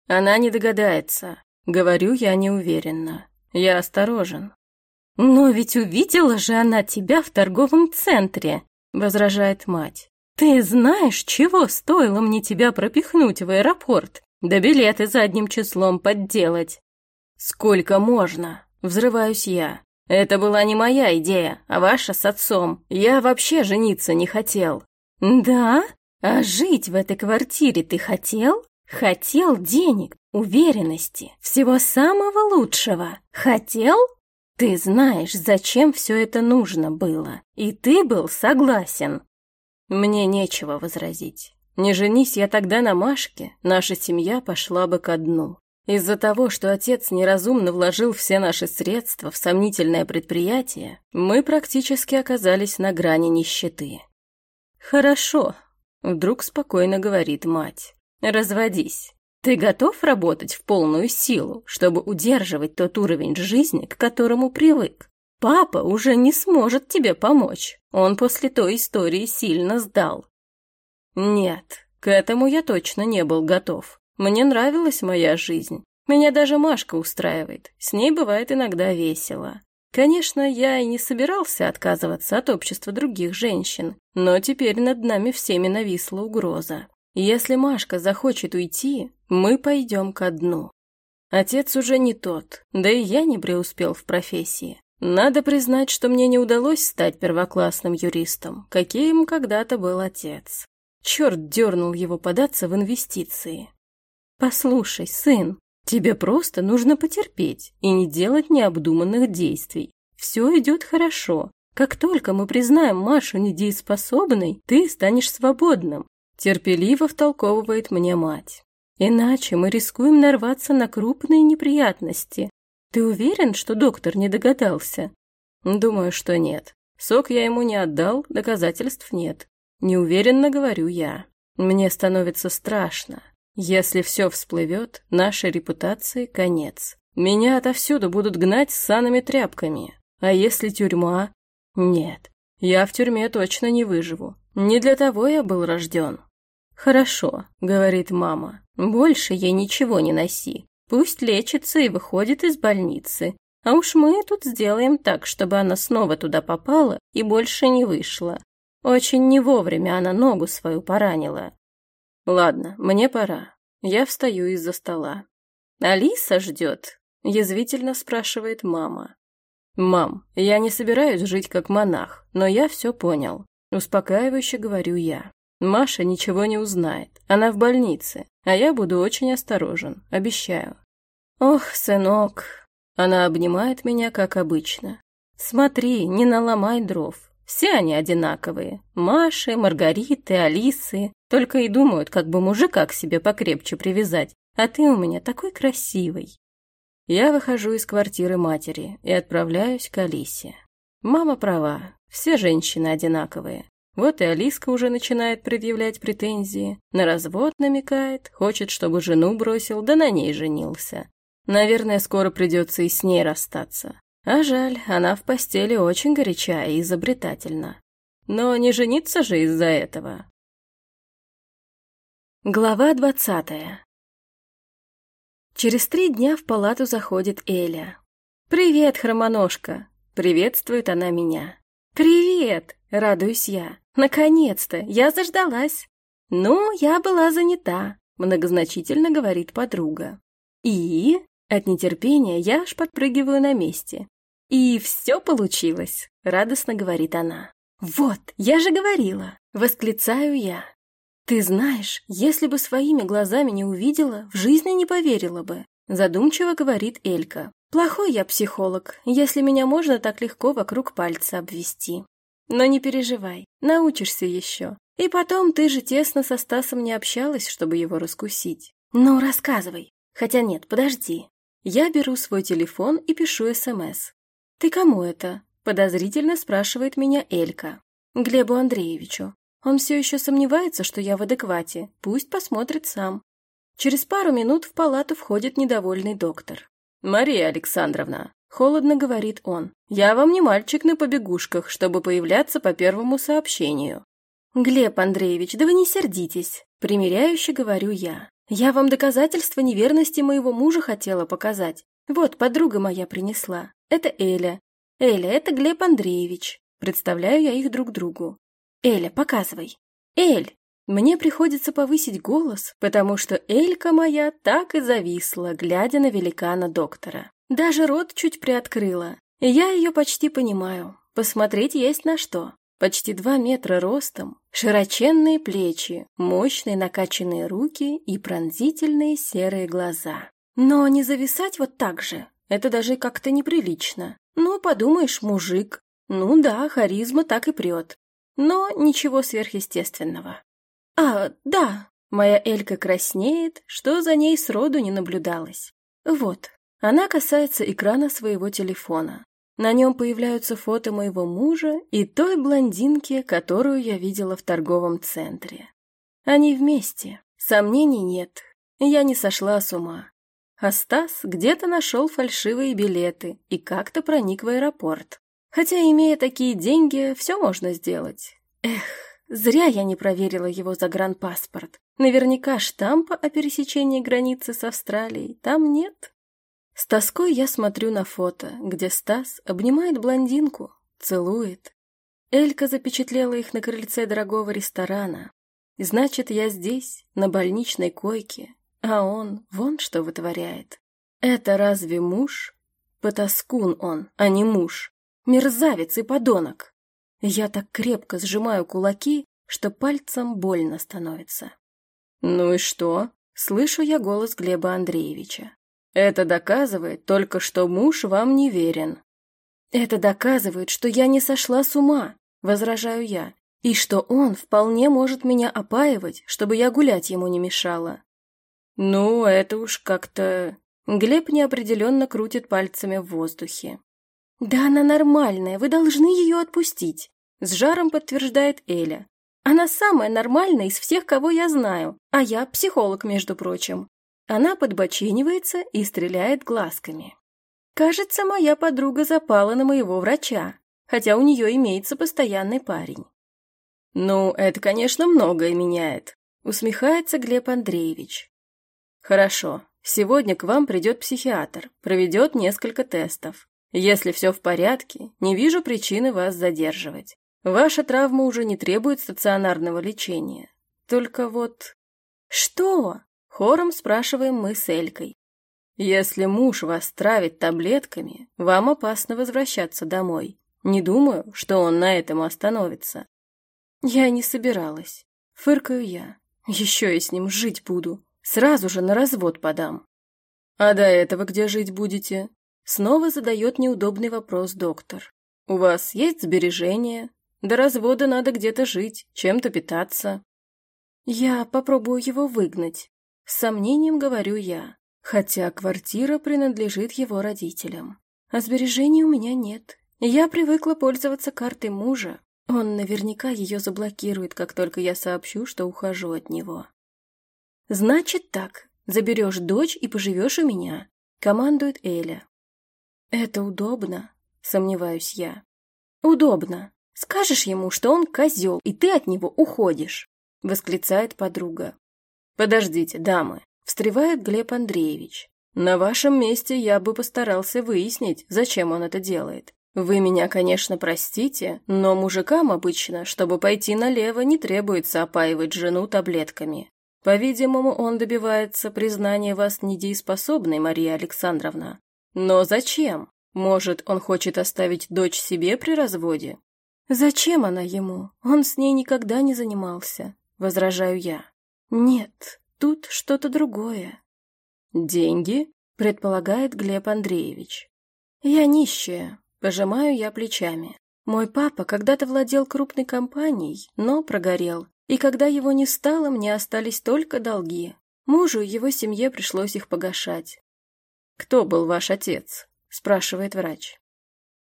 «Она не догадается», — говорю я неуверенно. «Я осторожен». «Но ведь увидела же она тебя в торговом центре», — возражает мать. «Ты знаешь, чего стоило мне тебя пропихнуть в аэропорт, да билеты задним числом подделать?» «Сколько можно?» — взрываюсь я. Это была не моя идея, а ваша с отцом. Я вообще жениться не хотел». «Да? А жить в этой квартире ты хотел? Хотел денег, уверенности, всего самого лучшего. Хотел? Ты знаешь, зачем все это нужно было, и ты был согласен». Мне нечего возразить. Не женись я тогда на Машке, наша семья пошла бы ко дну. Из-за того, что отец неразумно вложил все наши средства в сомнительное предприятие, мы практически оказались на грани нищеты. «Хорошо», — вдруг спокойно говорит мать. «Разводись. Ты готов работать в полную силу, чтобы удерживать тот уровень жизни, к которому привык? Папа уже не сможет тебе помочь. Он после той истории сильно сдал». «Нет, к этому я точно не был готов. Мне нравилась моя жизнь. Меня даже Машка устраивает. С ней бывает иногда весело. Конечно, я и не собирался отказываться от общества других женщин, но теперь над нами всеми нависла угроза. Если Машка захочет уйти, мы пойдем ко дну. Отец уже не тот, да и я не преуспел в профессии. Надо признать, что мне не удалось стать первоклассным юристом, каким когда-то был отец. Черт дернул его податься в инвестиции. «Послушай, сын, тебе просто нужно потерпеть и не делать необдуманных действий. Все идет хорошо. Как только мы признаем Машу недееспособной, ты станешь свободным», терпеливо втолковывает мне мать. «Иначе мы рискуем нарваться на крупные неприятности. Ты уверен, что доктор не догадался?» «Думаю, что нет. Сок я ему не отдал, доказательств нет. Неуверенно говорю я. Мне становится страшно. Если все всплывет, нашей репутации конец. Меня отовсюду будут гнать с санами тряпками. А если тюрьма? Нет, я в тюрьме точно не выживу. Не для того я был рожден. Хорошо, говорит мама, больше ей ничего не носи. Пусть лечится и выходит из больницы. А уж мы тут сделаем так, чтобы она снова туда попала и больше не вышла. Очень не вовремя она ногу свою поранила. Ладно, мне пора. Я встаю из-за стола. Алиса ждет? Язвительно спрашивает мама. Мам, я не собираюсь жить как монах, но я все понял. Успокаивающе говорю я. Маша ничего не узнает. Она в больнице, а я буду очень осторожен, обещаю. Ох, сынок. Она обнимает меня, как обычно. Смотри, не наломай дров. Все они одинаковые. Маши, Маргариты, Алисы. Только и думают, как бы мужика к себе покрепче привязать. А ты у меня такой красивый. Я выхожу из квартиры матери и отправляюсь к Алисе. Мама права, все женщины одинаковые. Вот и Алиска уже начинает предъявлять претензии. На развод намекает, хочет, чтобы жену бросил, да на ней женился. Наверное, скоро придется и с ней расстаться. А жаль, она в постели очень горяча и изобретательна. Но не жениться же из-за этого. Глава двадцатая Через три дня в палату заходит Эля. «Привет, хромоножка!» — приветствует она меня. «Привет!» — радуюсь я. «Наконец-то! Я заждалась!» «Ну, я была занята», — многозначительно говорит подруга. «И?» От нетерпения я аж подпрыгиваю на месте. «И все получилось», — радостно говорит она. «Вот, я же говорила!» — восклицаю я. «Ты знаешь, если бы своими глазами не увидела, в жизни не поверила бы», — задумчиво говорит Элька. «Плохой я психолог, если меня можно так легко вокруг пальца обвести. Но не переживай, научишься еще. И потом ты же тесно со Стасом не общалась, чтобы его раскусить. Ну, рассказывай. Хотя нет, подожди. Я беру свой телефон и пишу СМС. «Ты кому это?» – подозрительно спрашивает меня Элька. «Глебу Андреевичу. Он все еще сомневается, что я в адеквате. Пусть посмотрит сам». Через пару минут в палату входит недовольный доктор. «Мария Александровна, Холодно говорит он. «Я вам не мальчик на побегушках, чтобы появляться по первому сообщению». «Глеб Андреевич, да вы не сердитесь», — примиряюще говорю я. «Я вам доказательства неверности моего мужа хотела показать. Вот, подруга моя принесла. Это Эля. Эля, это Глеб Андреевич. Представляю я их друг другу. Эля, показывай. Эль!» Мне приходится повысить голос, потому что Элька моя так и зависла, глядя на великана доктора. Даже рот чуть приоткрыла. Я ее почти понимаю. Посмотреть есть на что. Почти два метра ростом, широченные плечи, мощные накачанные руки и пронзительные серые глаза. Но не зависать вот так же. Это даже как-то неприлично. Ну, подумаешь, мужик. Ну да, харизма так и прет. Но ничего сверхъестественного. А, да, моя Элька краснеет, что за ней сроду не наблюдалось. Вот, она касается экрана своего телефона. На нем появляются фото моего мужа и той блондинки, которую я видела в торговом центре. Они вместе, сомнений нет, я не сошла с ума. А Стас где-то нашел фальшивые билеты и как-то проник в аэропорт. Хотя, имея такие деньги, все можно сделать. Эх, зря я не проверила его загранпаспорт. Наверняка штампа о пересечении границы с Австралией там нет. С тоской я смотрю на фото, где Стас обнимает блондинку, целует. Элька запечатлела их на крыльце дорогого ресторана. Значит, я здесь, на больничной койке, а он вон что вытворяет. Это разве муж? Потаскун он, а не муж. Мерзавец и подонок. Я так крепко сжимаю кулаки, что пальцем больно становится. «Ну и что?» — слышу я голос Глеба Андреевича. Это доказывает только, что муж вам не верен. Это доказывает, что я не сошла с ума, возражаю я, и что он вполне может меня опаивать, чтобы я гулять ему не мешала. Ну, это уж как-то... Глеб неопределенно крутит пальцами в воздухе. «Да она нормальная, вы должны ее отпустить», — с жаром подтверждает Эля. «Она самая нормальная из всех, кого я знаю, а я психолог, между прочим. Она подбочинивается и стреляет глазками. Кажется, моя подруга запала на моего врача, хотя у нее имеется постоянный парень. «Ну, это, конечно, многое меняет», — усмехается Глеб Андреевич. «Хорошо, сегодня к вам придет психиатр, проведет несколько тестов. Если все в порядке, не вижу причины вас задерживать. Ваша травма уже не требует стационарного лечения. Только вот...» «Что?» Хором спрашиваем мы с Элькой. Если муж вас травит таблетками, вам опасно возвращаться домой. Не думаю, что он на этом остановится. Я не собиралась. Фыркаю я. Еще я с ним жить буду. Сразу же на развод подам. А до этого где жить будете? Снова задает неудобный вопрос доктор. У вас есть сбережения? До развода надо где-то жить, чем-то питаться. Я попробую его выгнать. С сомнением говорю я, хотя квартира принадлежит его родителям. А сбережений у меня нет. Я привыкла пользоваться картой мужа. Он наверняка ее заблокирует, как только я сообщу, что ухожу от него. «Значит так, заберешь дочь и поживешь у меня», — командует Эля. «Это удобно», — сомневаюсь я. «Удобно. Скажешь ему, что он козел, и ты от него уходишь», — восклицает подруга. «Подождите, дамы», — встревает Глеб Андреевич. «На вашем месте я бы постарался выяснить, зачем он это делает. Вы меня, конечно, простите, но мужикам обычно, чтобы пойти налево, не требуется опаивать жену таблетками. По-видимому, он добивается признания вас недееспособной, Мария Александровна. Но зачем? Может, он хочет оставить дочь себе при разводе? Зачем она ему? Он с ней никогда не занимался, возражаю я. Нет, тут что-то другое. Деньги? предполагает Глеб Андреевич. Я нищая, пожимаю я плечами. Мой папа когда-то владел крупной компанией, но прогорел, и когда его не стало, мне остались только долги. Мужу и его семье пришлось их погашать. «Кто был ваш отец?» – спрашивает врач.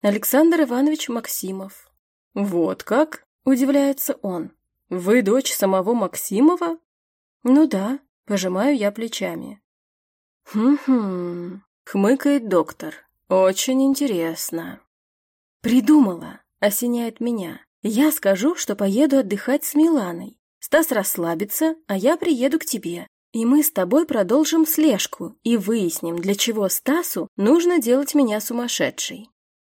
«Александр Иванович Максимов». «Вот как?» – удивляется он. «Вы дочь самого Максимова?» «Ну да», – пожимаю я плечами. «Хм-хм», – хмыкает доктор. «Очень интересно». «Придумала», – осеняет меня. Я скажу, что поеду отдыхать с Миланой. Стас расслабится, а я приеду к тебе. И мы с тобой продолжим слежку и выясним, для чего Стасу нужно делать меня сумасшедшей.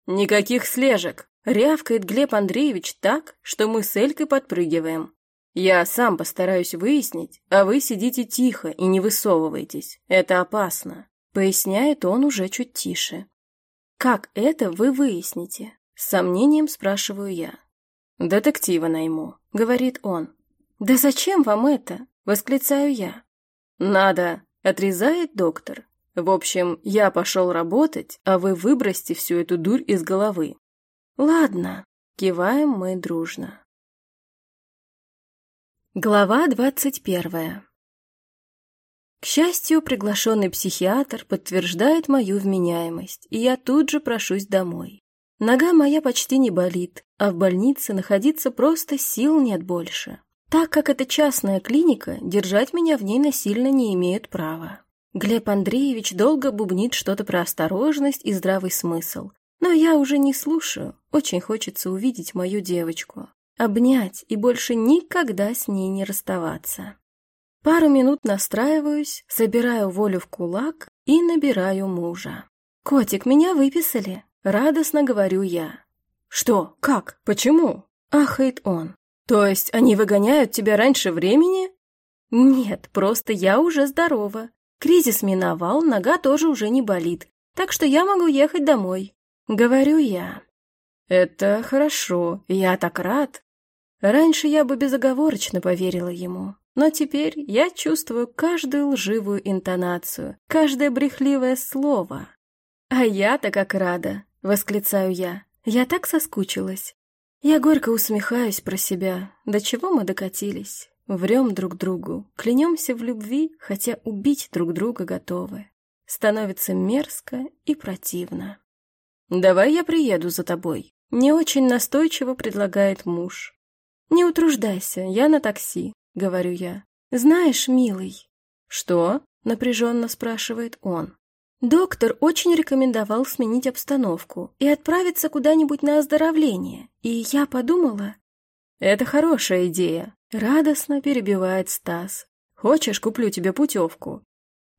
Никаких слежек, рявкает Глеб Андреевич так, что мы с Элькой подпрыгиваем. Я сам постараюсь выяснить, а вы сидите тихо и не высовывайтесь. Это опасно, поясняет он уже чуть тише. Как это вы выясните? С сомнением спрашиваю я. «Детектива найму», — говорит он. «Да зачем вам это?» — восклицаю я. «Надо», — отрезает доктор. «В общем, я пошел работать, а вы выбросьте всю эту дурь из головы». «Ладно», — киваем мы дружно. Глава двадцать первая. К счастью, приглашенный психиатр подтверждает мою вменяемость, и я тут же прошусь домой. Нога моя почти не болит, а в больнице находиться просто сил нет больше. Так как это частная клиника, держать меня в ней насильно не имеют права. Глеб Андреевич долго бубнит что-то про осторожность и здравый смысл. Но я уже не слушаю, очень хочется увидеть мою девочку. Обнять и больше никогда с ней не расставаться. Пару минут настраиваюсь, собираю волю в кулак и набираю мужа. «Котик, меня выписали?» Радостно говорю я. «Что? Как? Почему?» – ахает он. «То есть они выгоняют тебя раньше времени?» «Нет, просто я уже здорова. Кризис миновал, нога тоже уже не болит, так что я могу ехать домой», – говорю я. «Это хорошо, я так рад». Раньше я бы безоговорочно поверила ему, но теперь я чувствую каждую лживую интонацию, каждое брехливое слово. А я-то как рада, Восклицаю я. Я так соскучилась. Я горько усмехаюсь про себя. До чего мы докатились? Врем друг другу, клянемся в любви, хотя убить друг друга готовы. Становится мерзко и противно. «Давай я приеду за тобой», — не очень настойчиво предлагает муж. «Не утруждайся, я на такси», — говорю я. «Знаешь, милый...» «Что?» — напряженно спрашивает он. Доктор очень рекомендовал сменить обстановку и отправиться куда-нибудь на оздоровление, и я подумала... «Это хорошая идея», — радостно перебивает Стас. «Хочешь, куплю тебе путевку?»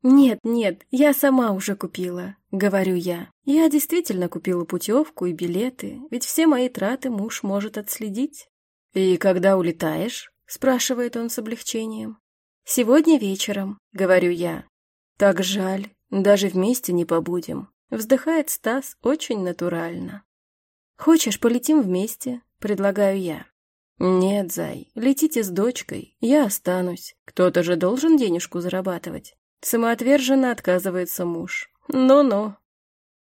«Нет, нет, я сама уже купила», — говорю я. «Я действительно купила путевку и билеты, ведь все мои траты муж может отследить». «И когда улетаешь?» — спрашивает он с облегчением. «Сегодня вечером», — говорю я. «Так жаль, даже вместе не побудем. Вздыхает Стас очень натурально. Хочешь, полетим вместе? Предлагаю я. «Нет, зай, летите с дочкой, я останусь. Кто-то же должен денежку зарабатывать». Самоотверженно отказывается муж. «Ну-ну».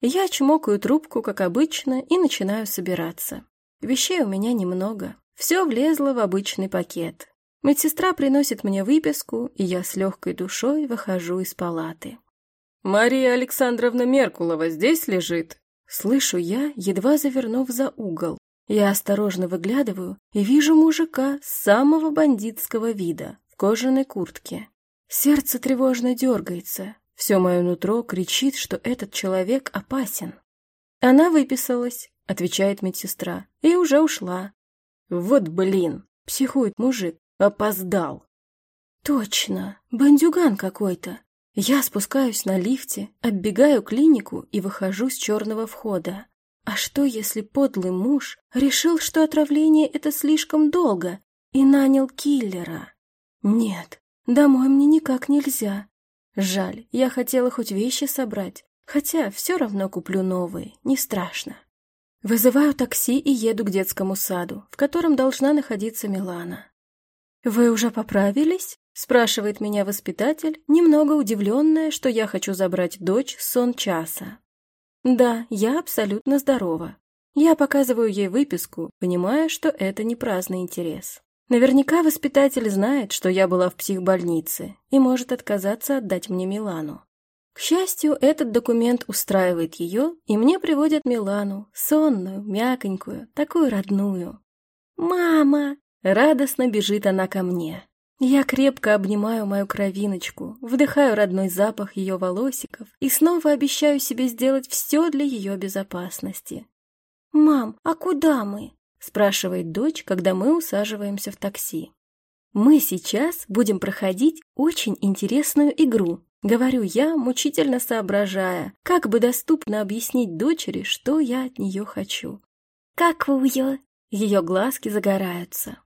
Я чмокаю трубку, как обычно, и начинаю собираться. Вещей у меня немного. Все влезло в обычный пакет. Медсестра приносит мне выписку, и я с легкой душой выхожу из палаты. «Мария Александровна Меркулова здесь лежит?» Слышу я, едва завернув за угол. Я осторожно выглядываю и вижу мужика самого бандитского вида в кожаной куртке. Сердце тревожно дергается. Все мое нутро кричит, что этот человек опасен. Она выписалась, отвечает медсестра, и уже ушла. Вот блин, психует мужик, опоздал. Точно, бандюган какой-то. Я спускаюсь на лифте, оббегаю клинику и выхожу с черного входа. А что, если подлый муж решил, что отравление это слишком долго, и нанял киллера? Нет, домой мне никак нельзя. Жаль, я хотела хоть вещи собрать, хотя все равно куплю новые, не страшно. Вызываю такси и еду к детскому саду, в котором должна находиться Милана. «Вы уже поправились?» — спрашивает меня воспитатель, немного удивленная, что я хочу забрать дочь сон часа. Да, я абсолютно здорова. Я показываю ей выписку, понимая, что это не праздный интерес. Наверняка воспитатель знает, что я была в психбольнице и может отказаться отдать мне Милану. К счастью, этот документ устраивает ее, и мне приводят Милану, сонную, мяконькую, такую родную. «Мама!» — радостно бежит она ко мне. Я крепко обнимаю мою кровиночку, вдыхаю родной запах ее волосиков и снова обещаю себе сделать все для ее безопасности. «Мам, а куда мы?» — спрашивает дочь, когда мы усаживаемся в такси. «Мы сейчас будем проходить очень интересную игру», — говорю я, мучительно соображая, как бы доступно объяснить дочери, что я от нее хочу. «Какую?» Ее глазки загораются.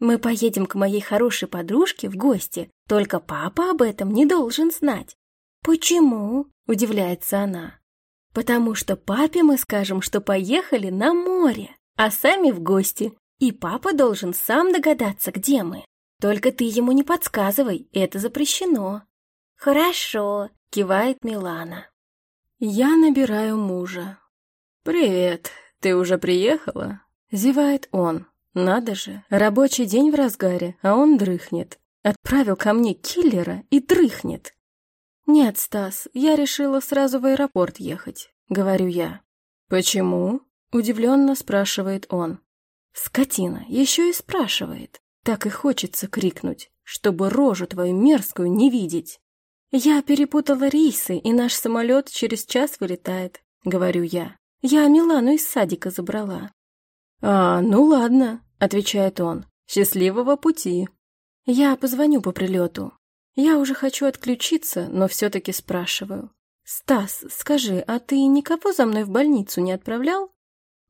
Мы поедем к моей хорошей подружке в гости, только папа об этом не должен знать. Почему? Удивляется она. Потому что папе мы скажем, что поехали на море, а сами в гости, и папа должен сам догадаться, где мы. Только ты ему не подсказывай, это запрещено. Хорошо, кивает Милана. Я набираю мужа. Привет, ты уже приехала? Зевает он. Надо же, рабочий день в разгаре, а он дрыхнет. Отправил ко мне киллера и дрыхнет. Нет, Стас, я решила сразу в аэропорт ехать, говорю я. Почему? Удивленно спрашивает он. Скотина, еще и спрашивает. Так и хочется крикнуть, чтобы рожу твою мерзкую не видеть. Я перепутала рейсы, и наш самолет через час вылетает, говорю я. Я Милану из садика забрала. «А, ну ладно», — отвечает он. «Счастливого пути». Я позвоню по прилету. Я уже хочу отключиться, но все-таки спрашиваю. «Стас, скажи, а ты никого за мной в больницу не отправлял?»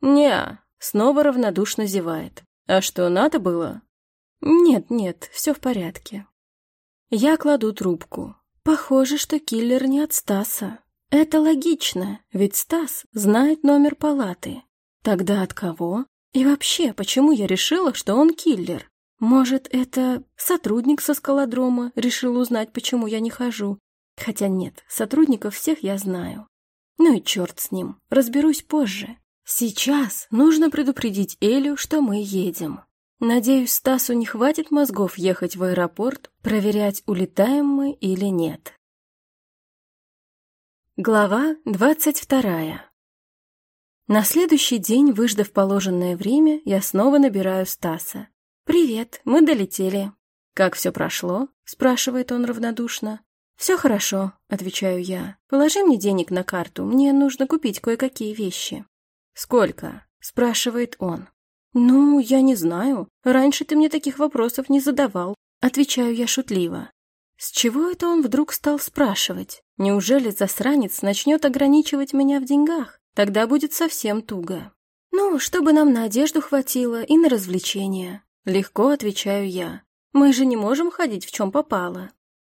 «Не-а», снова равнодушно зевает. «А что, надо было?» «Нет, нет, все в порядке». Я кладу трубку. Похоже, что киллер не от Стаса. Это логично, ведь Стас знает номер палаты. Тогда от кого? И вообще, почему я решила, что он киллер? Может, это сотрудник со скалодрома решил узнать, почему я не хожу? Хотя нет, сотрудников всех я знаю. Ну и черт с ним, разберусь позже. Сейчас нужно предупредить Элю, что мы едем. Надеюсь, Стасу не хватит мозгов ехать в аэропорт, проверять, улетаем мы или нет. Глава двадцать вторая на следующий день, выждав положенное время, я снова набираю Стаса. «Привет, мы долетели». «Как все прошло?» — спрашивает он равнодушно. «Все хорошо», — отвечаю я. «Положи мне денег на карту, мне нужно купить кое-какие вещи». «Сколько?» — спрашивает он. «Ну, я не знаю. Раньше ты мне таких вопросов не задавал», — отвечаю я шутливо. С чего это он вдруг стал спрашивать? Неужели засранец начнет ограничивать меня в деньгах? Тогда будет совсем туго. Ну, чтобы нам на одежду хватило и на развлечения. Легко отвечаю я. Мы же не можем ходить в чем попало.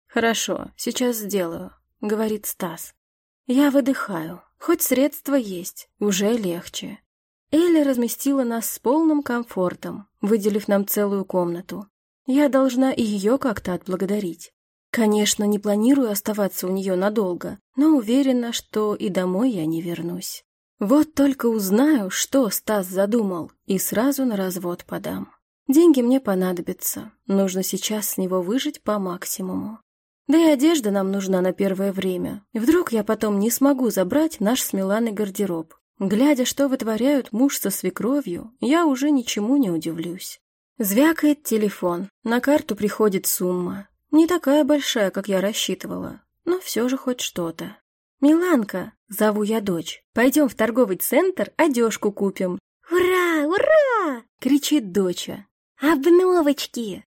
Хорошо, сейчас сделаю, говорит Стас. Я выдыхаю. Хоть средства есть, уже легче. Эля разместила нас с полным комфортом, выделив нам целую комнату. Я должна и ее как-то отблагодарить. Конечно, не планирую оставаться у нее надолго, но уверена, что и домой я не вернусь. Вот только узнаю, что Стас задумал, и сразу на развод подам. Деньги мне понадобятся, нужно сейчас с него выжить по максимуму. Да и одежда нам нужна на первое время. Вдруг я потом не смогу забрать наш с Миланой гардероб. Глядя, что вытворяют муж со свекровью, я уже ничему не удивлюсь. Звякает телефон, на карту приходит сумма. Не такая большая, как я рассчитывала, но все же хоть что-то. «Миланка!» — зову я дочь. «Пойдем в торговый центр, одежку купим». «Ура! Ура!» — кричит доча. «Обновочки!»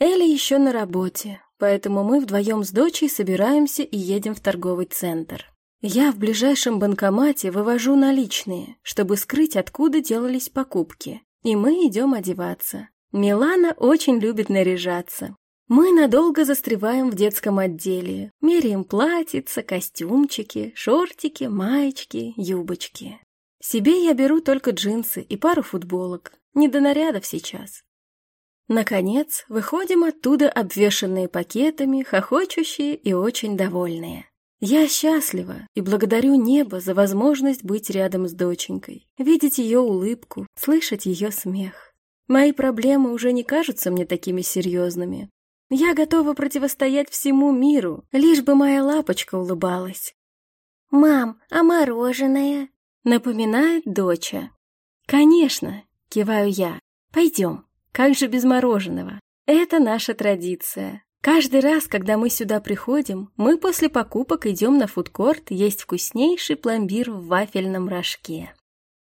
Элли еще на работе, поэтому мы вдвоем с дочей собираемся и едем в торговый центр. Я в ближайшем банкомате вывожу наличные, чтобы скрыть, откуда делались покупки. И мы идем одеваться. Милана очень любит наряжаться, мы надолго застреваем в детском отделе, меряем платьица, костюмчики, шортики, маечки, юбочки. Себе я беру только джинсы и пару футболок, не до нарядов сейчас. Наконец, выходим оттуда обвешанные пакетами, хохочущие и очень довольные. Я счастлива и благодарю небо за возможность быть рядом с доченькой, видеть ее улыбку, слышать ее смех. Мои проблемы уже не кажутся мне такими серьезными, я готова противостоять всему миру, лишь бы моя лапочка улыбалась. «Мам, а мороженое?» — напоминает доча. «Конечно», — киваю я. «Пойдем. Как же без мороженого? Это наша традиция. Каждый раз, когда мы сюда приходим, мы после покупок идем на фудкорт есть вкуснейший пломбир в вафельном рожке.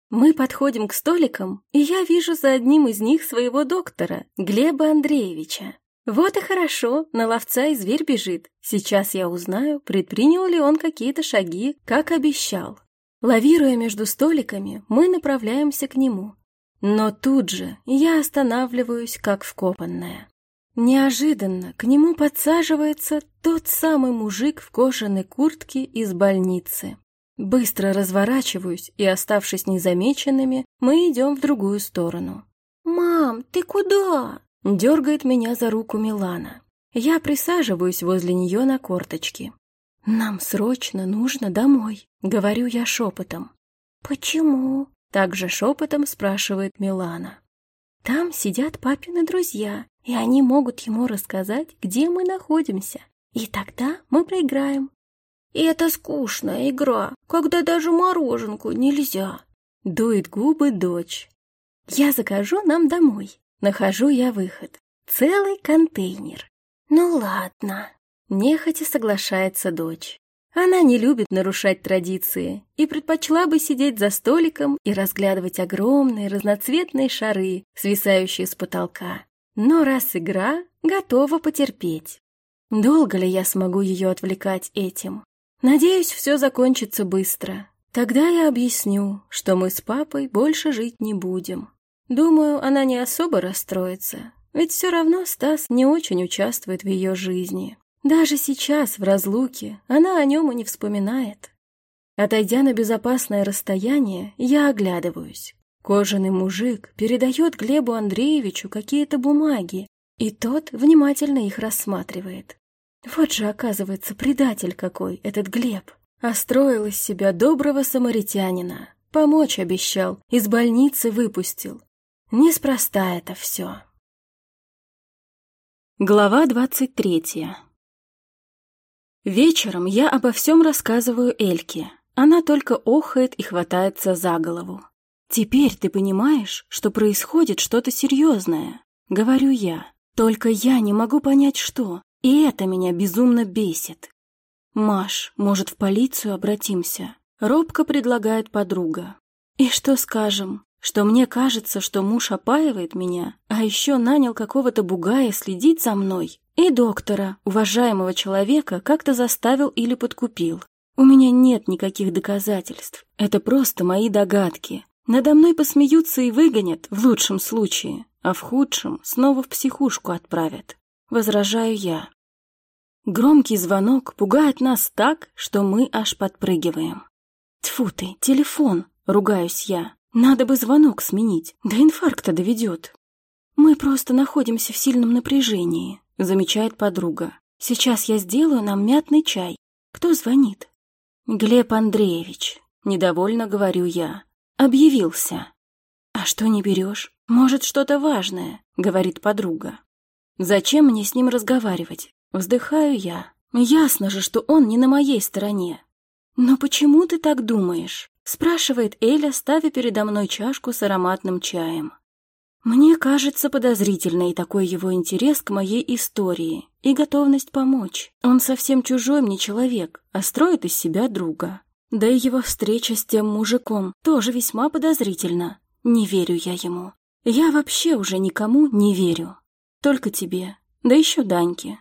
Мы подходим к столикам, и я вижу за одним из них своего доктора, Глеба Андреевича. Вот и хорошо, на ловца и зверь бежит. Сейчас я узнаю, предпринял ли он какие-то шаги, как обещал. Лавируя между столиками, мы направляемся к нему. Но тут же я останавливаюсь, как вкопанная. Неожиданно к нему подсаживается тот самый мужик в кожаной куртке из больницы. Быстро разворачиваюсь, и, оставшись незамеченными, мы идем в другую сторону. «Мам, ты куда?» Дергает меня за руку Милана. Я присаживаюсь возле нее на корточки. «Нам срочно нужно домой», — говорю я шепотом. «Почему?» — также шепотом спрашивает Милана. «Там сидят папины друзья, и они могут ему рассказать, где мы находимся. И тогда мы проиграем». «И это скучная игра, когда даже мороженку нельзя», — дует губы дочь. «Я закажу нам домой», Нахожу я выход. Целый контейнер. Ну ладно. Нехотя соглашается дочь. Она не любит нарушать традиции и предпочла бы сидеть за столиком и разглядывать огромные разноцветные шары, свисающие с потолка. Но раз игра, готова потерпеть. Долго ли я смогу ее отвлекать этим? Надеюсь, все закончится быстро. Тогда я объясню, что мы с папой больше жить не будем. Думаю, она не особо расстроится, ведь все равно Стас не очень участвует в ее жизни. Даже сейчас, в разлуке, она о нем и не вспоминает. Отойдя на безопасное расстояние, я оглядываюсь. Кожаный мужик передает Глебу Андреевичу какие-то бумаги, и тот внимательно их рассматривает. Вот же, оказывается, предатель какой этот Глеб. Остроил из себя доброго самаритянина. Помочь обещал, из больницы выпустил. Неспроста это все. Глава двадцать третья. Вечером я обо всем рассказываю Эльке. Она только охает и хватается за голову. «Теперь ты понимаешь, что происходит что-то серьезное», — говорю я. «Только я не могу понять, что, и это меня безумно бесит». «Маш, может, в полицию обратимся?» — робко предлагает подруга. «И что скажем? Что мне кажется, что муж опаивает меня, а еще нанял какого-то бугая следить за мной, и доктора, уважаемого человека, как-то заставил или подкупил. У меня нет никаких доказательств, это просто мои догадки. Надо мной посмеются и выгонят, в лучшем случае, а в худшем снова в психушку отправят. Возражаю я. Громкий звонок пугает нас так, что мы аж подпрыгиваем. Тьфу ты, телефон, ругаюсь я. Надо бы звонок сменить, до инфаркта доведет. Мы просто находимся в сильном напряжении, замечает подруга. Сейчас я сделаю нам мятный чай. Кто звонит? Глеб Андреевич, недовольно говорю я. Объявился. А что не берешь? Может, что-то важное, говорит подруга. Зачем мне с ним разговаривать? Вздыхаю я. Ясно же, что он не на моей стороне. Но почему ты так думаешь? Спрашивает Эля, ставя передо мной чашку с ароматным чаем. Мне кажется подозрительной такой его интерес к моей истории и готовность помочь. Он совсем чужой мне человек, а строит из себя друга. Да и его встреча с тем мужиком тоже весьма подозрительна. Не верю я ему. Я вообще уже никому не верю. Только тебе, да еще Даньке.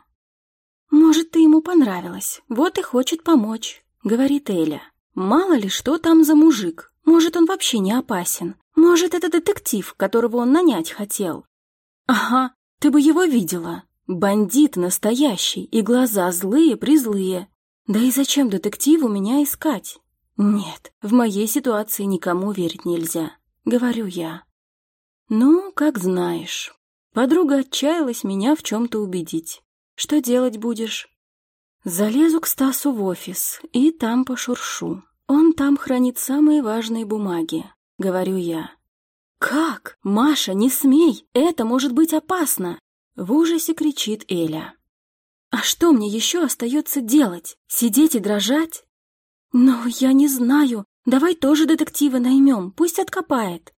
Может, ты ему понравилась, вот и хочет помочь, говорит Эля. Мало ли, что там за мужик. Может, он вообще не опасен. Может, это детектив, которого он нанять хотел. Ага, ты бы его видела. Бандит настоящий, и глаза злые-призлые. Да и зачем детективу меня искать? Нет, в моей ситуации никому верить нельзя, говорю я. Ну, как знаешь. Подруга отчаялась меня в чем-то убедить. Что делать будешь? Залезу к Стасу в офис и там пошуршу. Он там хранит самые важные бумаги, говорю я. Как? Маша, не смей, это может быть опасно, в ужасе кричит Эля. А что мне еще остается делать? Сидеть и дрожать? Ну, я не знаю. Давай тоже детектива наймем, пусть откопает.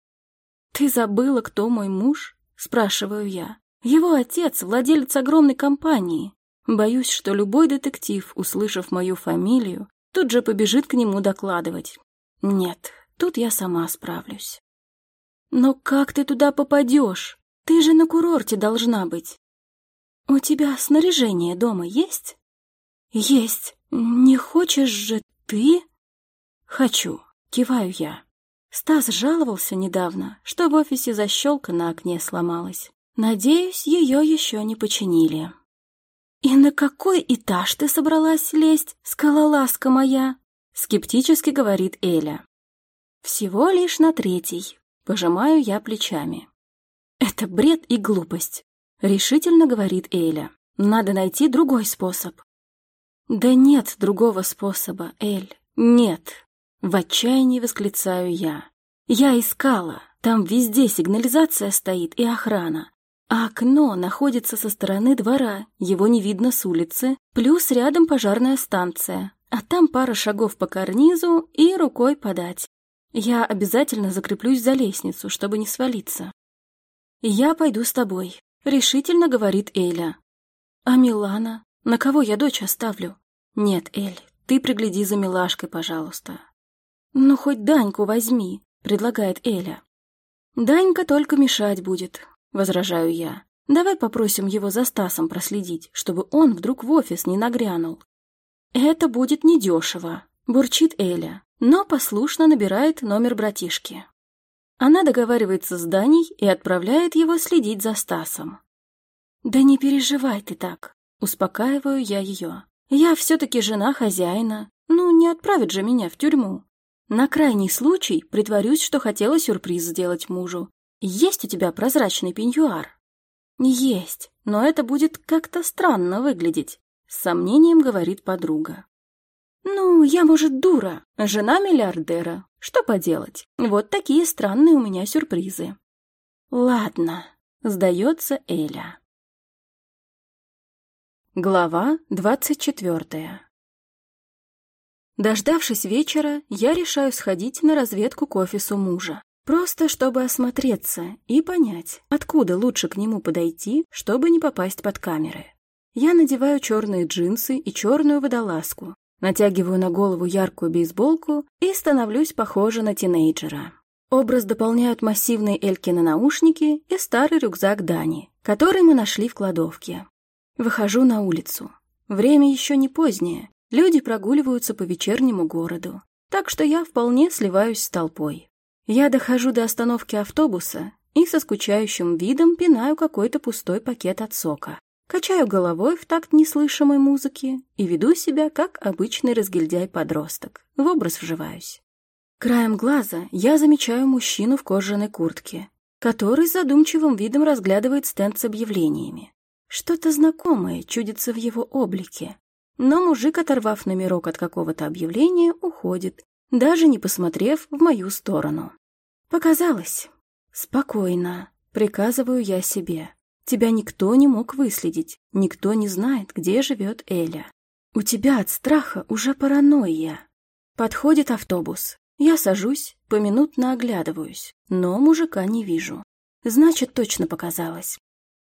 Ты забыла, кто мой муж? Спрашиваю я. Его отец владелец огромной компании. Боюсь, что любой детектив, услышав мою фамилию, тут же побежит к нему докладывать. Нет, тут я сама справлюсь. Но как ты туда попадешь? Ты же на курорте должна быть. У тебя снаряжение дома есть? Есть. Не хочешь же ты? Хочу. Киваю я. Стас жаловался недавно, что в офисе защелка на окне сломалась. Надеюсь, ее еще не починили. «И на какой этаж ты собралась лезть, скалолазка моя?» — скептически говорит Эля. «Всего лишь на третий», — пожимаю я плечами. «Это бред и глупость», — решительно говорит Эля. «Надо найти другой способ». «Да нет другого способа, Эль, нет», — в отчаянии восклицаю я. «Я искала, там везде сигнализация стоит и охрана. А окно находится со стороны двора, его не видно с улицы, плюс рядом пожарная станция, а там пара шагов по карнизу и рукой подать. Я обязательно закреплюсь за лестницу, чтобы не свалиться. «Я пойду с тобой», — решительно говорит Эля. «А Милана? На кого я дочь оставлю?» «Нет, Эль, ты пригляди за милашкой, пожалуйста». «Ну, хоть Даньку возьми», — предлагает Эля. «Данька только мешать будет, возражаю я. Давай попросим его за Стасом проследить, чтобы он вдруг в офис не нагрянул. Это будет недешево, бурчит Эля, но послушно набирает номер братишки. Она договаривается с Даней и отправляет его следить за Стасом. «Да не переживай ты так», — успокаиваю я ее. «Я все-таки жена хозяина, ну не отправят же меня в тюрьму. На крайний случай притворюсь, что хотела сюрприз сделать мужу, есть у тебя прозрачный пеньюар? Есть, но это будет как-то странно выглядеть, с сомнением говорит подруга. Ну, я, может, дура, жена миллиардера. Что поделать? Вот такие странные у меня сюрпризы. Ладно, сдается Эля. Глава двадцать четвертая Дождавшись вечера, я решаю сходить на разведку к офису мужа. Просто чтобы осмотреться и понять, откуда лучше к нему подойти, чтобы не попасть под камеры. Я надеваю черные джинсы и черную водолазку, натягиваю на голову яркую бейсболку и становлюсь похожа на тинейджера. Образ дополняют массивные Элькины наушники и старый рюкзак Дани, который мы нашли в кладовке. Выхожу на улицу. Время еще не позднее, люди прогуливаются по вечернему городу, так что я вполне сливаюсь с толпой. Я дохожу до остановки автобуса и со скучающим видом пинаю какой-то пустой пакет от сока. Качаю головой в такт неслышимой музыки и веду себя как обычный разгильдяй-подросток. В образ вживаюсь. Краем глаза я замечаю мужчину в кожаной куртке, который задумчивым видом разглядывает стенд с объявлениями. Что-то знакомое чудится в его облике. Но мужик, оторвав номерок от какого-то объявления, уходит, даже не посмотрев в мою сторону. Показалось. Спокойно, приказываю я себе. Тебя никто не мог выследить, никто не знает, где живет Эля. У тебя от страха уже паранойя. Подходит автобус. Я сажусь, поминутно оглядываюсь, но мужика не вижу. Значит, точно показалось.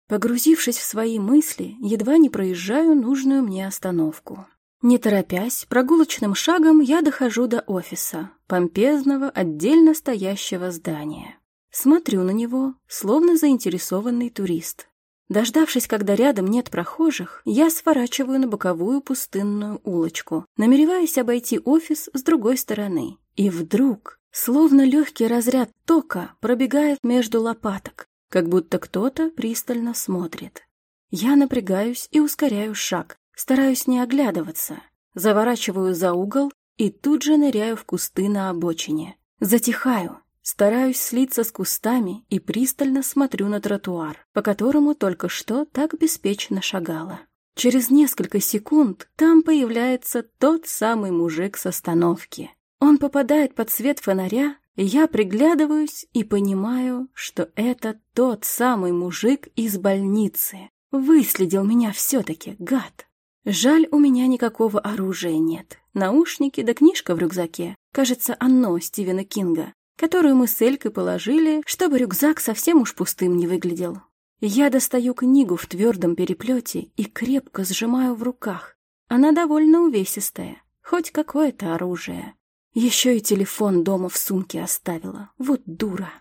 Погрузившись в свои мысли, едва не проезжаю нужную мне остановку. Не торопясь, прогулочным шагом я дохожу до офиса, помпезного, отдельно стоящего здания. Смотрю на него, словно заинтересованный турист. Дождавшись, когда рядом нет прохожих, я сворачиваю на боковую пустынную улочку, намереваясь обойти офис с другой стороны. И вдруг, словно легкий разряд тока, пробегает между лопаток, как будто кто-то пристально смотрит. Я напрягаюсь и ускоряю шаг, стараюсь не оглядываться, заворачиваю за угол и тут же ныряю в кусты на обочине. Затихаю, Стараюсь слиться с кустами и пристально смотрю на тротуар, по которому только что так беспечно шагала. Через несколько секунд там появляется тот самый мужик с остановки. Он попадает под свет фонаря, я приглядываюсь и понимаю, что это тот самый мужик из больницы. Выследил меня все-таки, гад. Жаль, у меня никакого оружия нет. Наушники да книжка в рюкзаке. Кажется, оно Стивена Кинга которую мы с Элькой положили, чтобы рюкзак совсем уж пустым не выглядел. Я достаю книгу в твердом переплете и крепко сжимаю в руках. Она довольно увесистая, хоть какое-то оружие. Еще и телефон дома в сумке оставила. Вот дура.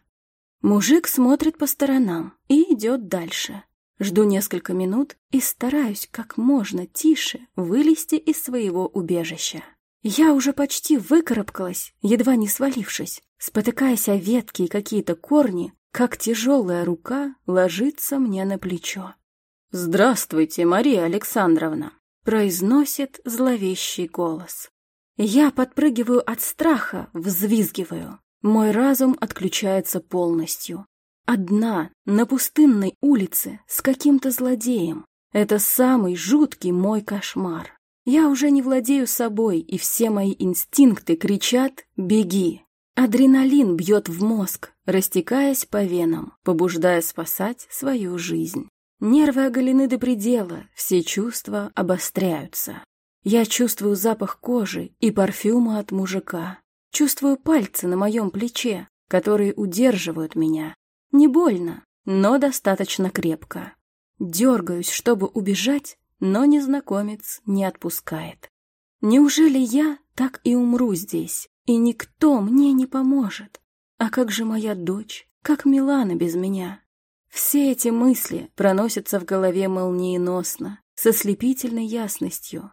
Мужик смотрит по сторонам и идет дальше. Жду несколько минут и стараюсь как можно тише вылезти из своего убежища. Я уже почти выкарабкалась, едва не свалившись, спотыкаясь о ветки и какие-то корни, как тяжелая рука ложится мне на плечо. «Здравствуйте, Мария Александровна!» — произносит зловещий голос. Я подпрыгиваю от страха, взвизгиваю. Мой разум отключается полностью. Одна, на пустынной улице, с каким-то злодеем. Это самый жуткий мой кошмар. Я уже не владею собой, и все мои инстинкты кричат «беги». Адреналин бьет в мозг, растекаясь по венам, побуждая спасать свою жизнь. Нервы оголены до предела, все чувства обостряются. Я чувствую запах кожи и парфюма от мужика. Чувствую пальцы на моем плече, которые удерживают меня. Не больно, но достаточно крепко. Дергаюсь, чтобы убежать, но незнакомец не отпускает. Неужели я так и умру здесь, и никто мне не поможет? А как же моя дочь? Как Милана без меня? Все эти мысли проносятся в голове молниеносно, со слепительной ясностью.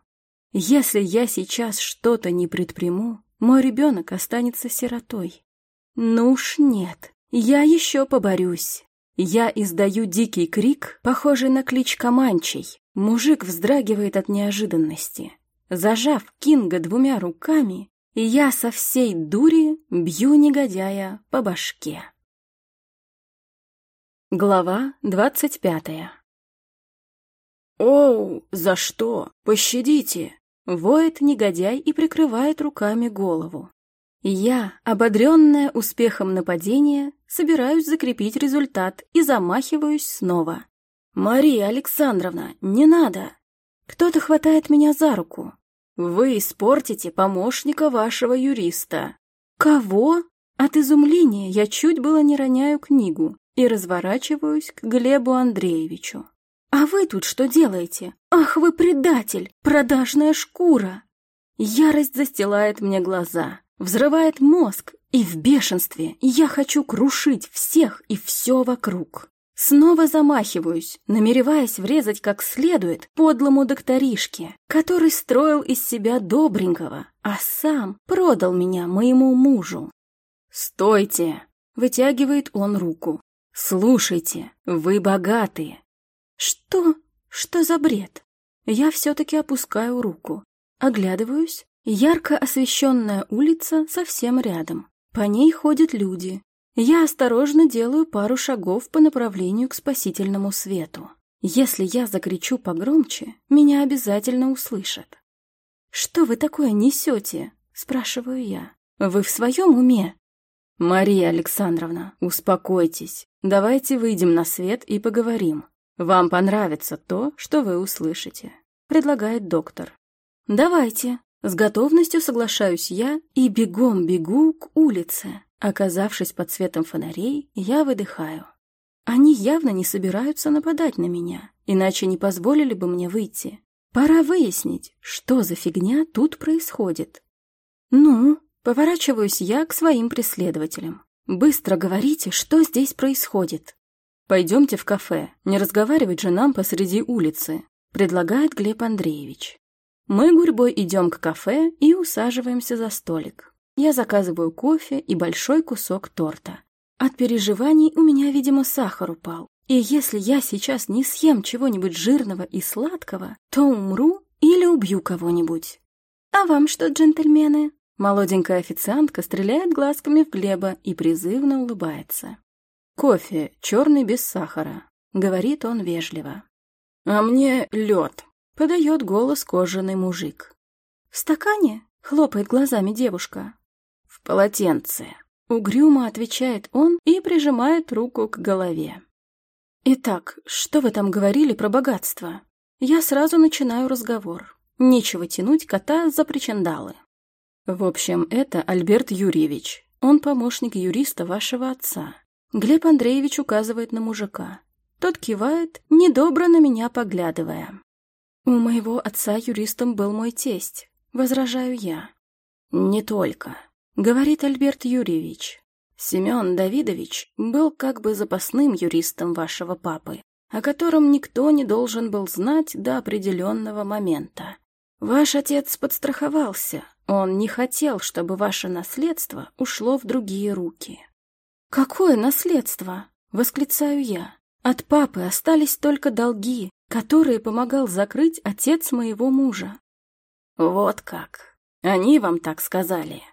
Если я сейчас что-то не предприму, мой ребенок останется сиротой. Ну уж нет, я еще поборюсь. Я издаю дикий крик, похожий на клич команчей, Мужик вздрагивает от неожиданности. Зажав Кинга двумя руками, я со всей дури бью негодяя по башке. Глава двадцать пятая «Оу, за что? Пощадите!» Воет негодяй и прикрывает руками голову. Я, ободренная успехом нападения, собираюсь закрепить результат и замахиваюсь снова. «Мария Александровна, не надо!» Кто-то хватает меня за руку. «Вы испортите помощника вашего юриста». «Кого?» От изумления я чуть было не роняю книгу и разворачиваюсь к Глебу Андреевичу. «А вы тут что делаете? Ах, вы предатель! Продажная шкура!» Ярость застилает мне глаза, взрывает мозг, и в бешенстве я хочу крушить всех и все вокруг. Снова замахиваюсь, намереваясь врезать как следует подлому докторишке, который строил из себя добренького, а сам продал меня моему мужу. «Стойте!» — вытягивает он руку. «Слушайте, вы богатые!» «Что? Что за бред?» Я все-таки опускаю руку. Оглядываюсь. Ярко освещенная улица совсем рядом. По ней ходят люди. Я осторожно делаю пару шагов по направлению к спасительному свету. Если я закричу погромче, меня обязательно услышат. «Что вы такое несете?» — спрашиваю я. «Вы в своем уме?» «Мария Александровна, успокойтесь. Давайте выйдем на свет и поговорим. Вам понравится то, что вы услышите», — предлагает доктор. «Давайте». С готовностью соглашаюсь я и бегом бегу к улице. Оказавшись под светом фонарей, я выдыхаю. Они явно не собираются нападать на меня, иначе не позволили бы мне выйти. Пора выяснить, что за фигня тут происходит. Ну, поворачиваюсь я к своим преследователям. Быстро говорите, что здесь происходит. Пойдемте в кафе, не разговаривать же нам посреди улицы, предлагает Глеб Андреевич. Мы гурьбой идем к кафе и усаживаемся за столик. Я заказываю кофе и большой кусок торта. От переживаний у меня, видимо, сахар упал. И если я сейчас не съем чего-нибудь жирного и сладкого, то умру или убью кого-нибудь. А вам что, джентльмены? Молоденькая официантка стреляет глазками в Глеба и призывно улыбается. «Кофе, черный без сахара», — говорит он вежливо. «А мне лед», Подает голос кожаный мужик. «В стакане?» — хлопает глазами девушка. «В полотенце», — угрюмо отвечает он и прижимает руку к голове. «Итак, что вы там говорили про богатство?» Я сразу начинаю разговор. Нечего тянуть кота за причиндалы. В общем, это Альберт Юрьевич. Он помощник юриста вашего отца. Глеб Андреевич указывает на мужика. Тот кивает, недобро на меня поглядывая. «У моего отца юристом был мой тесть», — возражаю я. «Не только», — говорит Альберт Юрьевич. «Семен Давидович был как бы запасным юристом вашего папы, о котором никто не должен был знать до определенного момента. Ваш отец подстраховался, он не хотел, чтобы ваше наследство ушло в другие руки». «Какое наследство?» — восклицаю я. «От папы остались только долги, которые помогал закрыть отец моего мужа. Вот как. Они вам так сказали.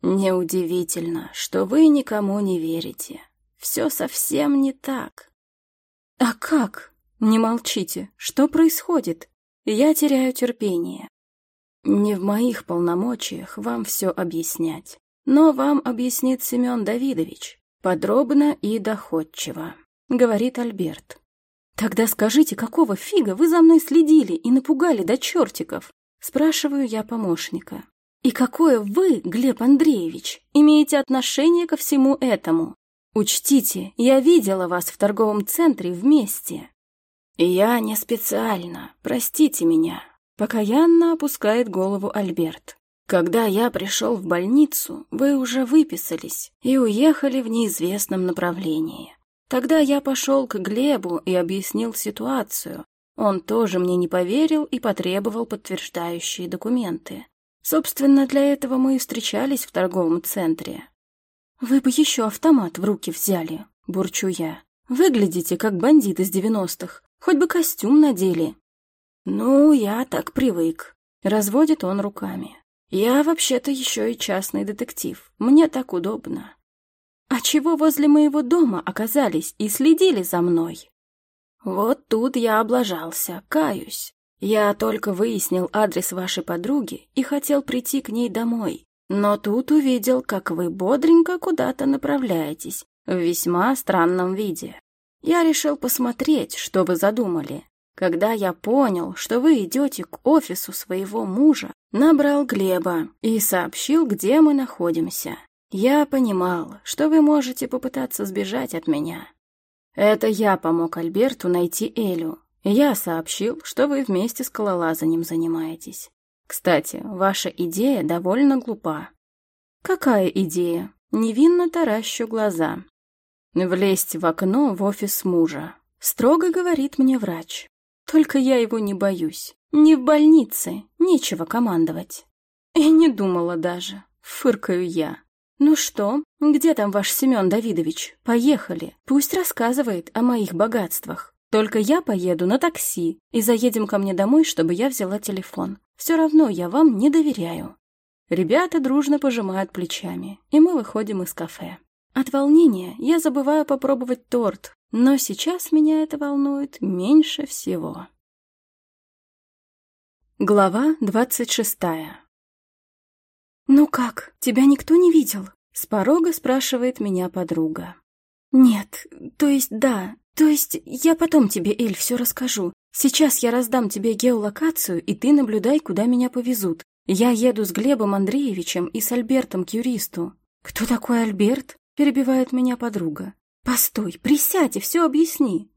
Неудивительно, что вы никому не верите. Все совсем не так. А как? Не молчите. Что происходит? Я теряю терпение. Не в моих полномочиях вам все объяснять. Но вам объяснит Семен Давидович. Подробно и доходчиво, говорит Альберт. «Тогда скажите, какого фига вы за мной следили и напугали до чертиков?» Спрашиваю я помощника. «И какое вы, Глеб Андреевич, имеете отношение ко всему этому? Учтите, я видела вас в торговом центре вместе». «Я не специально, простите меня», — покаянно опускает голову Альберт. «Когда я пришел в больницу, вы уже выписались и уехали в неизвестном направлении. Тогда я пошел к Глебу и объяснил ситуацию. Он тоже мне не поверил и потребовал подтверждающие документы. Собственно, для этого мы и встречались в торговом центре. «Вы бы еще автомат в руки взяли», — бурчу я. «Выглядите, как бандит из девяностых. Хоть бы костюм надели». «Ну, я так привык», — разводит он руками. «Я вообще-то еще и частный детектив. Мне так удобно. «А чего возле моего дома оказались и следили за мной?» «Вот тут я облажался, каюсь. Я только выяснил адрес вашей подруги и хотел прийти к ней домой. Но тут увидел, как вы бодренько куда-то направляетесь, в весьма странном виде. Я решил посмотреть, что вы задумали. Когда я понял, что вы идете к офису своего мужа, набрал Глеба и сообщил, где мы находимся. Я понимал, что вы можете попытаться сбежать от меня. Это я помог Альберту найти Элю. Я сообщил, что вы вместе с скалолазанием занимаетесь. Кстати, ваша идея довольно глупа. Какая идея? Невинно таращу глаза. Влезть в окно в офис мужа. Строго говорит мне врач. Только я его не боюсь. Не в больнице, нечего командовать. И не думала даже. Фыркаю я. «Ну что, где там ваш Семен Давидович? Поехали. Пусть рассказывает о моих богатствах. Только я поеду на такси и заедем ко мне домой, чтобы я взяла телефон. Все равно я вам не доверяю». Ребята дружно пожимают плечами, и мы выходим из кафе. От волнения я забываю попробовать торт, но сейчас меня это волнует меньше всего. Глава двадцать шестая «Ну как, тебя никто не видел?» — с порога спрашивает меня подруга. «Нет, то есть да, то есть я потом тебе, Эль, все расскажу. Сейчас я раздам тебе геолокацию, и ты наблюдай, куда меня повезут. Я еду с Глебом Андреевичем и с Альбертом к юристу». «Кто такой Альберт?» — перебивает меня подруга. «Постой, присядь и все объясни».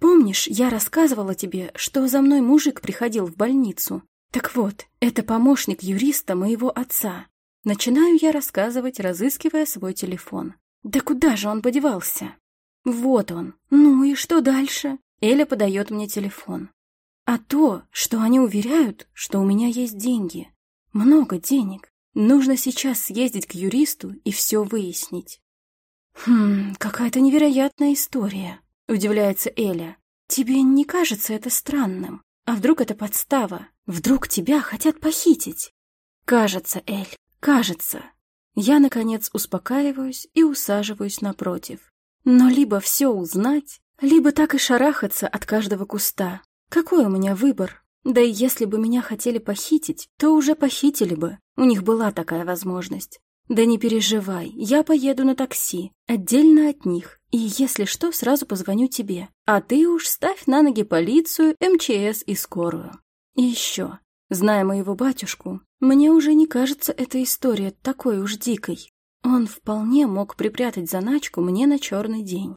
«Помнишь, я рассказывала тебе, что за мной мужик приходил в больницу? Так вот, это помощник юриста моего отца. Начинаю я рассказывать, разыскивая свой телефон. Да куда же он подевался? Вот он. Ну и что дальше? Эля подает мне телефон. А то, что они уверяют, что у меня есть деньги. Много денег. Нужно сейчас съездить к юристу и все выяснить. «Хм, какая-то невероятная история», — удивляется Эля. «Тебе не кажется это странным? А вдруг это подстава? Вдруг тебя хотят похитить?» «Кажется, Эль, кажется». Я, наконец, успокаиваюсь и усаживаюсь напротив. Но либо все узнать, либо так и шарахаться от каждого куста. Какой у меня выбор? Да и если бы меня хотели похитить, то уже похитили бы. У них была такая возможность. «Да не переживай, я поеду на такси, отдельно от них, и если что, сразу позвоню тебе. А ты уж ставь на ноги полицию, МЧС и скорую. И еще, зная моего батюшку, мне уже не кажется эта история такой уж дикой. Он вполне мог припрятать заначку мне на черный день.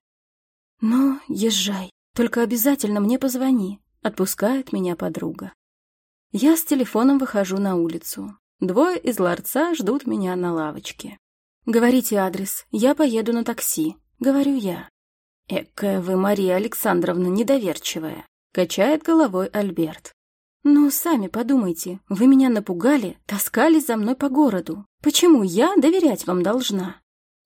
Но езжай, только обязательно мне позвони», — отпускает меня подруга. Я с телефоном выхожу на улицу. Двое из ларца ждут меня на лавочке. «Говорите адрес, я поеду на такси», — говорю я. «Экая вы, Мария Александровна, недоверчивая», — качает головой Альберт. «Ну, сами подумайте, вы меня напугали, таскались за мной по городу. Почему я доверять вам должна?»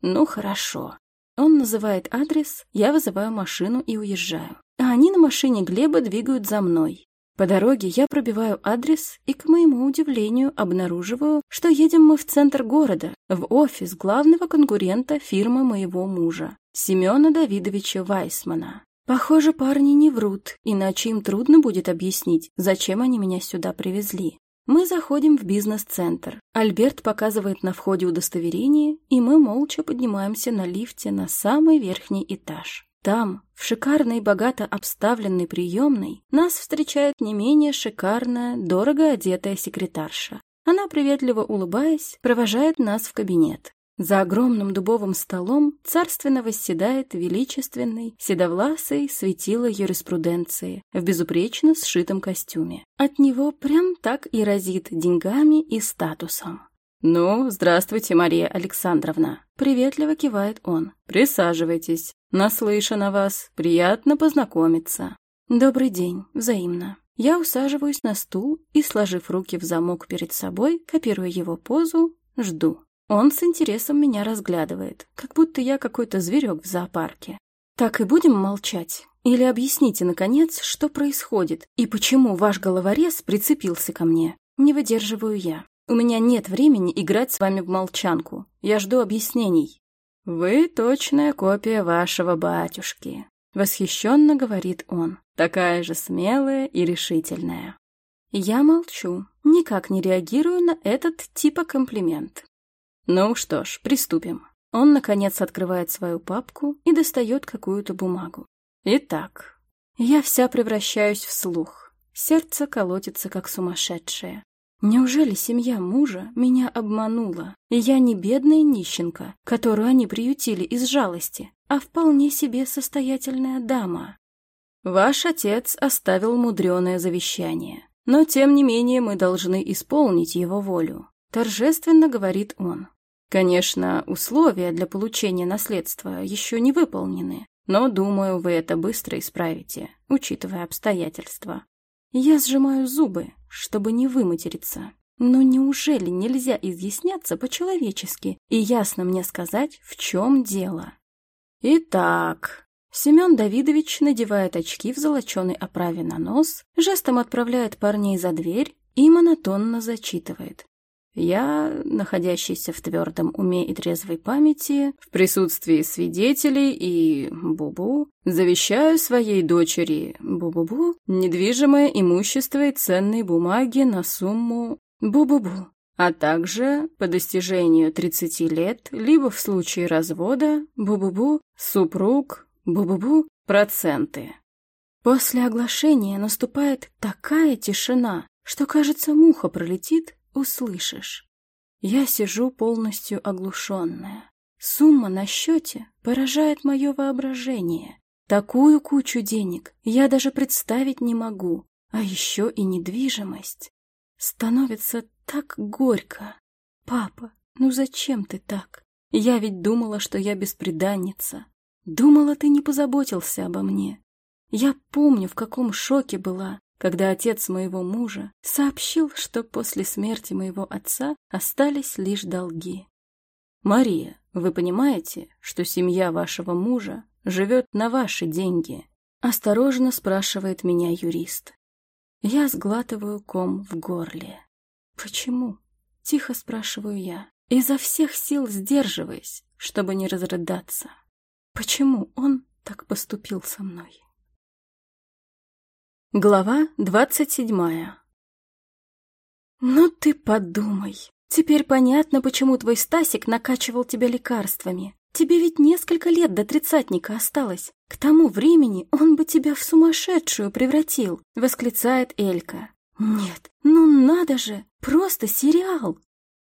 «Ну, хорошо». Он называет адрес, я вызываю машину и уезжаю. А они на машине Глеба двигают за мной. По дороге я пробиваю адрес и, к моему удивлению, обнаруживаю, что едем мы в центр города, в офис главного конкурента фирмы моего мужа, Семена Давидовича Вайсмана. Похоже, парни не врут, иначе им трудно будет объяснить, зачем они меня сюда привезли. Мы заходим в бизнес-центр. Альберт показывает на входе удостоверение, и мы молча поднимаемся на лифте на самый верхний этаж. Там, в шикарной, богато обставленной приемной, нас встречает не менее шикарная, дорого одетая секретарша. Она, приветливо улыбаясь, провожает нас в кабинет. За огромным дубовым столом царственно восседает величественный, седовласый светило юриспруденции в безупречно сшитом костюме. От него прям так и разит деньгами и статусом. «Ну, здравствуйте, Мария Александровна!» Приветливо кивает он. «Присаживайтесь. Наслышан о вас. Приятно познакомиться». «Добрый день. Взаимно». Я усаживаюсь на стул и, сложив руки в замок перед собой, копируя его позу, жду. Он с интересом меня разглядывает, как будто я какой-то зверек в зоопарке. «Так и будем молчать? Или объясните, наконец, что происходит и почему ваш головорез прицепился ко мне?» Не выдерживаю я. У меня нет времени играть с вами в молчанку. Я жду объяснений». «Вы точная копия вашего батюшки», — восхищенно говорит он. «Такая же смелая и решительная». Я молчу, никак не реагирую на этот типа комплимент. Ну что ж, приступим. Он, наконец, открывает свою папку и достает какую-то бумагу. Итак, я вся превращаюсь в слух. Сердце колотится, как сумасшедшее. Неужели семья мужа меня обманула, и я не бедная нищенка, которую они приютили из жалости, а вполне себе состоятельная дама? Ваш отец оставил мудреное завещание, но тем не менее мы должны исполнить его волю, торжественно говорит он. Конечно, условия для получения наследства еще не выполнены, но, думаю, вы это быстро исправите, учитывая обстоятельства. Я сжимаю зубы, чтобы не выматериться. Но неужели нельзя изъясняться по-человечески и ясно мне сказать, в чем дело? Итак, Семен Давидович надевает очки в золоченой оправе на нос, жестом отправляет парней за дверь и монотонно зачитывает. Я, находящийся в твердом уме и трезвой памяти, в присутствии свидетелей и Бубу, завещаю своей дочери Бу-Бу-Бу недвижимое имущество и ценные бумаги на сумму Бу-Бу-Бу, а также по достижению 30 лет, либо в случае развода Бу-Бу-Бу, супруг Бу-Бу-Бу, проценты. После оглашения наступает такая тишина, что, кажется, муха пролетит услышишь. Я сижу полностью оглушенная. Сумма на счете поражает мое воображение. Такую кучу денег я даже представить не могу. А еще и недвижимость. Становится так горько. Папа, ну зачем ты так? Я ведь думала, что я бесприданница. Думала, ты не позаботился обо мне. Я помню, в каком шоке была, когда отец моего мужа сообщил, что после смерти моего отца остались лишь долги. «Мария, вы понимаете, что семья вашего мужа живет на ваши деньги?» Осторожно спрашивает меня юрист. Я сглатываю ком в горле. «Почему?» — тихо спрашиваю я, изо всех сил сдерживаясь, чтобы не разрыдаться. «Почему он так поступил со мной?» Глава двадцать седьмая «Ну ты подумай. Теперь понятно, почему твой Стасик накачивал тебя лекарствами. Тебе ведь несколько лет до тридцатника осталось. К тому времени он бы тебя в сумасшедшую превратил», — восклицает Элька. «Нет, ну надо же, просто сериал!»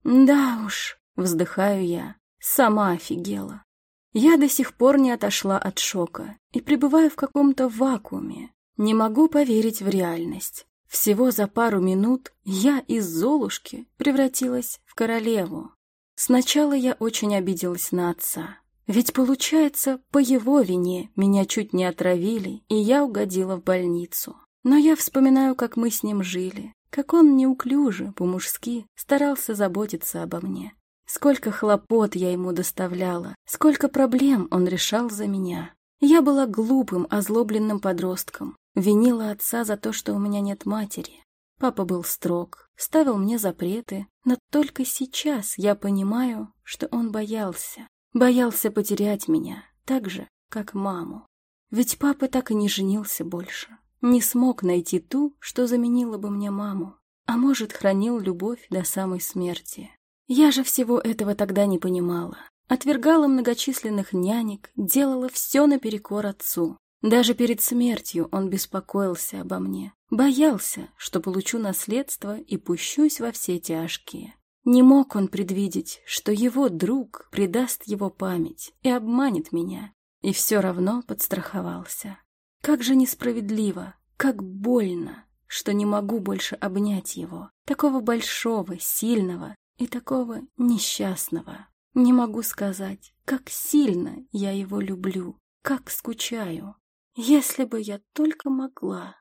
«Да уж», — вздыхаю я, сама офигела. Я до сих пор не отошла от шока и пребываю в каком-то вакууме. Не могу поверить в реальность. Всего за пару минут я из Золушки превратилась в королеву. Сначала я очень обиделась на отца. Ведь, получается, по его вине меня чуть не отравили, и я угодила в больницу. Но я вспоминаю, как мы с ним жили, как он неуклюже, по-мужски, старался заботиться обо мне. Сколько хлопот я ему доставляла, сколько проблем он решал за меня. Я была глупым, озлобленным подростком, Винила отца за то, что у меня нет матери. Папа был строг, ставил мне запреты, но только сейчас я понимаю, что он боялся. Боялся потерять меня, так же, как маму. Ведь папа так и не женился больше. Не смог найти ту, что заменила бы мне маму. А может, хранил любовь до самой смерти. Я же всего этого тогда не понимала. Отвергала многочисленных нянек, делала все наперекор отцу. Даже перед смертью он беспокоился обо мне, боялся, что получу наследство и пущусь во все тяжкие. Не мог он предвидеть, что его друг предаст его память и обманет меня, и все равно подстраховался. Как же несправедливо, как больно, что не могу больше обнять его, такого большого, сильного и такого несчастного. Не могу сказать, как сильно я его люблю, как скучаю. Если бы я только могла.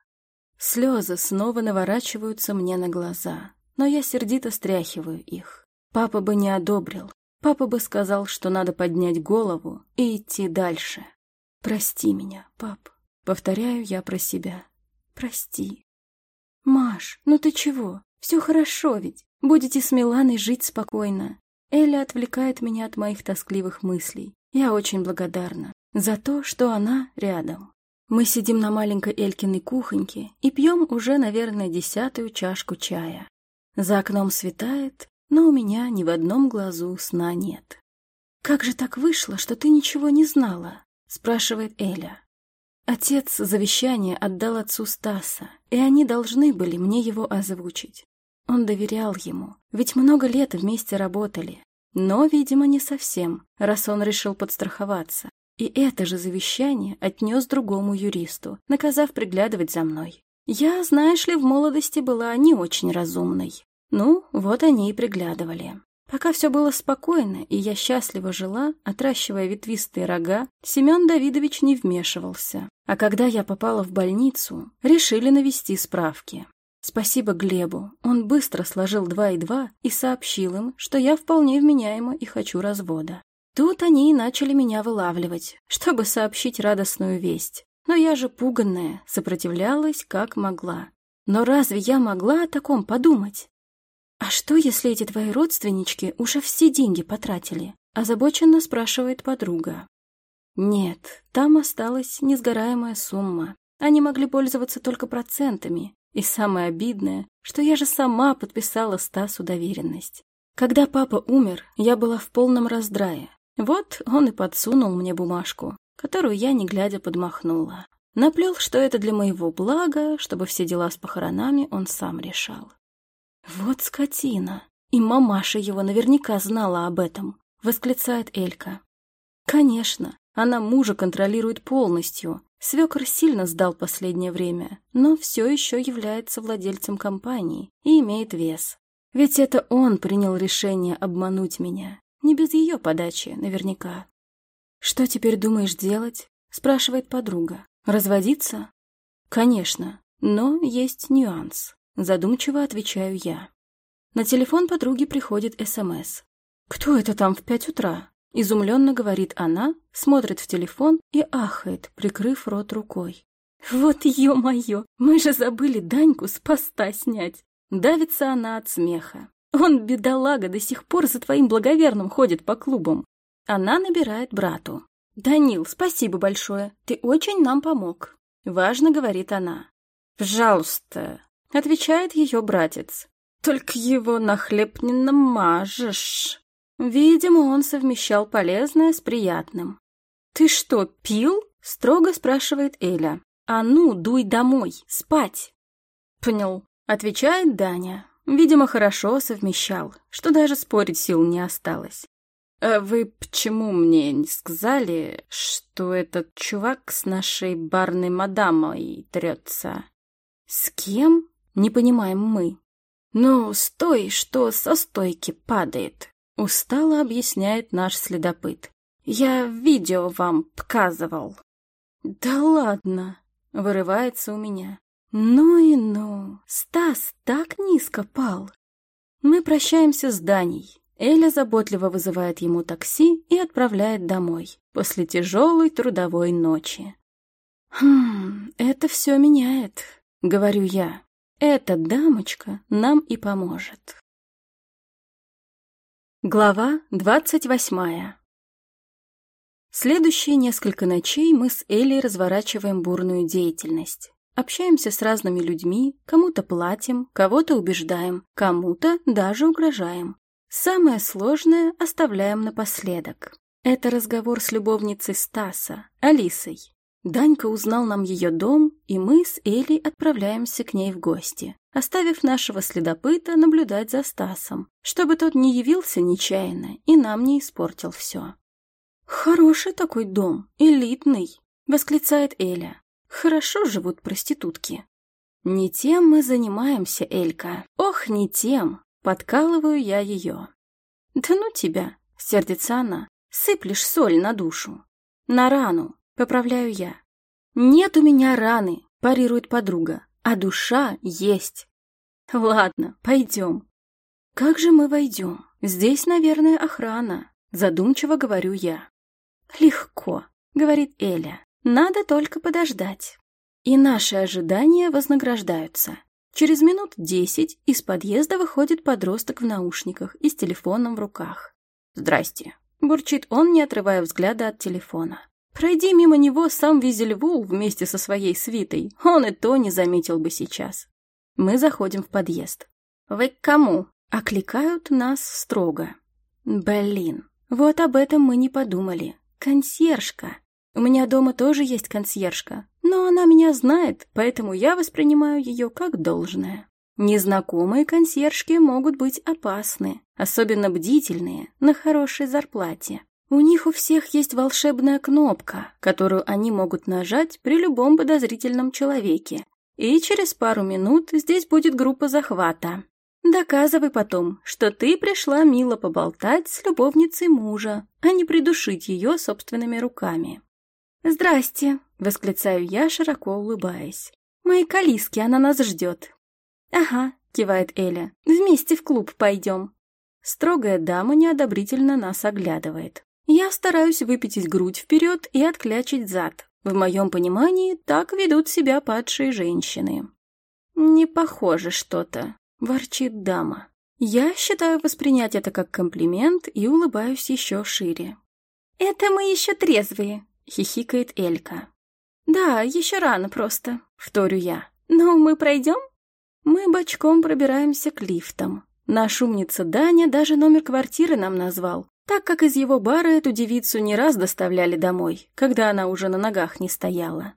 Слезы снова наворачиваются мне на глаза, но я сердито стряхиваю их. Папа бы не одобрил. Папа бы сказал, что надо поднять голову и идти дальше. Прости меня, пап. Повторяю я про себя. Прости. Маш, ну ты чего? Все хорошо ведь. Будете с Миланой жить спокойно. Эля отвлекает меня от моих тоскливых мыслей. Я очень благодарна за то, что она рядом. Мы сидим на маленькой Элькиной кухоньке и пьем уже, наверное, десятую чашку чая. За окном светает, но у меня ни в одном глазу сна нет. «Как же так вышло, что ты ничего не знала?» — спрашивает Эля. Отец завещание отдал отцу Стаса, и они должны были мне его озвучить. Он доверял ему, ведь много лет вместе работали. Но, видимо, не совсем, раз он решил подстраховаться. И это же завещание отнес другому юристу, наказав приглядывать за мной. Я, знаешь ли, в молодости была не очень разумной. Ну, вот они и приглядывали. Пока все было спокойно, и я счастливо жила, отращивая ветвистые рога, Семен Давидович не вмешивался. А когда я попала в больницу, решили навести справки. Спасибо Глебу, он быстро сложил два и два и сообщил им, что я вполне вменяема и хочу развода. Тут они и начали меня вылавливать, чтобы сообщить радостную весть. Но я же пуганная, сопротивлялась как могла. Но разве я могла о таком подумать? «А что, если эти твои родственнички уже все деньги потратили?» – озабоченно спрашивает подруга. «Нет, там осталась несгораемая сумма. Они могли пользоваться только процентами. И самое обидное, что я же сама подписала Стасу доверенность. Когда папа умер, я была в полном раздрае. Вот он и подсунул мне бумажку, которую я, не глядя, подмахнула. Наплел, что это для моего блага, чтобы все дела с похоронами он сам решал. «Вот скотина! И мамаша его наверняка знала об этом!» — восклицает Элька. «Конечно, она мужа контролирует полностью. Свекор сильно сдал последнее время, но все еще является владельцем компании и имеет вес. Ведь это он принял решение обмануть меня. Не без ее подачи, наверняка. «Что теперь думаешь делать?» — спрашивает подруга. «Разводиться?» «Конечно, но есть нюанс. Задумчиво отвечаю я. На телефон подруги приходит СМС. «Кто это там в пять утра?» Изумленно говорит она, смотрит в телефон и ахает, прикрыв рот рукой. «Вот ё-моё, мы же забыли Даньку с поста снять!» Давится она от смеха. «Он, бедолага, до сих пор за твоим благоверным ходит по клубам!» Она набирает брату. «Данил, спасибо большое, ты очень нам помог!» Важно, говорит она. «Пожалуйста, Отвечает ее братец. Только его на хлеб не намажешь. Видимо, он совмещал полезное с приятным. «Ты что, пил?» — строго спрашивает Эля. «А ну, дуй домой, спать!» «Понял», — отвечает Даня. Видимо, хорошо совмещал, что даже спорить сил не осталось. «А вы почему мне не сказали, что этот чувак с нашей барной мадамой трется?» «С кем?» Не понимаем мы. «Ну, стой, что со стойки падает», — устало объясняет наш следопыт. «Я видео вам показывал». «Да ладно», — вырывается у меня. «Ну и ну, Стас так низко пал». Мы прощаемся с Даней. Эля заботливо вызывает ему такси и отправляет домой после тяжелой трудовой ночи. «Хм, это все меняет», — говорю я. Эта дамочка нам и поможет. Глава двадцать восьмая Следующие несколько ночей мы с Элей разворачиваем бурную деятельность. Общаемся с разными людьми, кому-то платим, кого-то убеждаем, кому-то даже угрожаем. Самое сложное оставляем напоследок. Это разговор с любовницей Стаса, Алисой. Данька узнал нам ее дом, и мы с Элей отправляемся к ней в гости, оставив нашего следопыта наблюдать за Стасом, чтобы тот не явился нечаянно и нам не испортил все. «Хороший такой дом, элитный», — восклицает Эля. «Хорошо живут проститутки». «Не тем мы занимаемся, Элька. Ох, не тем!» — подкалываю я ее. «Да ну тебя!» — сердится она. «Сыплешь соль на душу». «На рану. Поправляю я. «Нет у меня раны», — парирует подруга, «а душа есть». «Ладно, пойдем». «Как же мы войдем? Здесь, наверное, охрана», — задумчиво говорю я. «Легко», — говорит Эля, «надо только подождать». И наши ожидания вознаграждаются. Через минут десять из подъезда выходит подросток в наушниках и с телефоном в руках. «Здрасте», — бурчит он, не отрывая взгляда от телефона. Пройди мимо него сам Визельвул вместе со своей свитой, он и то не заметил бы сейчас. Мы заходим в подъезд. «Вы к кому?» — окликают нас строго. «Блин, вот об этом мы не подумали. Консьержка. У меня дома тоже есть консьержка, но она меня знает, поэтому я воспринимаю ее как должное. Незнакомые консьержки могут быть опасны, особенно бдительные, на хорошей зарплате. У них у всех есть волшебная кнопка, которую они могут нажать при любом подозрительном человеке. И через пару минут здесь будет группа захвата. Доказывай потом, что ты пришла мило поболтать с любовницей мужа, а не придушить ее собственными руками. «Здрасте!» — восклицаю я, широко улыбаясь. «Мои калиски, она нас ждет». «Ага», — кивает Эля, — «вместе в клуб пойдем». Строгая дама неодобрительно нас оглядывает. Я стараюсь выпятить грудь вперед и отклячить зад. В моем понимании так ведут себя падшие женщины. «Не похоже что-то», — ворчит дама. Я считаю воспринять это как комплимент и улыбаюсь еще шире. «Это мы еще трезвые», — хихикает Элька. «Да, еще рано просто», — вторю я. «Ну, мы пройдем?» Мы бочком пробираемся к лифтам. Наш умница Даня даже номер квартиры нам назвал, так как из его бара эту девицу не раз доставляли домой, когда она уже на ногах не стояла.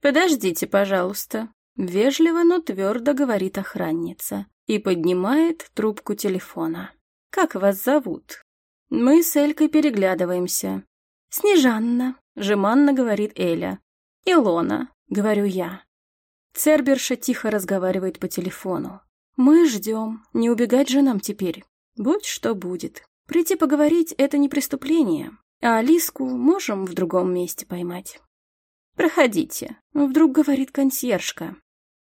«Подождите, пожалуйста», — вежливо, но твердо говорит охранница и поднимает трубку телефона. «Как вас зовут?» Мы с Элькой переглядываемся. «Снежанна», — жеманно говорит Эля. «Илона», — говорю я. Церберша тихо разговаривает по телефону. Мы ждем, не убегать же нам теперь. Будь что будет. Прийти поговорить — это не преступление, а Алиску можем в другом месте поймать. «Проходите», — вдруг говорит консьержка.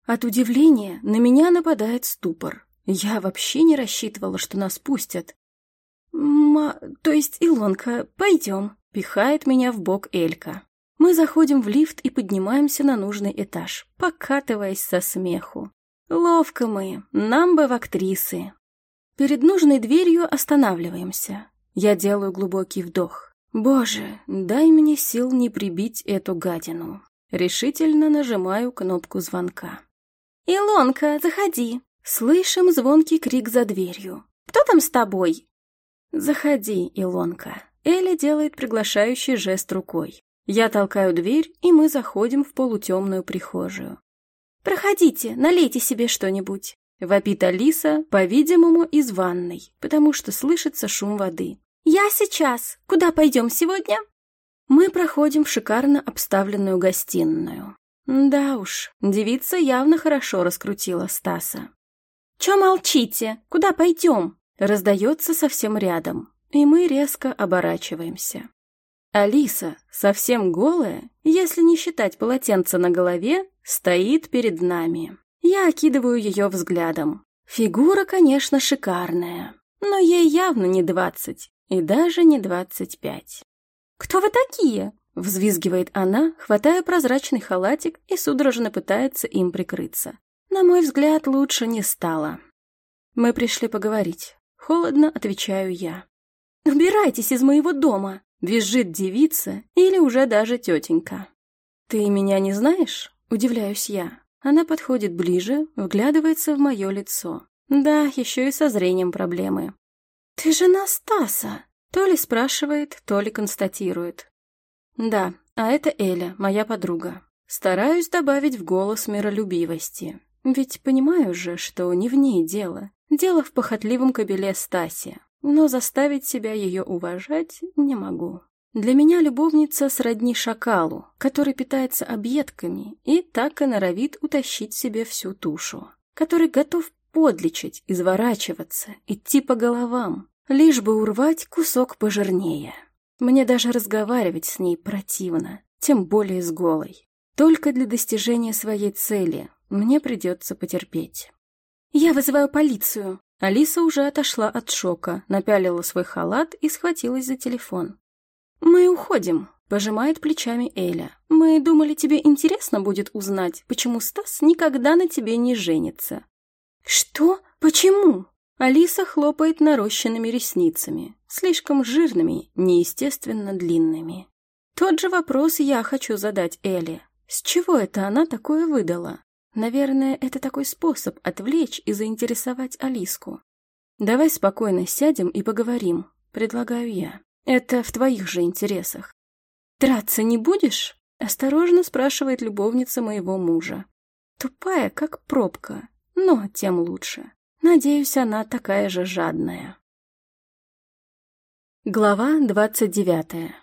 От удивления на меня нападает ступор. Я вообще не рассчитывала, что нас пустят. «Ма... то есть, Илонка, пойдем», — пихает меня в бок Элька. Мы заходим в лифт и поднимаемся на нужный этаж, покатываясь со смеху. Ловко мы, нам бы в актрисы. Перед нужной дверью останавливаемся. Я делаю глубокий вдох. Боже, дай мне сил не прибить эту гадину. Решительно нажимаю кнопку звонка. «Илонка, заходи!» Слышим звонкий крик за дверью. «Кто там с тобой?» «Заходи, Илонка». Эля делает приглашающий жест рукой. Я толкаю дверь, и мы заходим в полутемную прихожую. «Проходите, налейте себе что-нибудь», — вопит Алиса, по-видимому, из ванной, потому что слышится шум воды. «Я сейчас. Куда пойдем сегодня?» Мы проходим в шикарно обставленную гостиную. Да уж, девица явно хорошо раскрутила Стаса. «Чё молчите? Куда пойдем?» Раздается совсем рядом, и мы резко оборачиваемся. Алиса, совсем голая, если не считать полотенца на голове, стоит перед нами. Я окидываю ее взглядом. Фигура, конечно, шикарная, но ей явно не двадцать и даже не двадцать пять. «Кто вы такие?» — взвизгивает она, хватая прозрачный халатик и судорожно пытается им прикрыться. На мой взгляд, лучше не стало. Мы пришли поговорить. Холодно отвечаю я. «Убирайтесь из моего дома!» Визжит девица или уже даже тетенька. «Ты меня не знаешь?» – удивляюсь я. Она подходит ближе, вглядывается в мое лицо. Да, еще и со зрением проблемы. «Ты жена Стаса!» То ли спрашивает, то ли констатирует. Да, а это Эля, моя подруга. Стараюсь добавить в голос миролюбивости. Ведь понимаю же, что не в ней дело. Дело в похотливом кобеле Стасе но заставить себя ее уважать не могу. Для меня любовница сродни шакалу, который питается объедками и так и норовит утащить себе всю тушу, который готов подлечить, изворачиваться, идти по головам, лишь бы урвать кусок пожирнее. Мне даже разговаривать с ней противно, тем более с голой. Только для достижения своей цели мне придется потерпеть. «Я вызываю полицию», Алиса уже отошла от шока, напялила свой халат и схватилась за телефон. «Мы уходим», — пожимает плечами Эля. «Мы думали, тебе интересно будет узнать, почему Стас никогда на тебе не женится». «Что? Почему?» Алиса хлопает нарощенными ресницами, слишком жирными, неестественно длинными. Тот же вопрос я хочу задать Эле. С чего это она такое выдала? Наверное, это такой способ отвлечь и заинтересовать Алиску. Давай спокойно сядем и поговорим, предлагаю я. Это в твоих же интересах. Драться не будешь? Осторожно спрашивает любовница моего мужа. Тупая, как пробка, но тем лучше. Надеюсь, она такая же жадная. Глава двадцать девятая.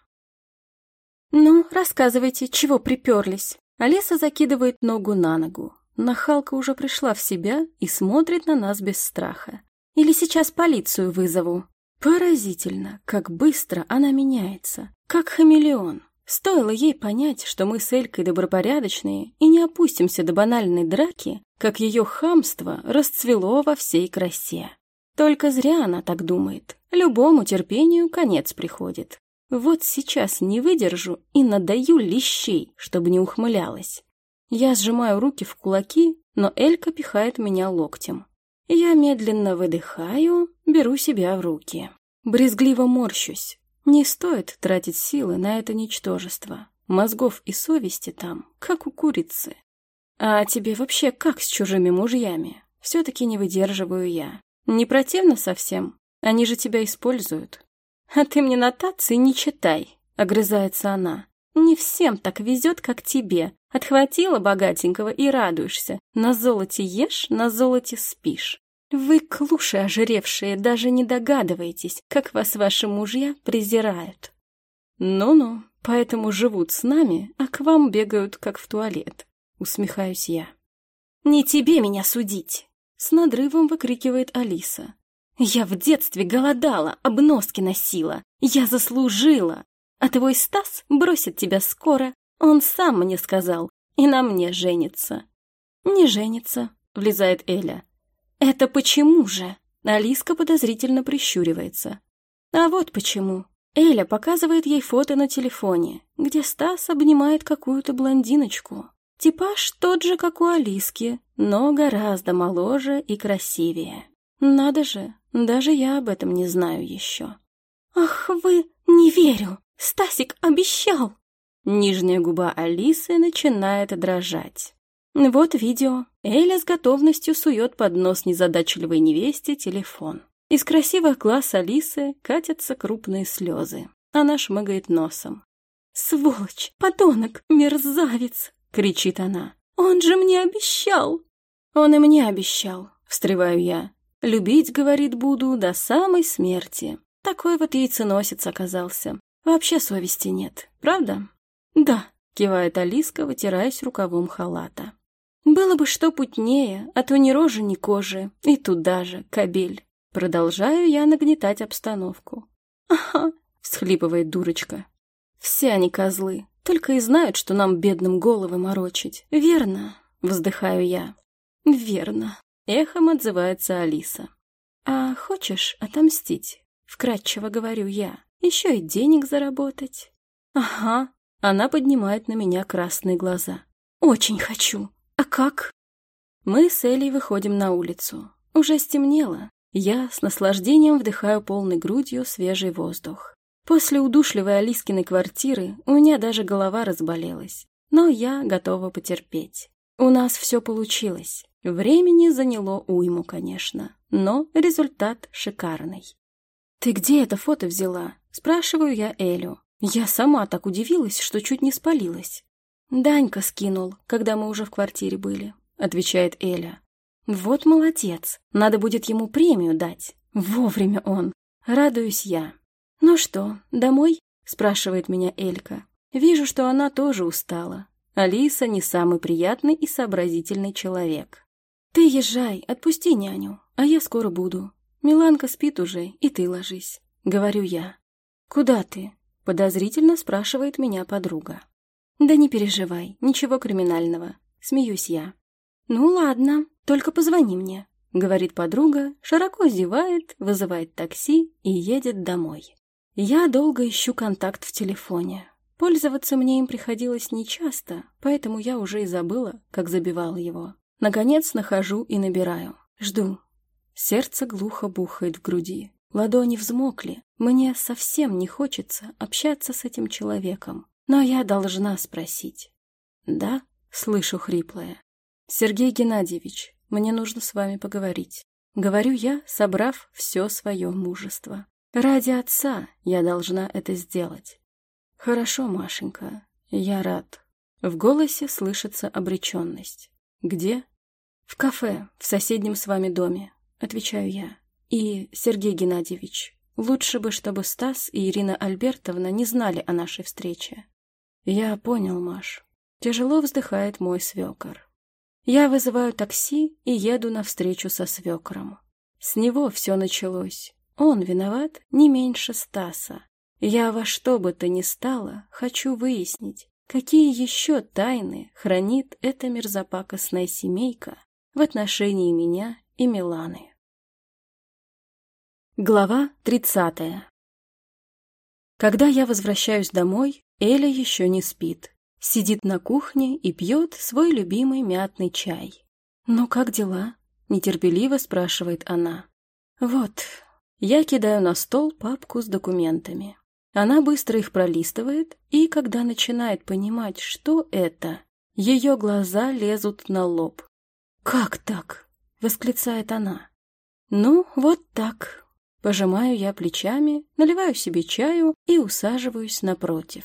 «Ну, рассказывайте, чего приперлись?» Алиса закидывает ногу на ногу. Нахалка уже пришла в себя и смотрит на нас без страха. Или сейчас полицию вызову. Поразительно, как быстро она меняется, как хамелеон. Стоило ей понять, что мы с Элькой добропорядочные и не опустимся до банальной драки, как ее хамство расцвело во всей красе. Только зря она так думает. Любому терпению конец приходит. Вот сейчас не выдержу и надаю лещей, чтобы не ухмылялась. Я сжимаю руки в кулаки, но Элька пихает меня локтем. Я медленно выдыхаю, беру себя в руки. Брезгливо морщусь. Не стоит тратить силы на это ничтожество. Мозгов и совести там, как у курицы. А тебе вообще как с чужими мужьями? Все-таки не выдерживаю я. Не противно совсем? Они же тебя используют. А ты мне нотации не читай, огрызается она. Не всем так везет, как тебе. Отхватила богатенького и радуешься. На золоте ешь, на золоте спишь. Вы, клуши ожиревшие, даже не догадываетесь, как вас ваши мужья презирают. Ну-ну, поэтому живут с нами, а к вам бегают, как в туалет. Усмехаюсь я. «Не тебе меня судить!» С надрывом выкрикивает Алиса. «Я в детстве голодала, обноски носила. Я заслужила. А твой Стас бросит тебя скоро. Он сам мне сказал. И на мне женится». «Не женится», — влезает Эля. «Это почему же?» Алиска подозрительно прищуривается. «А вот почему». Эля показывает ей фото на телефоне, где Стас обнимает какую-то блондиночку. Типаж тот же, как у Алиски, но гораздо моложе и красивее. Надо же, даже я об этом не знаю еще. «Ах вы, не верю! Стасик обещал!» Нижняя губа Алисы начинает дрожать. Вот видео. Эля с готовностью сует под нос незадачливой невесте телефон. Из красивых глаз Алисы катятся крупные слезы. Она шмыгает носом. «Сволочь! Подонок! Мерзавец!» — кричит она. «Он же мне обещал!» «Он и мне обещал», — встреваю я. «Любить, — говорит, — буду до самой смерти». Такой вот яйценосец оказался. Вообще совести нет, правда? «Да», — кивает Алиска, вытираясь рукавом халата. «Было бы что путнее, а то ни рожи, ни кожи, и туда же, кабель. Продолжаю я нагнетать обстановку. «Ага», — всхлипывает дурочка. «Все они козлы, только и знают, что нам, бедным, головы морочить. Верно?» — вздыхаю я. «Верно», — эхом отзывается Алиса. «А хочешь отомстить?» — вкратчиво говорю я. «Еще и денег заработать». «Ага», — она поднимает на меня красные глаза. «Очень хочу. А как?» Мы с Элей выходим на улицу. Уже стемнело. Я с наслаждением вдыхаю полной грудью свежий воздух. После удушливой Алискиной квартиры у меня даже голова разболелась. Но я готова потерпеть. У нас все получилось. Времени заняло уйму, конечно, но результат шикарный. «Ты где это фото взяла?» – спрашиваю я Элю. Я сама так удивилась, что чуть не спалилась. «Данька скинул, когда мы уже в квартире были», – отвечает Эля. «Вот молодец, надо будет ему премию дать. Вовремя он. Радуюсь я. «Ну что, домой?» — спрашивает меня Элька. Вижу, что она тоже устала. Алиса не самый приятный и сообразительный человек. «Ты езжай, отпусти няню, а я скоро буду. Миланка спит уже, и ты ложись», — говорю я. «Куда ты?» — подозрительно спрашивает меня подруга. «Да не переживай, ничего криминального», — смеюсь я. «Ну ладно, только позвони мне», — говорит подруга, широко зевает, вызывает такси и едет домой. Я долго ищу контакт в телефоне. Пользоваться мне им приходилось нечасто, поэтому я уже и забыла, как забивал его. Наконец нахожу и набираю. Жду. Сердце глухо бухает в груди. Ладони взмокли. Мне совсем не хочется общаться с этим человеком. Но я должна спросить. «Да?» — слышу хриплое. «Сергей Геннадьевич, мне нужно с вами поговорить». Говорю я, собрав все свое мужество. Ради отца я должна это сделать. Хорошо, Машенька, я рад. В голосе слышится обреченность. Где? В кафе, в соседнем с вами доме, отвечаю я. И, Сергей Геннадьевич, лучше бы, чтобы Стас и Ирина Альбертовна не знали о нашей встрече. Я понял, Маш. Тяжело вздыхает мой свекор. Я вызываю такси и еду навстречу со свекром. С него все началось. Он виноват не меньше Стаса. Я во что бы то ни стало хочу выяснить, какие еще тайны хранит эта мерзопакостная семейка в отношении меня и Миланы. Глава тридцатая Когда я возвращаюсь домой, Эля еще не спит. Сидит на кухне и пьет свой любимый мятный чай. «Ну как дела?» Нетерпеливо спрашивает она. Вот, я кидаю на стол папку с документами. Она быстро их пролистывает, и когда начинает понимать, что это, ее глаза лезут на лоб. «Как так?» — восклицает она. «Ну, вот так». Пожимаю я плечами, наливаю себе чаю и усаживаюсь напротив.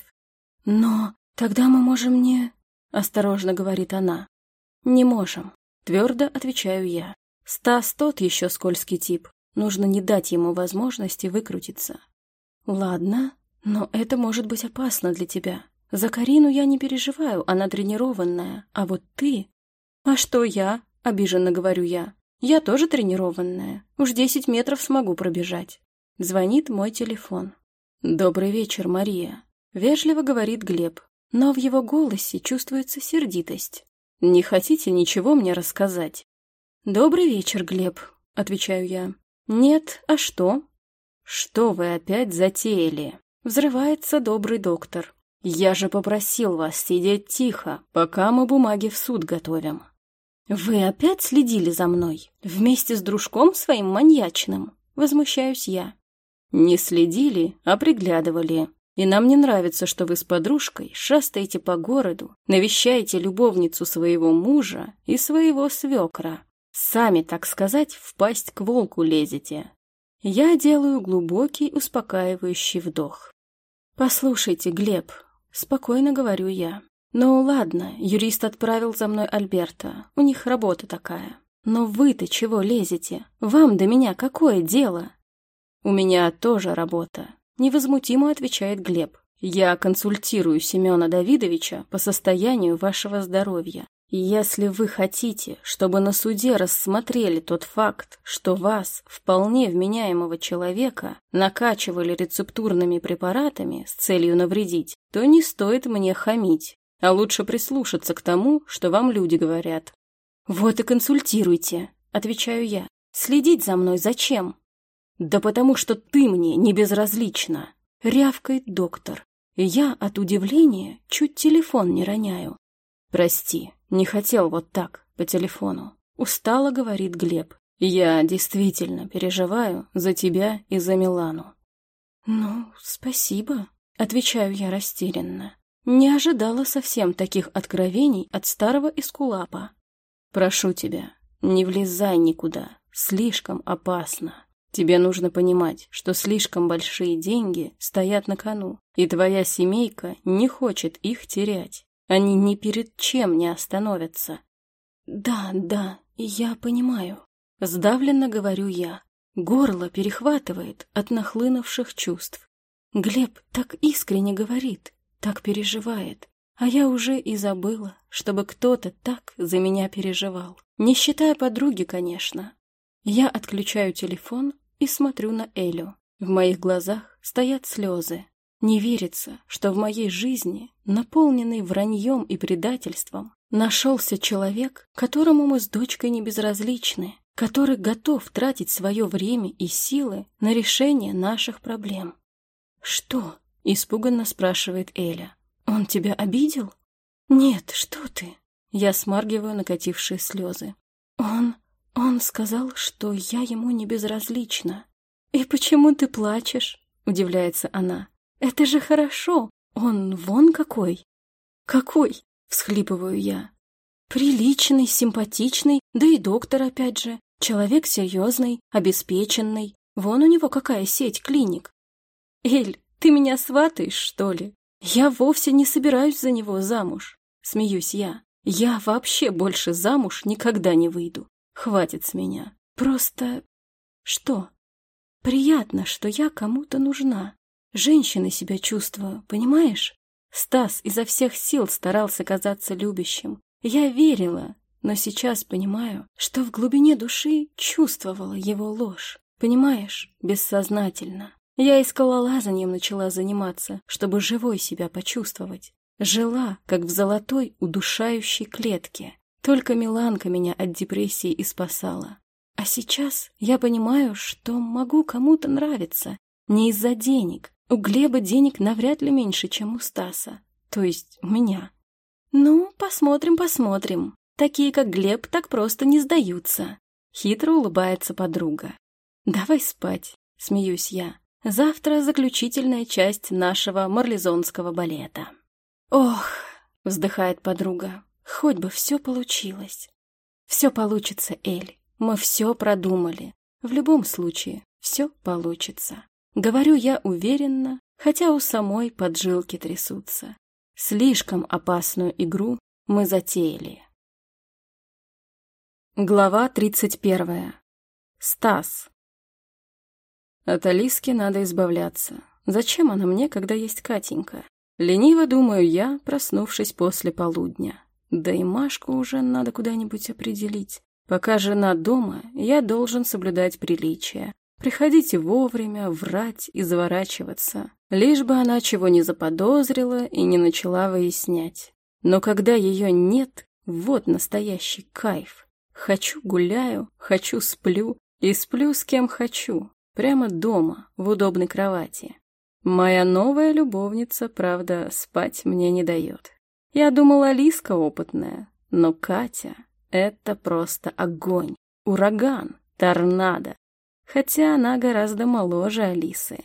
«Но тогда мы можем не...» — осторожно говорит она. «Не можем», — твердо отвечаю я. «Стас тот еще скользкий тип. Нужно не дать ему возможности выкрутиться. Ладно, но это может быть опасно для тебя. За Карину я не переживаю, она тренированная, а вот ты... А что я? Обиженно говорю я. Я тоже тренированная. Уж десять метров смогу пробежать. Звонит мой телефон. «Добрый вечер, Мария», — вежливо говорит Глеб, но в его голосе чувствуется сердитость. «Не хотите ничего мне рассказать?» «Добрый вечер, Глеб», — отвечаю я. «Нет, а что?» «Что вы опять затеяли?» Взрывается добрый доктор. «Я же попросил вас сидеть тихо, пока мы бумаги в суд готовим». «Вы опять следили за мной? Вместе с дружком своим маньячным?» Возмущаюсь я. «Не следили, а приглядывали. И нам не нравится, что вы с подружкой шастаете по городу, навещаете любовницу своего мужа и своего свекра. Сами, так сказать, в пасть к волку лезете. Я делаю глубокий, успокаивающий вдох. «Послушайте, Глеб», — спокойно говорю я. «Ну ладно, юрист отправил за мной Альберта, у них работа такая. Но вы-то чего лезете? Вам до меня какое дело?» «У меня тоже работа», — невозмутимо отвечает Глеб. «Я консультирую Семена Давидовича по состоянию вашего здоровья. Если вы хотите, чтобы на суде рассмотрели тот факт, что вас, вполне вменяемого человека, накачивали рецептурными препаратами с целью навредить, то не стоит мне хамить, а лучше прислушаться к тому, что вам люди говорят. «Вот и консультируйте», — отвечаю я. «Следить за мной зачем?» «Да потому что ты мне не безразлична», — рявкает доктор. Я от удивления чуть телефон не роняю. «Прости, не хотел вот так, по телефону. Устало говорит Глеб. Я действительно переживаю за тебя и за Милану. Ну, спасибо, отвечаю я растерянно. Не ожидала совсем таких откровений от старого эскулапа. Прошу тебя, не влезай никуда, слишком опасно. Тебе нужно понимать, что слишком большие деньги стоят на кону, и твоя семейка не хочет их терять. Они ни перед чем не остановятся. «Да, да, я понимаю», — сдавленно говорю я. Горло перехватывает от нахлынувших чувств. Глеб так искренне говорит, так переживает, а я уже и забыла, чтобы кто-то так за меня переживал. Не считая подруги, конечно. Я отключаю телефон и смотрю на Элю. В моих глазах стоят слезы. Не верится, что в моей жизни, наполненной враньем и предательством, нашелся человек, которому мы с дочкой не безразличны, который готов тратить свое время и силы на решение наших проблем. «Что?» — испуганно спрашивает Эля. «Он тебя обидел?» «Нет, что ты?» Я смаргиваю накатившие слезы. «Он... он сказал, что я ему не безразлична». «И почему ты плачешь?» — удивляется она. Это же хорошо. Он вон какой. Какой? Всхлипываю я. Приличный, симпатичный, да и доктор опять же. Человек серьезный, обеспеченный. Вон у него какая сеть клиник. Эль, ты меня сватаешь, что ли? Я вовсе не собираюсь за него замуж. Смеюсь я. Я вообще больше замуж никогда не выйду. Хватит с меня. Просто... Что? Приятно, что я кому-то нужна. Женщиной себя чувствую, понимаешь? Стас изо всех сил старался казаться любящим. Я верила, но сейчас понимаю, что в глубине души чувствовала его ложь. Понимаешь? Бессознательно. Я и скалолазанием начала заниматься, чтобы живой себя почувствовать. Жила, как в золотой удушающей клетке. Только Миланка меня от депрессии и спасала. А сейчас я понимаю, что могу кому-то нравиться. Не из-за денег, у Глеба денег навряд ли меньше, чем у Стаса. То есть у меня. Ну, посмотрим, посмотрим. Такие, как Глеб, так просто не сдаются. Хитро улыбается подруга. «Давай спать», — смеюсь я. «Завтра заключительная часть нашего марлезонского балета». «Ох», — вздыхает подруга, — «хоть бы все получилось». «Все получится, Эль. Мы все продумали. В любом случае, все получится». Говорю я уверенно, хотя у самой поджилки трясутся. Слишком опасную игру мы затеяли. Глава тридцать первая. Стас. От Алиски надо избавляться. Зачем она мне, когда есть Катенька? Лениво думаю я, проснувшись после полудня. Да и Машку уже надо куда-нибудь определить. Пока жена дома, я должен соблюдать приличия. Приходите вовремя, врать и заворачиваться. Лишь бы она чего не заподозрила и не начала выяснять. Но когда ее нет, вот настоящий кайф. Хочу гуляю, хочу сплю и сплю с кем хочу. Прямо дома, в удобной кровати. Моя новая любовница, правда, спать мне не дает. Я думала, Лиска опытная, но Катя — это просто огонь, ураган, торнадо. Хотя она гораздо моложе Алисы.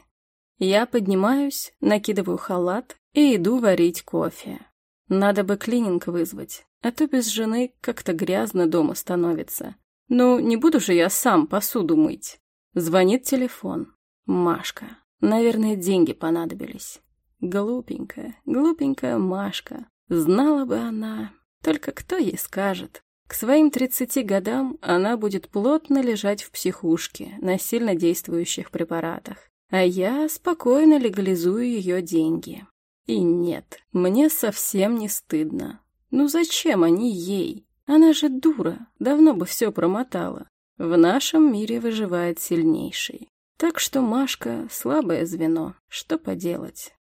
Я поднимаюсь, накидываю халат и иду варить кофе. Надо бы клининг вызвать, а то без жены как-то грязно дома становится. Ну, не буду же я сам посуду мыть. Звонит телефон. Машка. Наверное, деньги понадобились. Глупенькая, глупенькая Машка. Знала бы она. Только кто ей скажет? К своим тридцати годам она будет плотно лежать в психушке на сильно действующих препаратах. А я спокойно легализую ее деньги. И нет, мне совсем не стыдно. Ну зачем они ей? Она же дура, давно бы все промотала. В нашем мире выживает сильнейший. Так что Машка — слабое звено. Что поделать?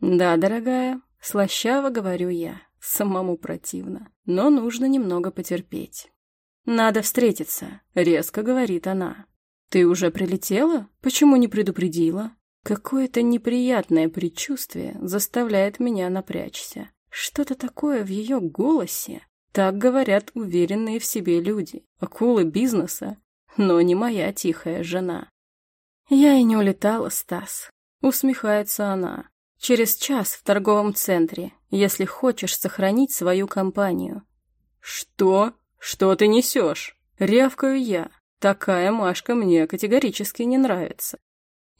Да, дорогая, слащаво говорю я. Самому противно. Но нужно немного потерпеть. «Надо встретиться», — резко говорит она. «Ты уже прилетела? Почему не предупредила?» Какое-то неприятное предчувствие заставляет меня напрячься. Что-то такое в ее голосе, так говорят уверенные в себе люди, акулы бизнеса, но не моя тихая жена. Я и не улетала, Стас. Усмехается она. Через час в торговом центре, если хочешь сохранить свою компанию. Что? Что ты несешь? Рявкаю я. Такая Машка мне категорически не нравится.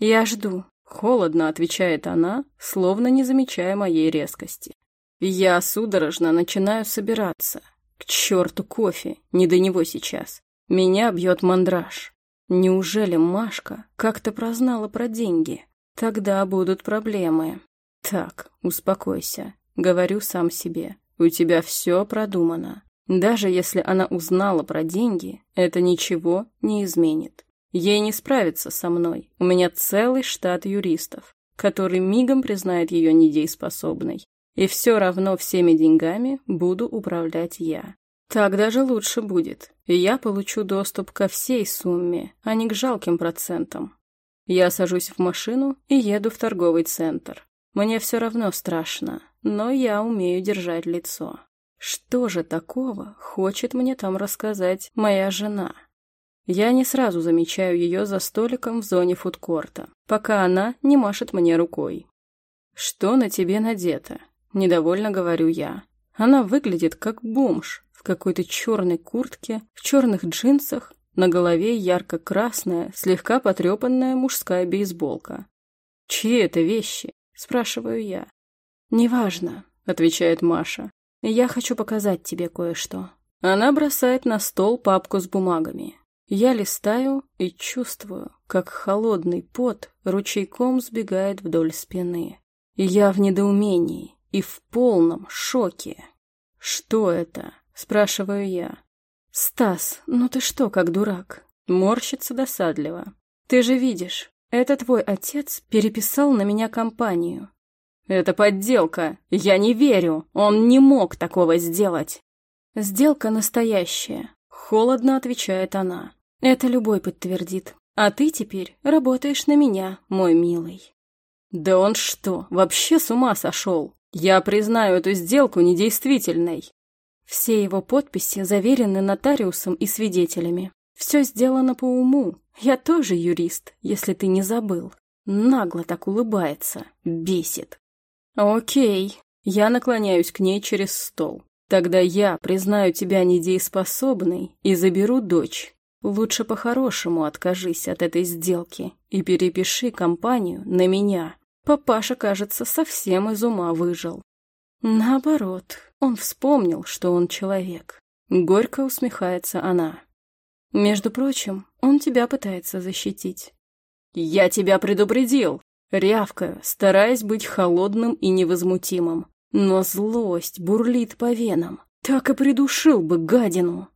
Я жду. Холодно отвечает она, словно не замечая моей резкости. Я судорожно начинаю собираться. К черту кофе, не до него сейчас. Меня бьет мандраж. Неужели Машка как-то прознала про деньги? Тогда будут проблемы. Так, успокойся. Говорю сам себе. У тебя все продумано. Даже если она узнала про деньги, это ничего не изменит. Ей не справиться со мной. У меня целый штат юристов, который мигом признает ее недееспособной. И все равно всеми деньгами буду управлять я. Так даже лучше будет, и я получу доступ ко всей сумме, а не к жалким процентам. Я сажусь в машину и еду в торговый центр. Мне все равно страшно, но я умею держать лицо. Что же такого хочет мне там рассказать моя жена? Я не сразу замечаю ее за столиком в зоне фудкорта, пока она не машет мне рукой. «Что на тебе надето?» Недовольно говорю я. Она выглядит как бомж в какой-то черной куртке, в черных джинсах, на голове ярко-красная, слегка потрепанная мужская бейсболка. «Чьи это вещи?» – спрашиваю я. «Неважно», – отвечает Маша. «Я хочу показать тебе кое-что». Она бросает на стол папку с бумагами. Я листаю и чувствую, как холодный пот ручейком сбегает вдоль спины. И я в недоумении и в полном шоке. «Что это?» – спрашиваю я. «Стас, ну ты что, как дурак?» Морщится досадливо. «Ты же видишь, это твой отец переписал на меня компанию». «Это подделка! Я не верю! Он не мог такого сделать!» «Сделка настоящая», — холодно отвечает она. «Это любой подтвердит. А ты теперь работаешь на меня, мой милый». «Да он что, вообще с ума сошел? Я признаю эту сделку недействительной. Все его подписи заверены нотариусом и свидетелями. Все сделано по уму. Я тоже юрист, если ты не забыл. Нагло так улыбается, бесит. Окей, я наклоняюсь к ней через стол. Тогда я признаю тебя недееспособной и заберу дочь. Лучше по-хорошему откажись от этой сделки и перепиши компанию на меня. Папаша, кажется, совсем из ума выжил. Наоборот, он вспомнил, что он человек. Горько усмехается она. Между прочим, он тебя пытается защитить. «Я тебя предупредил!» Рявкаю, стараясь быть холодным и невозмутимым. Но злость бурлит по венам. Так и придушил бы гадину.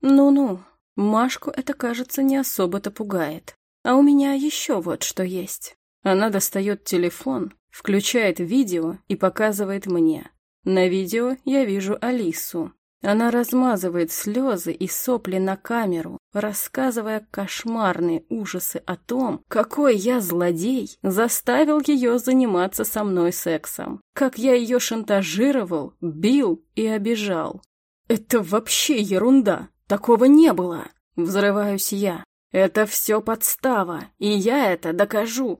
Ну-ну, Машку это, кажется, не особо-то пугает. А у меня еще вот что есть. Она достает телефон, включает видео и показывает мне. На видео я вижу Алису. Она размазывает слезы и сопли на камеру, рассказывая кошмарные ужасы о том, какой я злодей заставил ее заниматься со мной сексом, как я ее шантажировал, бил и обижал. Это вообще ерунда, такого не было. Взрываюсь я. Это все подстава, и я это докажу.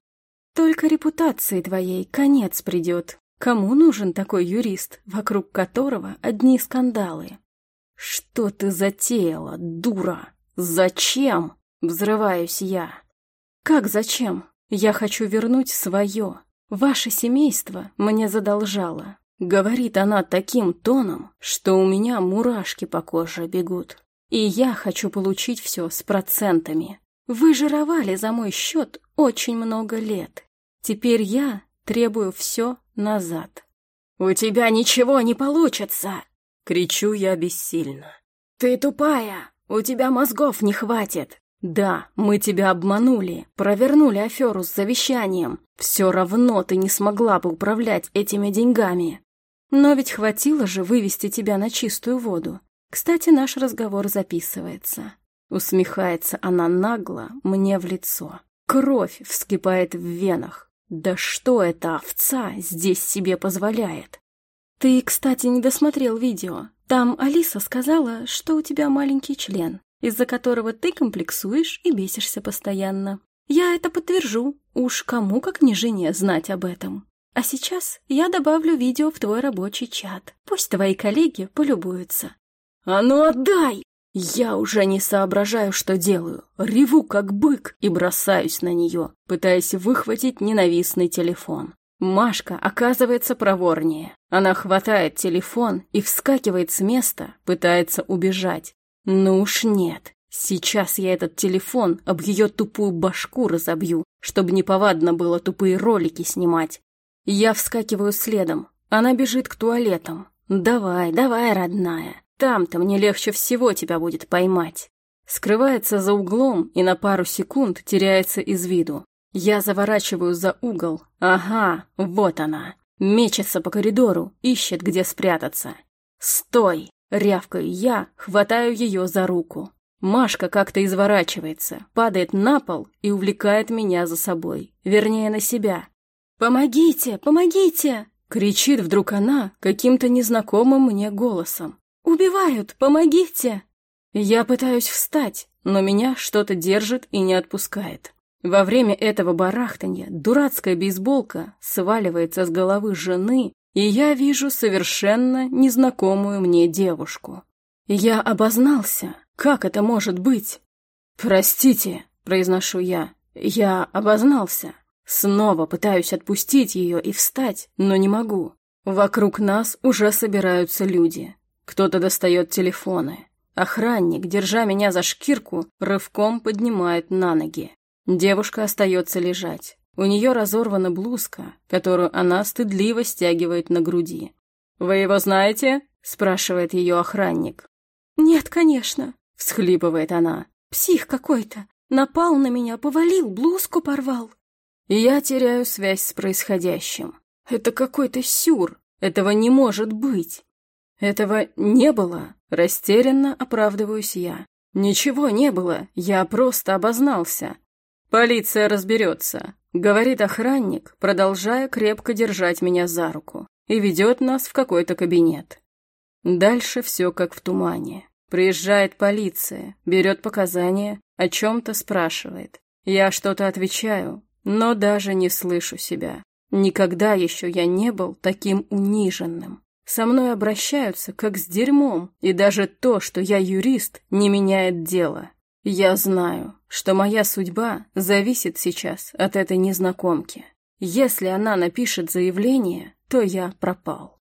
Только репутации твоей конец придет. Кому нужен такой юрист, вокруг которого одни скандалы? Что ты затеяла, дура? Зачем? Взрываюсь я. Как зачем? Я хочу вернуть свое. Ваше семейство мне задолжало. Говорит она таким тоном, что у меня мурашки по коже бегут. И я хочу получить все с процентами. Вы жировали за мой счет очень много лет. Теперь я требую все назад. «У тебя ничего не получится!» — кричу я бессильно. «Ты тупая! У тебя мозгов не хватит!» «Да, мы тебя обманули, провернули аферу с завещанием. Все равно ты не смогла бы управлять этими деньгами. Но ведь хватило же вывести тебя на чистую воду. Кстати, наш разговор записывается». Усмехается она нагло мне в лицо. Кровь вскипает в венах. Да что эта овца здесь себе позволяет? Ты, кстати, не досмотрел видео. Там Алиса сказала, что у тебя маленький член, из-за которого ты комплексуешь и бесишься постоянно. Я это подтвержу. Уж кому, как не жене, знать об этом. А сейчас я добавлю видео в твой рабочий чат. Пусть твои коллеги полюбуются. «А ну отдай!» Я уже не соображаю, что делаю. Реву, как бык, и бросаюсь на нее, пытаясь выхватить ненавистный телефон. Машка оказывается проворнее. Она хватает телефон и вскакивает с места, пытается убежать. Ну уж нет. Сейчас я этот телефон об ее тупую башку разобью, чтобы неповадно было тупые ролики снимать. Я вскакиваю следом. Она бежит к туалетам. «Давай, давай, родная, там-то мне легче всего тебя будет поймать. Скрывается за углом и на пару секунд теряется из виду. Я заворачиваю за угол. Ага, вот она. Мечется по коридору, ищет, где спрятаться. «Стой!» — рявкаю я, хватаю ее за руку. Машка как-то изворачивается, падает на пол и увлекает меня за собой. Вернее, на себя. «Помогите! Помогите!» — кричит вдруг она каким-то незнакомым мне голосом. «Убивают! Помогите!» Я пытаюсь встать, но меня что-то держит и не отпускает. Во время этого барахтанья дурацкая бейсболка сваливается с головы жены, и я вижу совершенно незнакомую мне девушку. Я обознался. Как это может быть? «Простите», — произношу я, — «я обознался». Снова пытаюсь отпустить ее и встать, но не могу. Вокруг нас уже собираются люди. Кто-то достает телефоны. Охранник, держа меня за шкирку, рывком поднимает на ноги. Девушка остается лежать. У нее разорвана блузка, которую она стыдливо стягивает на груди. «Вы его знаете?» – спрашивает ее охранник. «Нет, конечно», – всхлипывает она. «Псих какой-то. Напал на меня, повалил, блузку порвал». Я теряю связь с происходящим. Это какой-то сюр. Этого не может быть. «Этого не было», — растерянно оправдываюсь я. «Ничего не было, я просто обознался». «Полиция разберется», — говорит охранник, продолжая крепко держать меня за руку, и ведет нас в какой-то кабинет. Дальше все как в тумане. Приезжает полиция, берет показания, о чем-то спрашивает. Я что-то отвечаю, но даже не слышу себя. Никогда еще я не был таким униженным. Со мной обращаются как с дерьмом, и даже то, что я юрист, не меняет дело. Я знаю, что моя судьба зависит сейчас от этой незнакомки. Если она напишет заявление, то я пропал.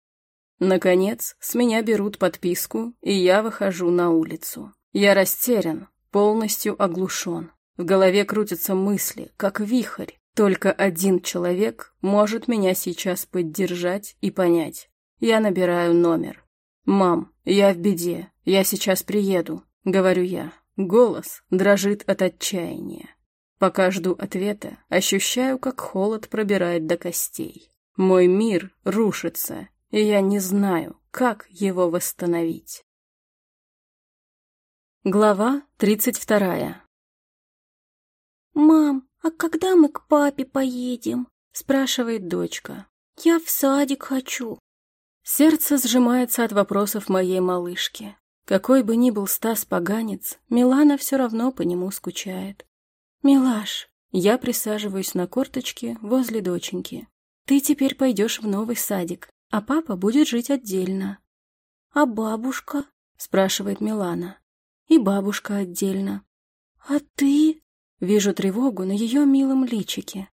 Наконец, с меня берут подписку, и я выхожу на улицу. Я растерян, полностью оглушен. В голове крутятся мысли, как вихрь. Только один человек может меня сейчас поддержать и понять. Я набираю номер. «Мам, я в беде, я сейчас приеду», — говорю я. Голос дрожит от отчаяния. Пока жду ответа, ощущаю, как холод пробирает до костей. Мой мир рушится, и я не знаю, как его восстановить. Глава тридцать вторая. «Мам, а когда мы к папе поедем?» — спрашивает дочка. «Я в садик хочу». Сердце сжимается от вопросов моей малышки. Какой бы ни был Стас поганец, Милана все равно по нему скучает. «Милаш, я присаживаюсь на корточке возле доченьки. Ты теперь пойдешь в новый садик, а папа будет жить отдельно». «А бабушка?» — спрашивает Милана. «И бабушка отдельно». «А ты?» Вижу тревогу на ее милом личике.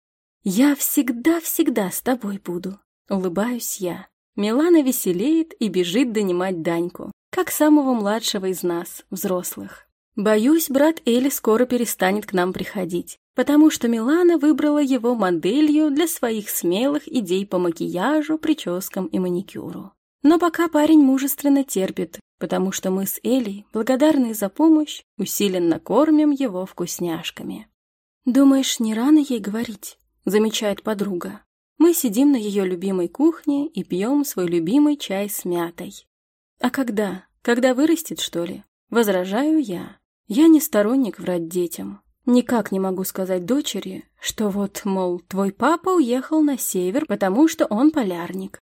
«Я всегда-всегда с тобой буду», — улыбаюсь я. Милана веселеет и бежит донимать Даньку как самого младшего из нас, взрослых. Боюсь, брат Эли скоро перестанет к нам приходить, потому что Милана выбрала его моделью для своих смелых идей по макияжу, прическам и маникюру. Но пока парень мужественно терпит, потому что мы с Элей, благодарные за помощь, усиленно кормим его вкусняшками. «Думаешь, не рано ей говорить?» — замечает подруга. Мы сидим на ее любимой кухне и пьем свой любимый чай с мятой. А когда? Когда вырастет, что ли? Возражаю я. Я не сторонник врать детям. Никак не могу сказать дочери, что вот, мол, твой папа уехал на север, потому что он полярник.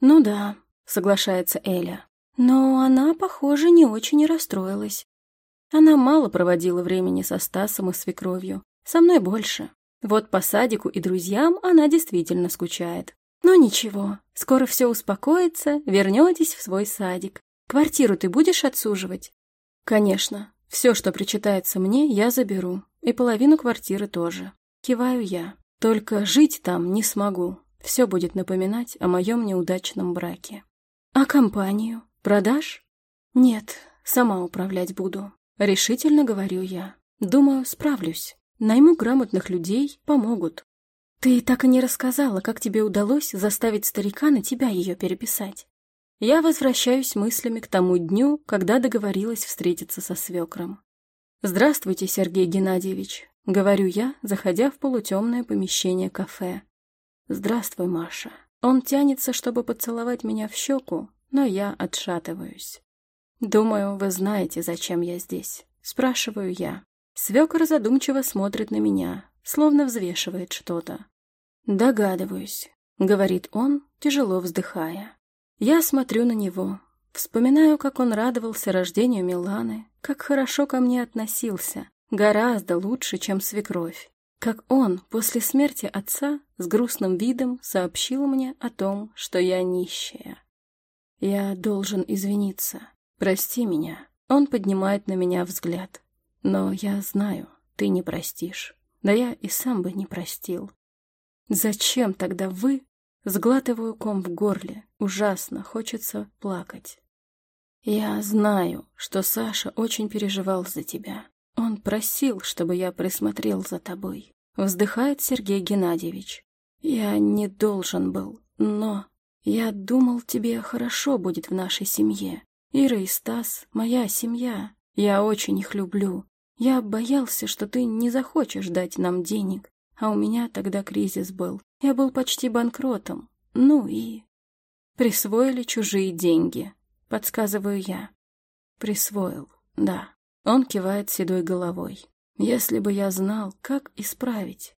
Ну да, соглашается Эля. Но она, похоже, не очень и расстроилась. Она мало проводила времени со Стасом и свекровью. Со мной больше. Вот по садику и друзьям она действительно скучает. Но ничего, скоро все успокоится, вернетесь в свой садик. Квартиру ты будешь отсуживать? Конечно, все, что причитается мне, я заберу. И половину квартиры тоже. Киваю я. Только жить там не смогу. Все будет напоминать о моем неудачном браке. А компанию? Продашь? Нет, сама управлять буду. Решительно говорю я. Думаю, справлюсь. Найму грамотных людей, помогут. «Ты так и не рассказала, как тебе удалось заставить старика на тебя ее переписать». Я возвращаюсь мыслями к тому дню, когда договорилась встретиться со свекром. «Здравствуйте, Сергей Геннадьевич», — говорю я, заходя в полутемное помещение кафе. «Здравствуй, Маша». Он тянется, чтобы поцеловать меня в щеку, но я отшатываюсь. «Думаю, вы знаете, зачем я здесь», — спрашиваю я. Свекор задумчиво смотрит на меня, словно взвешивает что-то. «Догадываюсь», — говорит он, тяжело вздыхая. Я смотрю на него, вспоминаю, как он радовался рождению Миланы, как хорошо ко мне относился, гораздо лучше, чем свекровь. Как он после смерти отца с грустным видом сообщил мне о том, что я нищая. Я должен извиниться. Прости меня. Он поднимает на меня взгляд. Но я знаю, ты не простишь. Да я и сам бы не простил. Зачем тогда вы? Сглатываю ком в горле. Ужасно, хочется плакать. Я знаю, что Саша очень переживал за тебя. Он просил, чтобы я присмотрел за тобой. Вздыхает Сергей Геннадьевич. Я не должен был, но... Я думал, тебе хорошо будет в нашей семье. Ира и Стас — моя семья. Я очень их люблю. Я боялся, что ты не захочешь дать нам денег. А у меня тогда кризис был. Я был почти банкротом. Ну и... Присвоили чужие деньги. Подсказываю я. Присвоил, да. Он кивает седой головой. Если бы я знал, как исправить.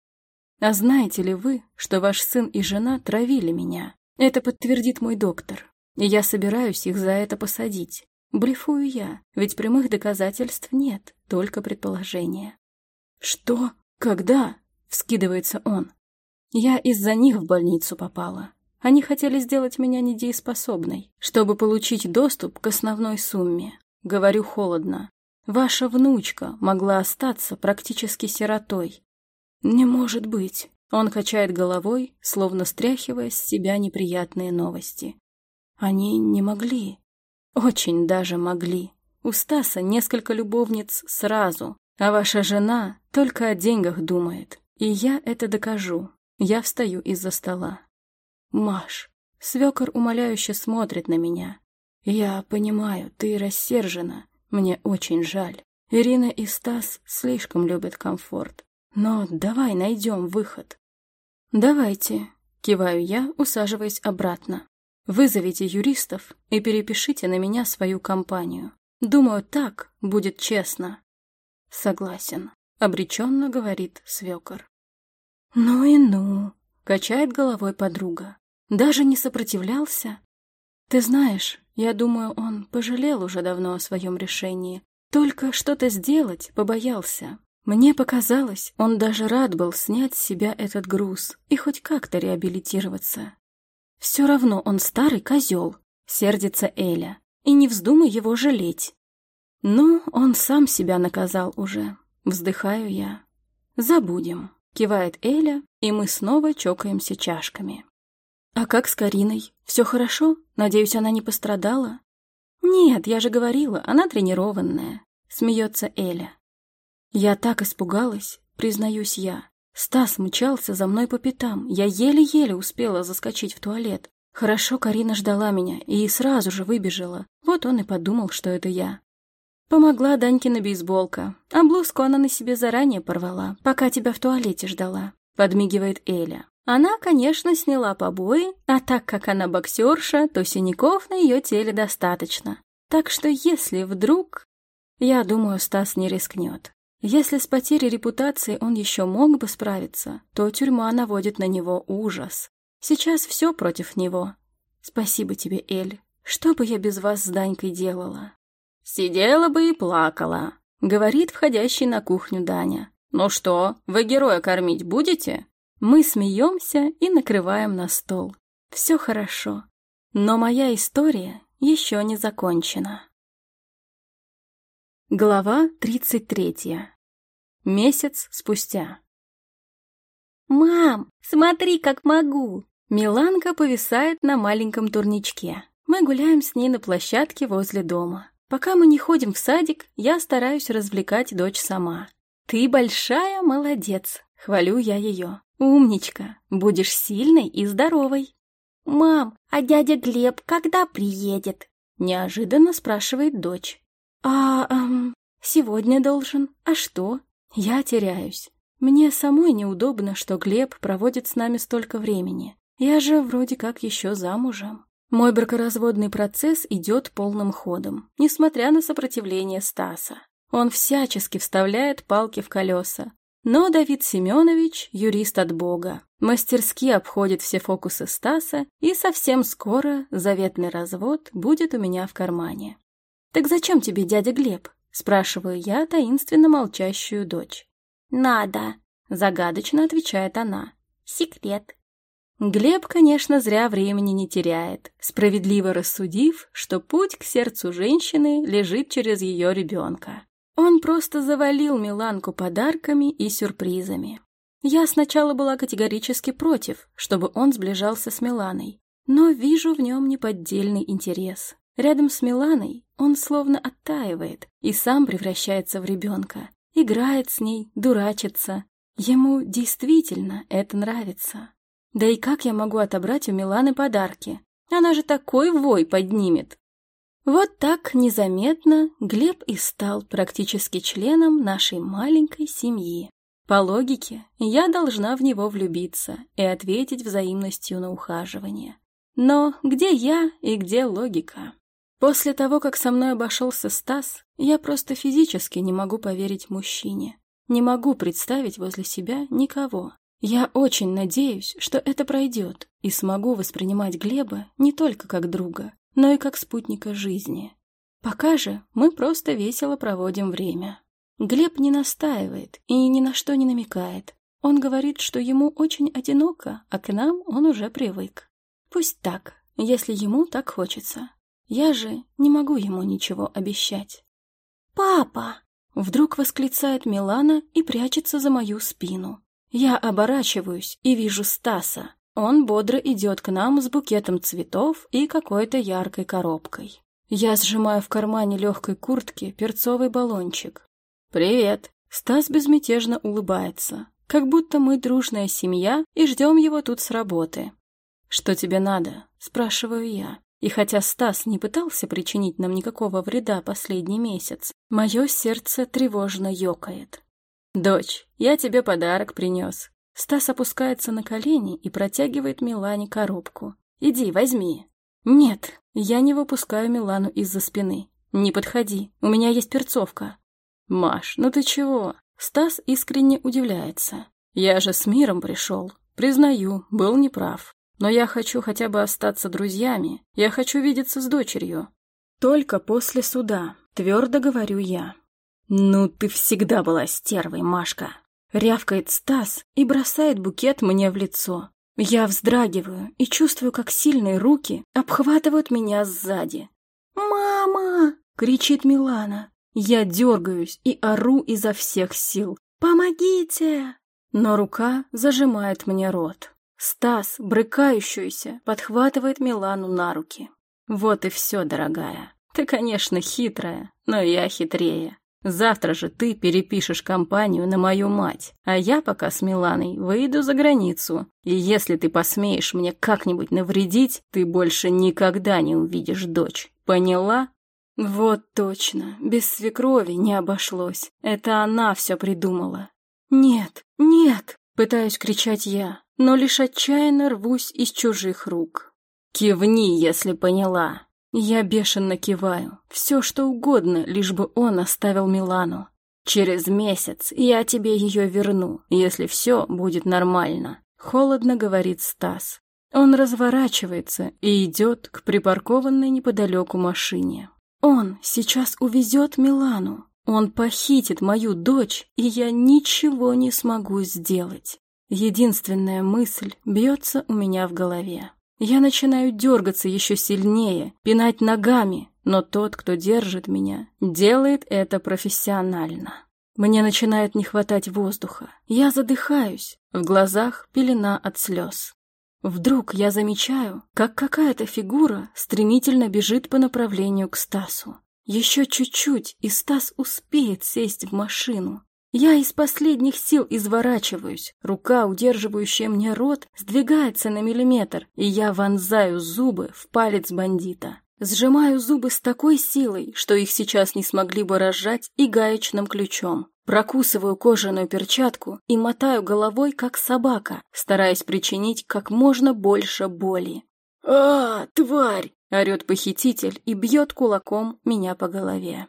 А знаете ли вы, что ваш сын и жена травили меня? Это подтвердит мой доктор. И я собираюсь их за это посадить. Блефую я, ведь прямых доказательств нет, только предположения. «Что? Когда?» — вскидывается он. «Я из-за них в больницу попала. Они хотели сделать меня недееспособной, чтобы получить доступ к основной сумме. Говорю холодно. Ваша внучка могла остаться практически сиротой. Не может быть. Он качает головой, словно стряхивая с себя неприятные новости. Они не могли. Очень даже могли. У Стаса несколько любовниц сразу, а ваша жена только о деньгах думает. И я это докажу. Я встаю из-за стола. Маш, свекор умоляюще смотрит на меня. Я понимаю, ты рассержена. Мне очень жаль. Ирина и Стас слишком любят комфорт. Но давай найдем выход. Давайте, киваю я, усаживаясь обратно. Вызовите юристов и перепишите на меня свою компанию. Думаю, так будет честно. Согласен, обреченно говорит свекор. Ну и ну, качает головой подруга. Даже не сопротивлялся? Ты знаешь, я думаю, он пожалел уже давно о своем решении. Только что-то сделать побоялся. Мне показалось, он даже рад был снять с себя этот груз и хоть как-то реабилитироваться. Все равно он старый козел, сердится Эля, и не вздумай его жалеть. Ну, он сам себя наказал уже, вздыхаю я. Забудем, кивает Эля, и мы снова чокаемся чашками. «А как с Кариной? Все хорошо? Надеюсь, она не пострадала?» «Нет, я же говорила, она тренированная», — смеется Эля. «Я так испугалась, признаюсь я. Стас мчался за мной по пятам, я еле-еле успела заскочить в туалет. Хорошо Карина ждала меня и сразу же выбежала. Вот он и подумал, что это я. Помогла Данькина бейсболка, а блузку она на себе заранее порвала, пока тебя в туалете ждала», — подмигивает Эля. Она, конечно, сняла побои, а так как она боксерша, то синяков на ее теле достаточно. Так что если вдруг... Я думаю, Стас не рискнет. Если с потерей репутации он еще мог бы справиться, то тюрьма наводит на него ужас. Сейчас все против него. Спасибо тебе, Эль. Что бы я без вас с Данькой делала? Сидела бы и плакала, говорит входящий на кухню Даня. Ну что, вы героя кормить будете? Мы смеемся и накрываем на стол. Все хорошо. Но моя история еще не закончена. Глава 33. Месяц спустя. «Мам, смотри, как могу!» Миланка повисает на маленьком турничке. Мы гуляем с ней на площадке возле дома. Пока мы не ходим в садик, я стараюсь развлекать дочь сама. «Ты большая молодец!» — хвалю я ее. «Умничка, будешь сильной и здоровой». «Мам, а дядя Глеб когда приедет?» Неожиданно спрашивает дочь. «А, эм, сегодня должен. А что?» Я теряюсь. Мне самой неудобно, что Глеб проводит с нами столько времени. Я же вроде как еще замужем. Мой бракоразводный процесс идет полным ходом, несмотря на сопротивление Стаса. Он всячески вставляет палки в колеса, но Давид Семенович – юрист от Бога. Мастерски обходит все фокусы Стаса, и совсем скоро заветный развод будет у меня в кармане. «Так зачем тебе дядя Глеб?» – спрашиваю я таинственно молчащую дочь. «Надо», – загадочно отвечает она. «Секрет». Глеб, конечно, зря времени не теряет, справедливо рассудив, что путь к сердцу женщины лежит через ее ребенка. Он просто завалил Миланку подарками и сюрпризами. Я сначала была категорически против, чтобы он сближался с Миланой, но вижу в нем неподдельный интерес. Рядом с Миланой он словно оттаивает и сам превращается в ребенка, играет с ней, дурачится. Ему действительно это нравится. Да и как я могу отобрать у Миланы подарки? Она же такой вой поднимет. Вот так незаметно Глеб и стал практически членом нашей маленькой семьи. По логике, я должна в него влюбиться и ответить взаимностью на ухаживание. Но где я и где логика? После того, как со мной обошелся Стас, я просто физически не могу поверить мужчине. Не могу представить возле себя никого. Я очень надеюсь, что это пройдет, и смогу воспринимать Глеба не только как друга, но и как спутника жизни. Пока же мы просто весело проводим время. Глеб не настаивает и ни на что не намекает. Он говорит, что ему очень одиноко, а к нам он уже привык. Пусть так, если ему так хочется. Я же не могу ему ничего обещать. «Папа!» Вдруг восклицает Милана и прячется за мою спину. Я оборачиваюсь и вижу Стаса. Он бодро идет к нам с букетом цветов и какой-то яркой коробкой. Я сжимаю в кармане легкой куртки перцовый баллончик. «Привет!» Стас безмятежно улыбается, как будто мы дружная семья и ждем его тут с работы. «Что тебе надо?» – спрашиваю я. И хотя Стас не пытался причинить нам никакого вреда последний месяц, мое сердце тревожно ёкает. «Дочь, я тебе подарок принес». Стас опускается на колени и протягивает Милане коробку. «Иди, возьми». «Нет, я не выпускаю Милану из-за спины. Не подходи, у меня есть перцовка». «Маш, ну ты чего?» Стас искренне удивляется. «Я же с миром пришел. Признаю, был неправ. Но я хочу хотя бы остаться друзьями. Я хочу видеться с дочерью. Только после суда, твердо говорю я. «Ну, ты всегда была стервой, Машка!» Рявкает Стас и бросает букет мне в лицо. Я вздрагиваю и чувствую, как сильные руки обхватывают меня сзади. «Мама!» — кричит Милана. Я дергаюсь и ору изо всех сил. «Помогите!» Но рука зажимает мне рот. Стас, брыкающийся, подхватывает Милану на руки. «Вот и все, дорогая. Ты, конечно, хитрая, но я хитрее. Завтра же ты перепишешь компанию на мою мать, а я пока с Миланой выйду за границу. И если ты посмеешь мне как-нибудь навредить, ты больше никогда не увидишь дочь. Поняла?» Вот точно, без свекрови не обошлось. Это она все придумала. «Нет, нет!» — пытаюсь кричать я, но лишь отчаянно рвусь из чужих рук. «Кивни, если поняла!» Я бешено киваю. Все, что угодно, лишь бы он оставил Милану. «Через месяц я тебе ее верну, если все будет нормально», — холодно говорит Стас. Он разворачивается и идет к припаркованной неподалеку машине. Он сейчас увезет Милану. Он похитит мою дочь, и я ничего не смогу сделать. Единственная мысль бьется у меня в голове. Я начинаю дергаться еще сильнее, пинать ногами, но тот, кто держит меня, делает это профессионально. Мне начинает не хватать воздуха. Я задыхаюсь, в глазах пелена от слез. Вдруг я замечаю, как какая-то фигура стремительно бежит по направлению к Стасу. Еще чуть-чуть, и Стас успеет сесть в машину. Я из последних сил изворачиваюсь, рука, удерживающая мне рот, сдвигается на миллиметр, и я вонзаю зубы в палец бандита. Сжимаю зубы с такой силой, что их сейчас не смогли бы разжать и гаечным ключом. Прокусываю кожаную перчатку и мотаю головой, как собака, стараясь причинить как можно больше боли. «А, тварь!» — орет похититель и бьет кулаком меня по голове.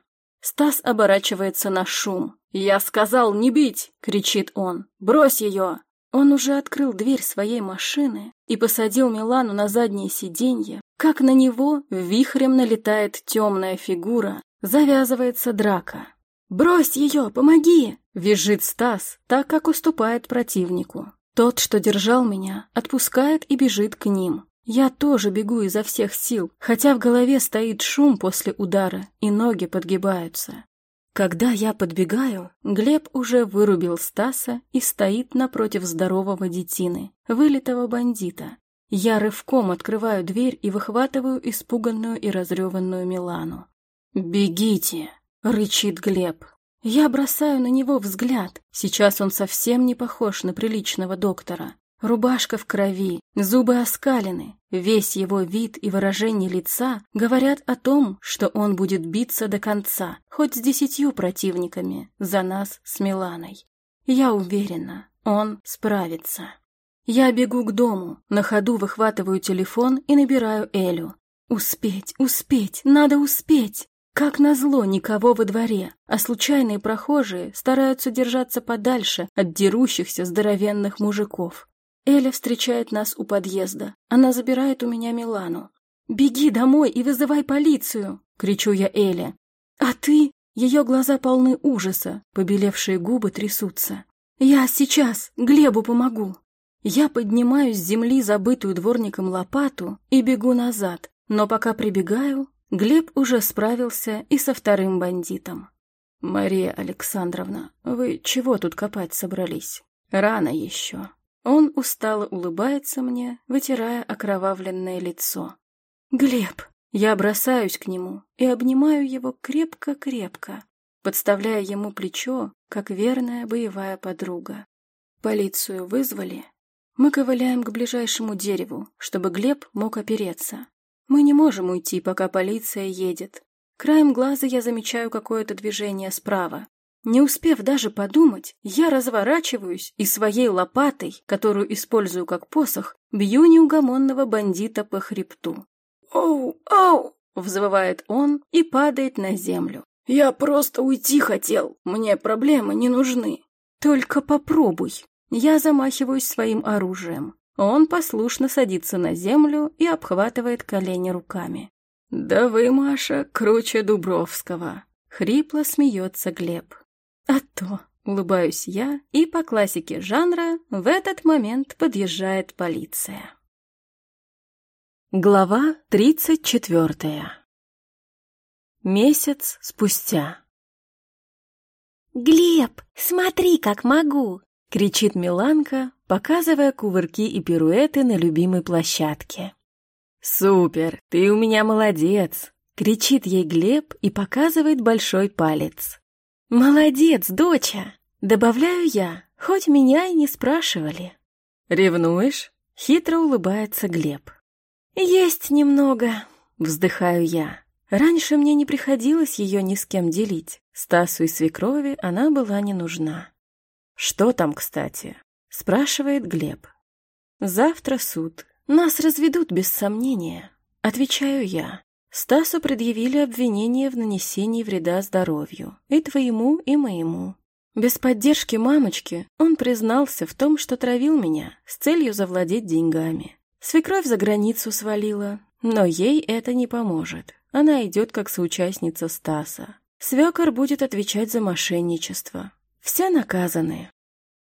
Стас оборачивается на шум. «Я сказал не бить!» — кричит он. «Брось ее!» Он уже открыл дверь своей машины и посадил Милану на заднее сиденье, как на него вихрем налетает темная фигура, завязывается драка. «Брось ее, помоги!» — визжит Стас, так как уступает противнику. Тот, что держал меня, отпускает и бежит к ним. Я тоже бегу изо всех сил, хотя в голове стоит шум после удара, и ноги подгибаются. Когда я подбегаю, Глеб уже вырубил Стаса и стоит напротив здорового детины, вылитого бандита. Я рывком открываю дверь и выхватываю испуганную и разреванную Милану. «Бегите!» — рычит Глеб. Я бросаю на него взгляд. Сейчас он совсем не похож на приличного доктора. Рубашка в крови, зубы оскалены, весь его вид и выражение лица говорят о том, что он будет биться до конца, хоть с десятью противниками, за нас с Миланой. Я уверена, он справится. Я бегу к дому, на ходу выхватываю телефон и набираю Элю. Успеть, успеть, надо успеть. Как назло, никого во дворе, а случайные прохожие стараются держаться подальше от дерущихся здоровенных мужиков. Эля встречает нас у подъезда. Она забирает у меня Милану. «Беги домой и вызывай полицию!» — кричу я Эле. «А ты?» Ее глаза полны ужаса, побелевшие губы трясутся. «Я сейчас Глебу помогу!» Я поднимаю с земли забытую дворником лопату и бегу назад, но пока прибегаю, Глеб уже справился и со вторым бандитом. «Мария Александровна, вы чего тут копать собрались? Рано еще». Он устало улыбается мне, вытирая окровавленное лицо. «Глеб!» Я бросаюсь к нему и обнимаю его крепко-крепко, подставляя ему плечо, как верная боевая подруга. Полицию вызвали. Мы ковыляем к ближайшему дереву, чтобы Глеб мог опереться. Мы не можем уйти, пока полиция едет. Краем глаза я замечаю какое-то движение справа. Не успев даже подумать, я разворачиваюсь и своей лопатой, которую использую как посох, бью неугомонного бандита по хребту. «Оу, оу!» — взвывает он и падает на землю. «Я просто уйти хотел, мне проблемы не нужны». «Только попробуй». Я замахиваюсь своим оружием. Он послушно садится на землю и обхватывает колени руками. «Да вы, Маша, круче Дубровского!» Хрипло смеется Глеб. «А то!» — улыбаюсь я, и по классике жанра в этот момент подъезжает полиция. Глава тридцать четвертая. Месяц спустя. «Глеб, смотри, как могу!» — кричит Миланка, показывая кувырки и пируэты на любимой площадке. «Супер! Ты у меня молодец!» — кричит ей Глеб и показывает большой палец. «Молодец, доча!» — добавляю я, хоть меня и не спрашивали. «Ревнуешь?» — хитро улыбается Глеб. «Есть немного», — вздыхаю я. Раньше мне не приходилось ее ни с кем делить. Стасу и свекрови она была не нужна. «Что там, кстати?» — спрашивает Глеб. «Завтра суд. Нас разведут без сомнения», — отвечаю я. Стасу предъявили обвинение в нанесении вреда здоровью. И твоему, и моему. Без поддержки мамочки он признался в том, что травил меня с целью завладеть деньгами. Свекровь за границу свалила, но ей это не поможет. Она идет как соучастница Стаса. Свекор будет отвечать за мошенничество. Все наказаны.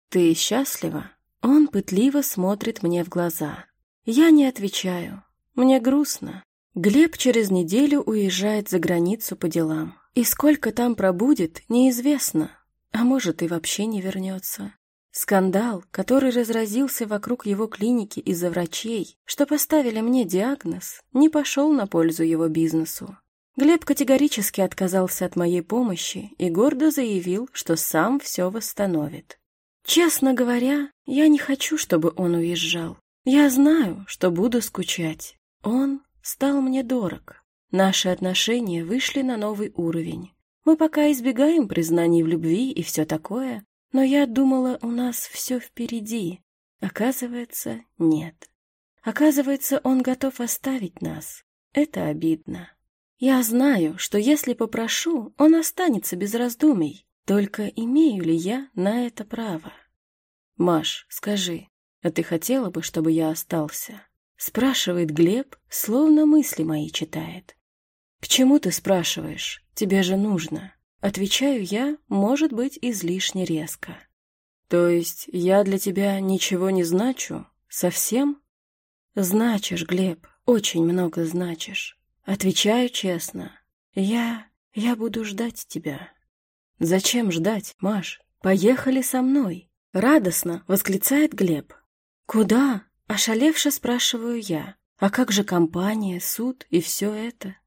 Ты счастлива? Он пытливо смотрит мне в глаза. Я не отвечаю. Мне грустно. Глеб через неделю уезжает за границу по делам. И сколько там пробудет, неизвестно. А может, и вообще не вернется. Скандал, который разразился вокруг его клиники из-за врачей, что поставили мне диагноз, не пошел на пользу его бизнесу. Глеб категорически отказался от моей помощи и гордо заявил, что сам все восстановит. Честно говоря, я не хочу, чтобы он уезжал. Я знаю, что буду скучать. Он стал мне дорог. Наши отношения вышли на новый уровень. Мы пока избегаем признаний в любви и все такое, но я думала, у нас все впереди. Оказывается, нет. Оказывается, он готов оставить нас. Это обидно. Я знаю, что если попрошу, он останется без раздумий. Только имею ли я на это право? Маш, скажи, а ты хотела бы, чтобы я остался? Спрашивает Глеб, словно мысли мои читает. К чему ты спрашиваешь? Тебе же нужно. Отвечаю я, может быть, излишне резко. То есть я для тебя ничего не значу? Совсем? Значишь, Глеб, очень много значишь. Отвечаю честно. Я... я буду ждать тебя. Зачем ждать, Маш? Поехали со мной. Радостно восклицает Глеб. Куда? Ошалевше спрашиваю я. А как же компания, суд и все это?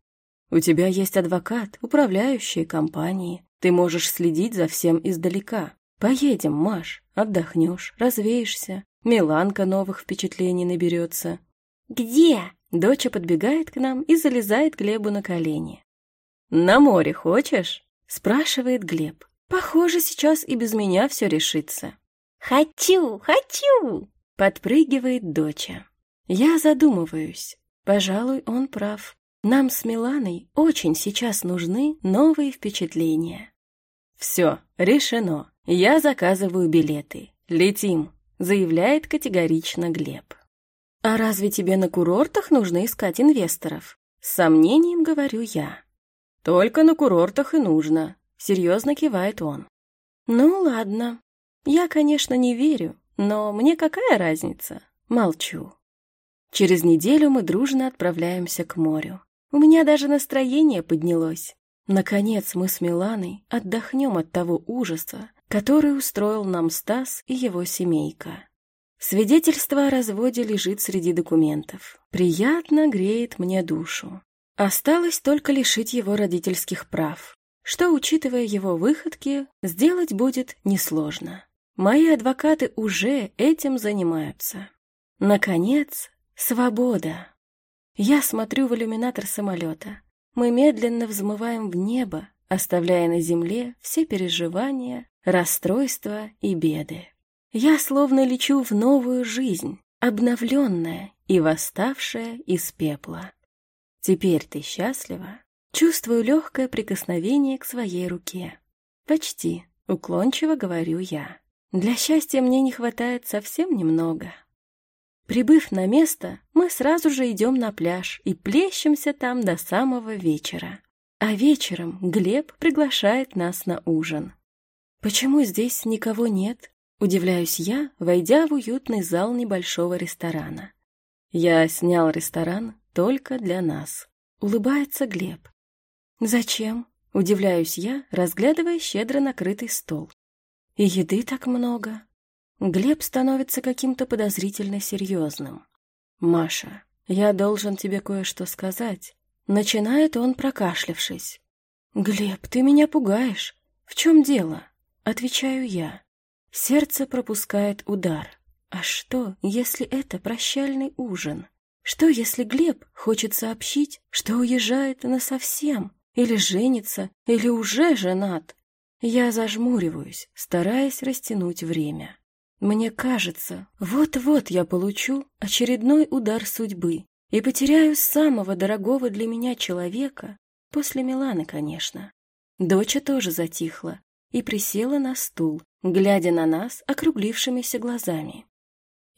У тебя есть адвокат, управляющий компанией. Ты можешь следить за всем издалека. Поедем, Маш, отдохнешь, развеешься. Миланка новых впечатлений наберется. Где? Доча подбегает к нам и залезает Глебу на колени. «На море хочешь?» — спрашивает Глеб. «Похоже, сейчас и без меня все решится». «Хочу, хочу!» — подпрыгивает доча. Я задумываюсь. Пожалуй, он прав. Нам с Миланой очень сейчас нужны новые впечатления. Все, решено. Я заказываю билеты. Летим, заявляет категорично Глеб. А разве тебе на курортах нужно искать инвесторов? С сомнением говорю я. Только на курортах и нужно, серьезно кивает он. Ну ладно. Я, конечно, не верю, но мне какая разница? Молчу. Через неделю мы дружно отправляемся к морю. У меня даже настроение поднялось. Наконец мы с Миланой отдохнем от того ужаса, который устроил нам Стас и его семейка. Свидетельство о разводе лежит среди документов. Приятно греет мне душу. Осталось только лишить его родительских прав, что, учитывая его выходки, сделать будет несложно. Мои адвокаты уже этим занимаются. Наконец, свобода. Я смотрю в иллюминатор самолета. Мы медленно взмываем в небо, оставляя на земле все переживания, расстройства и беды. Я словно лечу в новую жизнь, обновленная и восставшая из пепла. Теперь ты счастлива? Чувствую легкое прикосновение к своей руке. Почти, уклончиво говорю я. Для счастья мне не хватает совсем немного. Прибыв на место, мы сразу же идем на пляж и плещемся там до самого вечера. А вечером Глеб приглашает нас на ужин. Почему здесь никого нет? Удивляюсь я, войдя в уютный зал небольшого ресторана. Я снял ресторан только для нас. Улыбается Глеб. Зачем? Удивляюсь я, разглядывая щедро накрытый стол. И еды так много. Глеб становится каким-то подозрительно серьезным. «Маша, я должен тебе кое-что сказать». Начинает он, прокашлявшись. «Глеб, ты меня пугаешь. В чем дело?» Отвечаю я. Сердце пропускает удар. А что, если это прощальный ужин? Что, если Глеб хочет сообщить, что уезжает насовсем, или женится, или уже женат? Я зажмуриваюсь, стараясь растянуть время. Мне кажется, вот-вот я получу очередной удар судьбы и потеряю самого дорогого для меня человека, после Миланы, конечно. Доча тоже затихла и присела на стул, глядя на нас округлившимися глазами.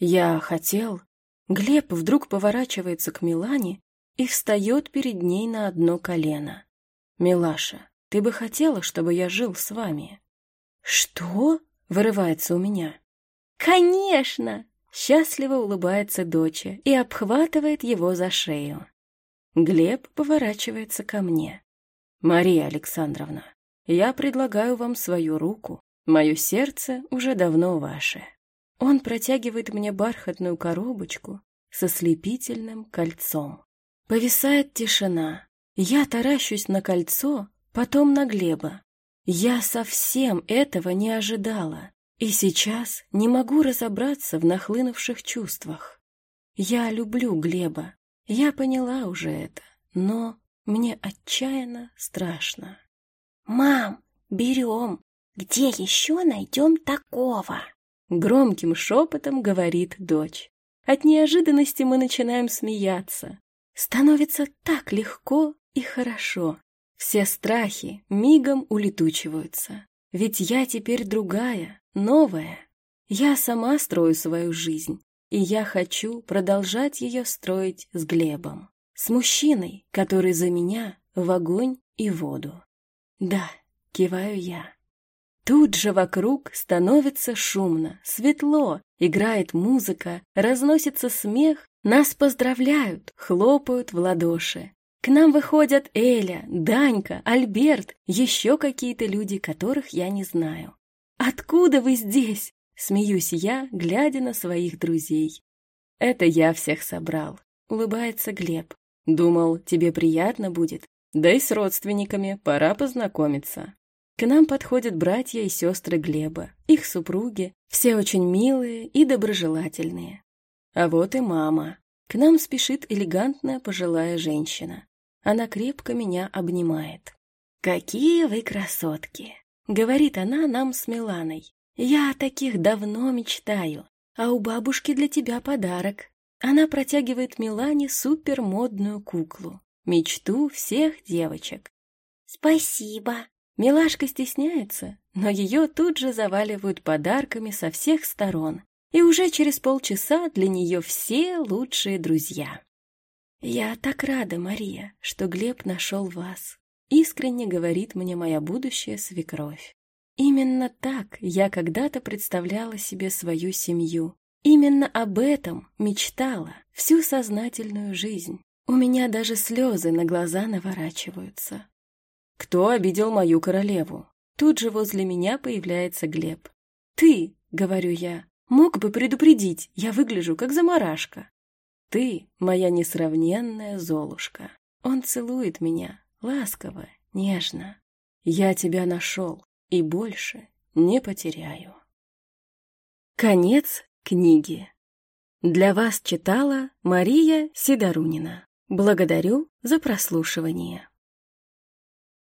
Я хотел... Глеб вдруг поворачивается к Милане и встает перед ней на одно колено. «Милаша, ты бы хотела, чтобы я жил с вами?» «Что?» — вырывается у меня. «Конечно!» — счастливо улыбается доча и обхватывает его за шею. Глеб поворачивается ко мне. «Мария Александровна, я предлагаю вам свою руку Мое сердце уже давно ваше. Он протягивает мне бархатную коробочку со слепительным кольцом. Повисает тишина. Я таращусь на кольцо, потом на Глеба. Я совсем этого не ожидала, и сейчас не могу разобраться в нахлынувших чувствах. Я люблю Глеба, я поняла уже это, но мне отчаянно страшно. «Мам, берем!» Где еще найдем такого?» Громким шепотом говорит дочь. От неожиданности мы начинаем смеяться. Становится так легко и хорошо. Все страхи мигом улетучиваются. Ведь я теперь другая, новая. Я сама строю свою жизнь, и я хочу продолжать ее строить с Глебом. С мужчиной, который за меня в огонь и воду. Да, киваю я. Тут же вокруг становится шумно, светло, играет музыка, разносится смех, нас поздравляют, хлопают в ладоши. К нам выходят Эля, Данька, Альберт, еще какие-то люди, которых я не знаю. «Откуда вы здесь?» — смеюсь я, глядя на своих друзей. «Это я всех собрал», — улыбается Глеб. «Думал, тебе приятно будет. Да и с родственниками пора познакомиться». К нам подходят братья и сестры Глеба, их супруги, все очень милые и доброжелательные. А вот и мама. К нам спешит элегантная пожилая женщина. Она крепко меня обнимает. «Какие вы красотки!» — говорит она нам с Миланой. «Я о таких давно мечтаю, а у бабушки для тебя подарок». Она протягивает Милане супермодную куклу, мечту всех девочек. «Спасибо», Милашка стесняется, но ее тут же заваливают подарками со всех сторон, и уже через полчаса для нее все лучшие друзья. «Я так рада, Мария, что Глеб нашел вас», — искренне говорит мне моя будущая свекровь. Именно так я когда-то представляла себе свою семью. Именно об этом мечтала всю сознательную жизнь. У меня даже слезы на глаза наворачиваются. Кто обидел мою королеву? Тут же возле меня появляется Глеб. «Ты», — говорю я, — «мог бы предупредить, я выгляжу как заморашка». «Ты моя несравненная Золушка». Он целует меня, ласково, нежно. «Я тебя нашел и больше не потеряю». Конец книги. Для вас читала Мария Сидорунина. Благодарю за прослушивание.